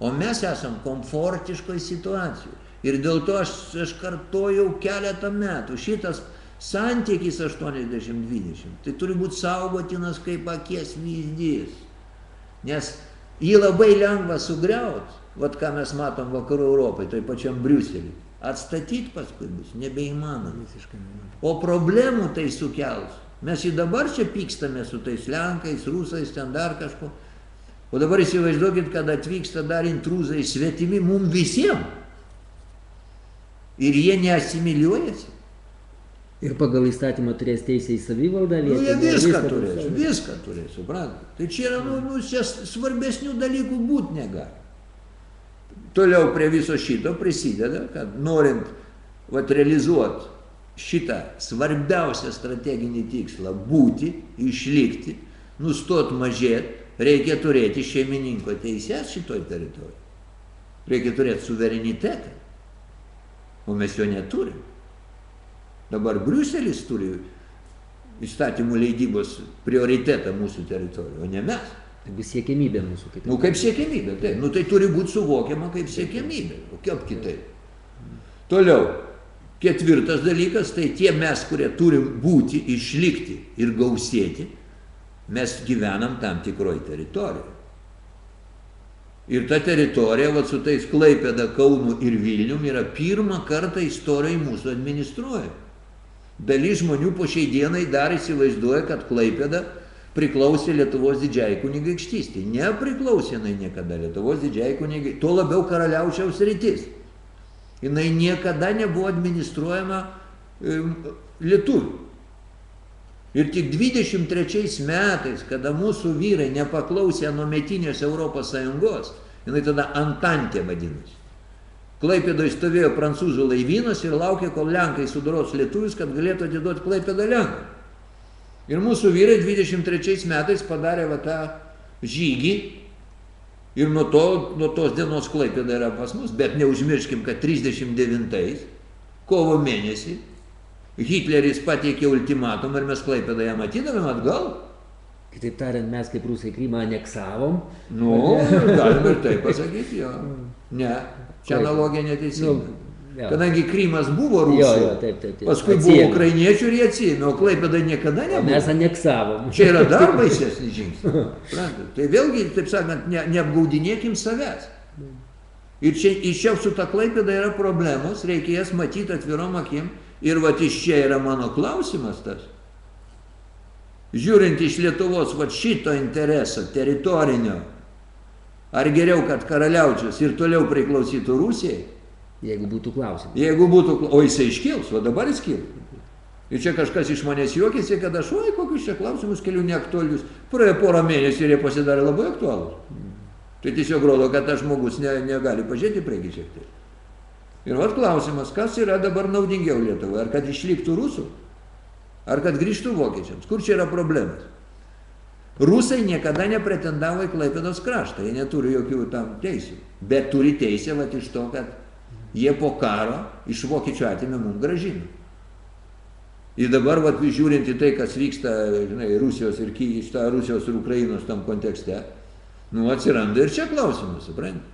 O mes esam komfortiškoj situacijoje. Ir dėl to aš, aš kartojau keletą metų. Šitas santykis 80-20 tai turi būti saugotinas kaip akies vyzdys. Nes jį labai lengva sugriauti, vat ką mes matom vakarų Europai, toj pačiam Briuselį. Atstatyti paskui bus nebeįmanoma. O problemų tai sukels. Mes į dabar čia pykstame su tais Lenkais, Rusais, ten dar kažko. O dabar įsivaizduokit, kad atvyksta dar intruzai svetimi mum visiems. Ir jie neasimiliuojasi. Ir pagal įstatymą turės teisę į savivaldą Nu, jie viską turės, viską turės, suprantate. Tai čia yra, nu, nu, svarbesnių dalykų būti negali. Toliau prie viso šito prisideda, kad norint vat, realizuoti šitą svarbiausią strateginį tikslą - būti, išlikti, nustot mažėti, reikia turėti šeimininko teisės šitoj teritorijai. Reikia turėti suverenitetą. O mes jo neturim. Dabar Briuselis turi įstatymų leidybos prioritetą mūsų teritorijoje, o ne mes. Tai bus siekimybė mūsų kitaip. Nu, kaip siekiamybė, taip. Nu, tai turi būti suvokiama kaip siekiamybė. O kaip kitaip? Toliau. Ketvirtas dalykas, tai tie mes, kurie turim būti, išlikti ir gausėti, mes gyvenam tam tikroj teritorijoje. Ir ta teritorija, va su tais Klaipėda, Kaunu ir Vilnium, yra pirmą kartą istorijoje mūsų administruoja. Dalis žmonių po šiai dienai dar įsivaizduoja, kad Klaipėda priklausė Lietuvos didžiai kunigaikštystė. Nepriklausė jinai niekada Lietuvos didžiai kunigaikštystė. Tuo labiau karaliaučiaus rytis. Jinai niekada nebuvo administruojama lietuvių. Ir tik 23 metais, kada mūsų vyrai nepaklausė nuometinės Europos Sąjungos, jinai tada Antantė vadinasi. Klaipėdoje stovėjo prancūzų laivynas ir laukė, kol Lenkai sudaros lietuvius, kad galėtų atiduoti Klaipėdą Lenkai. Ir mūsų vyrai 23 metais padarė va tą žygį ir nuo, to, nuo tos dienos Klaipėda yra pas mus, bet neužmirškim, kad 39 kovo mėnesį Hitleris pateikė ultimatumą ir mes Klaipėdą jam atidavėm atgal. Kitaip tariant, mes kaip rusai Krymą aneksavom. Nu, galima ir taip pasakyti, jo. Ne, čia analogija neteisinga. Nu, jo. Kadangi Krymas buvo rusų, Jo, jo, taip, taip, taip. paskui buvo Atsiėmė. ukrainiečių ir jie atsiėmė, o Klaipėda niekada nebuvo. mes aneksavom. Čia yra dar baisesnis žingsnis. Tai vėlgi, taip sakant, ne, neapgaudinėkim savęs. Ir čia, iš čia su ta klaipėda yra problemos, reikia jas matyti atvirom akim. Ir va iš čia yra mano klausimas tas. Žiūrint iš Lietuvos va šito intereso teritorinio, ar geriau, kad karaliaučius ir toliau priklausytų Rusijai, Jeigu būtų klausimas. Jeigu būtų, o jisai iškils, o dabar jis kils. Ir čia kažkas iš manęs juokėsi, kad aš, oi, kokius čia klausimus keliu neaktualius. Praėjo porą mėnesių ir jie pasidarė labai aktualūs. Tai tiesiog rodo, kad tas žmogus ne, negali pažiūrėti prieki šiek tiek. Ir vad klausimas, kas yra dabar naudingiau Lietuvoje? Ar kad išliktų rusų? Ar kad grįžtų vokiečiams? Kur čia yra problemas? Rusai niekada nepretendavo į Klaipėdos kraštą, jie neturi jokių tam teisių. Bet turi teisę vat iš to, kad jie po karo iš vokiečių atėmė mums gražino. Ir dabar, vat, žiūrint į tai, kas vyksta, žinai, Rusijos ir, Ky- šitą Rusijos ir Ukrainos tam kontekste, nu, atsiranda ir čia klausimas, suprantate.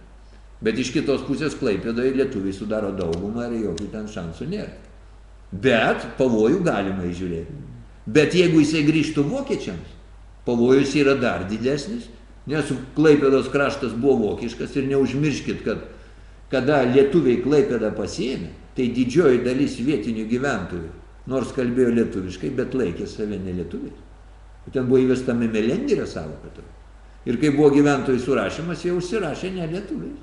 Bet iš kitos pusės Klaipėdoje lietuviai sudaro daugumą ir jokių ten šansų nėra. Bet pavojų galima įžiūrėti. Bet jeigu jisai grįžtų vokiečiams, pavojus yra dar didesnis, nes Klaipėdos kraštas buvo vokiškas ir neužmirškit, kad kada lietuviai Klaipėdą pasiėmė, tai didžioji dalis vietinių gyventojų, nors kalbėjo lietuviškai, bet laikė save ne lietuviais. Ten buvo įvesta memelengerio savoka. tokia. Ir kai buvo gyventojų surašymas, jie užsirašė ne lietuviais.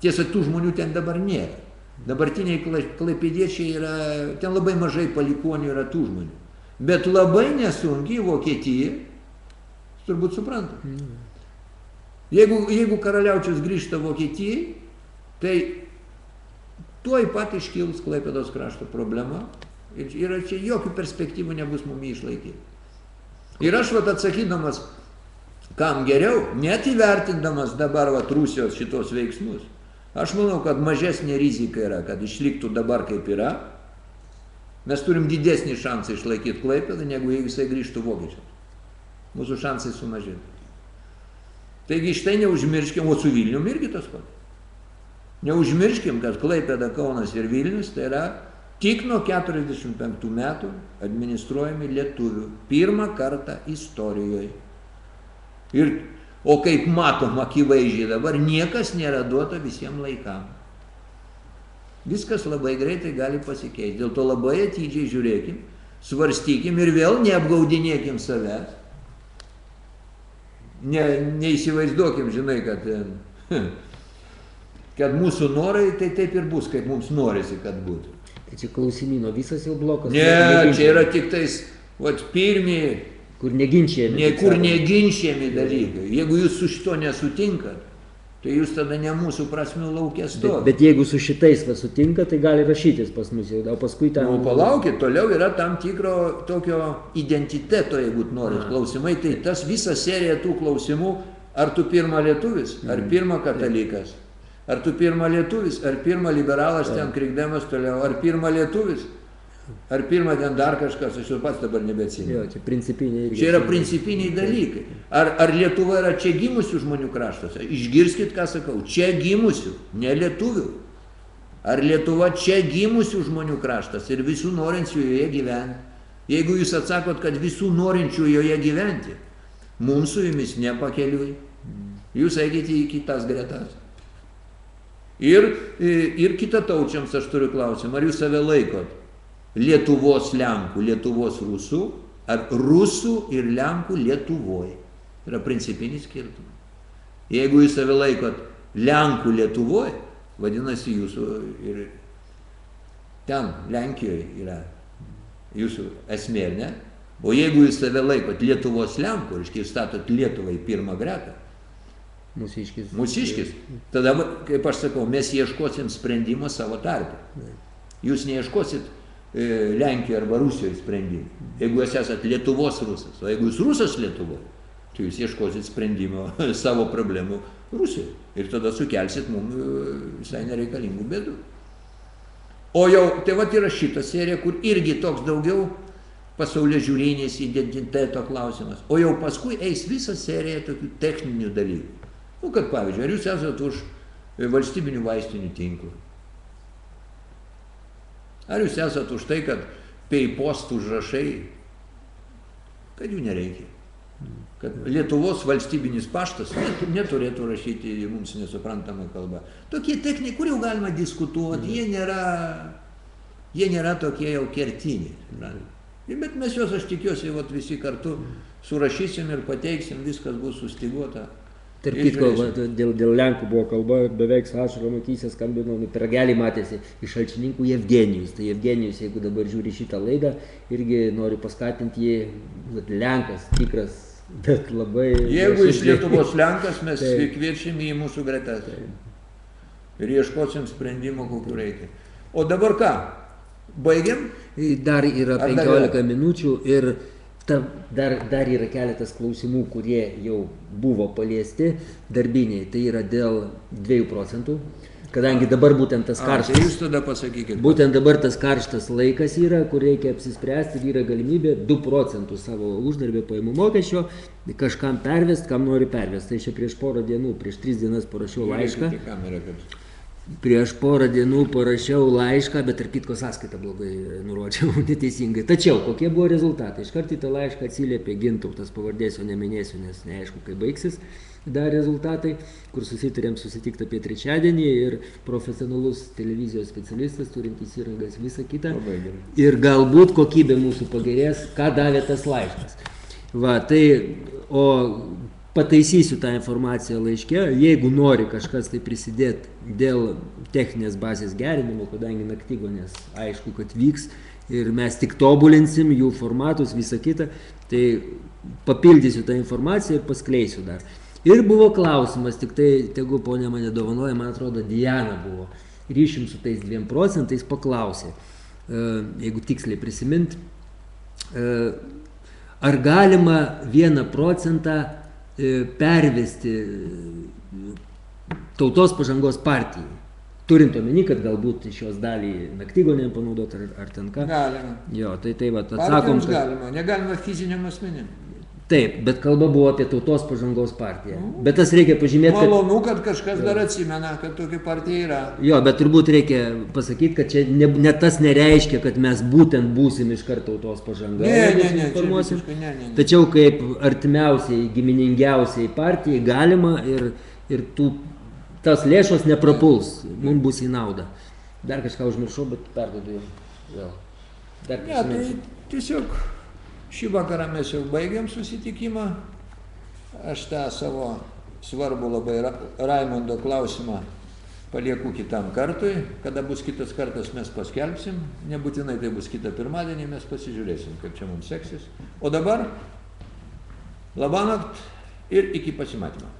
Tiesa, tų žmonių ten dabar nėra. Dabartiniai kla- klaipėdiečiai yra, ten labai mažai palikonių yra tų žmonių. Bet labai nesunkiai Vokietija, turbūt suprantate. Jeigu, jeigu karaliaučius grįžta Vokietijai, tai tuoj pat iškils Klaipėdos krašto problema ir, ir čia jokių perspektyvų nebus mum išlaikyti. Ir aš vat atsakydamas, kam geriau, net įvertindamas dabar vat Rusijos šitos veiksmus, aš manau, kad mažesnė rizika yra, kad išliktų dabar kaip yra. Mes turim didesnį šansą išlaikyti Klaipėdą, negu jeigu jisai grįžtų vokiečiams. Mūsų šansai sumažėtų. Taigi štai neužmirškim, o su Vilnium irgi tas pats. Neužmirškim, kad Klaipėda, Kaunas ir Vilnius tai yra tik nuo 45 metų administruojami lietuvių. Pirmą kartą istorijoje. Ir, o kaip matom akivaizdžiai dabar, niekas nėra duota visiems laikams. Viskas labai greitai gali pasikeisti. Dėl to labai atidžiai žiūrėkim, svarstykim ir vėl neapgaudinėkim savęs. Ne, neįsivaizduokim, žinai, kad, ten, kad mūsų norai tai taip ir bus, kaip mums norisi, kad būtų. Tai čia klausimino visas jau blokas. Ne, čia yra tik tais, vat, pirmi, Kur neginčiami. taip sakant. neginčiami dalykai. Jeigu jūs su šito nesutinkat, tai jūs tada ne mūsų prasmių laukė Bet, stovite. bet jeigu su šitais va sutinka, tai gali rašytis pas mus jau, o paskui ten... Nu, palaukit, toliau yra tam tikro tokio identiteto, jeigu norit, klausimai. Tai tas visa serija tų klausimų, ar tu pirma lietuvis, ar pirma katalikas, ar tu pirma lietuvis, ar pirma liberalas ten krikdemas toliau, ar pirma lietuvis, ar pirma ten dar kažkas, aš jau pats dabar nebeatsimenu. Jo, čia principiniai irgi. Čia yra principiniai dalykai. Ar, ar Lietuva yra čia gimusių žmonių kraštas? Išgirskit, ką sakau. Čia gimusių, ne lietuvių. Ar Lietuva čia gimusių žmonių kraštas ir visų norinčių joje gyventi? Jeigu jūs atsakot, kad visų norinčių joje gyventi, mums su jumis nepakeliui. Jūs eikite į kitas gretas. Ir, ir kitataučiams aš turiu klausimą, ar jūs save laikot Lietuvos Lenkų, Lietuvos Rusų, ar Rusų ir Lenkų Lietuvoje. Yra principinis skirtumas. Jeigu jūs save laikot Lenkų Lietuvoje, vadinasi jūsų ir ten Lenkijoje yra jūsų esmė, ne? O jeigu jūs save laikot Lietuvos Lenkų, reiškia jūs statot Lietuvą į pirmą gretą, Mūsiškis. mūsiškis, tada, kaip aš sakau, mes ieškosim sprendimo savo tarpę. Jūs neieškosit e, Lenkijoje arba Rusijoje sprendimų. Jeigu jūs esate Lietuvos rusas, o jeigu jūs rusas Lietuvoje, tai jūs ieškosit sprendimo savo problemų Rusijoje. Ir tada sukelsit mums e, visai nereikalingų bėdų. O jau, tai va yra šita serija, kur irgi toks daugiau pasaulio žiūrinės identiteto klausimas. O jau paskui eis visa serija tokių techninių dalykų. Nu, kad pavyzdžiui, ar jūs esate už e, valstybinių vaistinių tinklą? Ar jūs esate už tai, kad pay post užrašai, kad jų nereikia? Kad Lietuvos valstybinis paštas net, neturėtų rašyti mums nesuprantamą kalbą. Tokie techniniai, kur jau galima diskutuoti, jie nėra, jie nėra tokie jau kertiniai. Bet mes juos, aš tikiuosi, vat, visi kartu surašysim ir pateiksim, viskas bus sustiguota. Tarp kitko, va, dėl, dėl Lenkų buvo kalba, beveik su ašarom akysė skambino, nu, per gelį matėsi iš šalčininkų Evgenijus. Tai Evgenijus, jeigu dabar žiūri šitą laidą, irgi noriu paskatinti jį, vat, Lenkas, tikras, bet labai... Jeigu iš. Lietuvos Lenkas, mes Taip. kviečiame į mūsų gretas. Ir ieškosim sprendimo, kokiu reikia. O dabar ką? Baigiam? Dar yra Ar dar 15 yra? minučių ir ta, dar, dar yra keletas klausimų, kurie jau buvo paliesti darbiniai. Tai yra dėl 2 procentų, kadangi dabar būtent tas tai karštas. jūs tada pasakykit. Būtent dabar tas karštas laikas yra, kur reikia apsispręsti ir yra galimybė 2 procentus savo uždarbio pajamų mokesčio kažkam pervest, kam nori pervest. Tai čia prieš porą dienų, prieš 3 dienas parašiau laišką. Prieš porą dienų parašiau laišką, bet tarp kitko sąskaitą blogai nurodžiau, neteisingai. Tačiau kokie buvo rezultatai? Iškart į tą laišką atsiliepė gintautas, pavardėsiu, neminėsiu, nes neaišku, kaip baigsis dar rezultatai, kur susitarėm susitikti apie trečiadienį ir profesionalus televizijos specialistas, turintis įrangas, visą kitą. Ir galbūt kokybė mūsų pagerės, ką davė tas laiškas. Va, tai, o pataisysiu tą informaciją laiške, jeigu nori kažkas tai prisidėti dėl techninės bazės gerinimo, kadangi naktygonės aišku, kad vyks ir mes tik tobulinsim jų formatus, visą kitą, tai papildysiu tą informaciją ir paskleisiu dar. Ir buvo klausimas, tik tai, tegu ponė mane dovanoja, man atrodo, Diana buvo. Ryšim su tais dviem procentais paklausė, e, jeigu tiksliai prisimint, e, ar galima vieną procentą pervesti e, tautos pažangos partijai. Turint omeny, kad galbūt iš jos dalį naktygonėm panaudoti ar, ar ten ką. Galima. Jo, tai tai va, atsakom, Partijoms kad galima, negalima fiziniam asmenim. Taip, bet kalba buvo apie tautos pažangos partiją. Bet tas reikia pažymėti, kad... Malonu, kad kažkas dar atsimena, kad tokia partija yra. Jo, bet turbūt reikia pasakyti, kad čia ne, ne tas nereiškia, kad mes būtent būsim iš karto tautos pažanga. Ne, ne, ne, čia susiformuosim. visiškai ne, ne, ne. Tačiau kaip artimiausiai, giminingiausiai partijai galima ir, ir tų, tas lėšos neprapuls, mums bus į naudą. Dar kažką užmiršau, bet perdodu jau. Dar Ne, tai prisiminsiu. tiesiog šį vakarą mes jau baigiam susitikimą. Aš tą savo svarbų labai Ra- Raimondo klausimą palieku kitam kartui. Kada bus kitas kartas, mes paskelbsim. Nebūtinai tai bus kitą pirmadienį, mes pasižiūrėsim, kaip čia mums seksis. O dabar labanakt ir iki pasimatymo.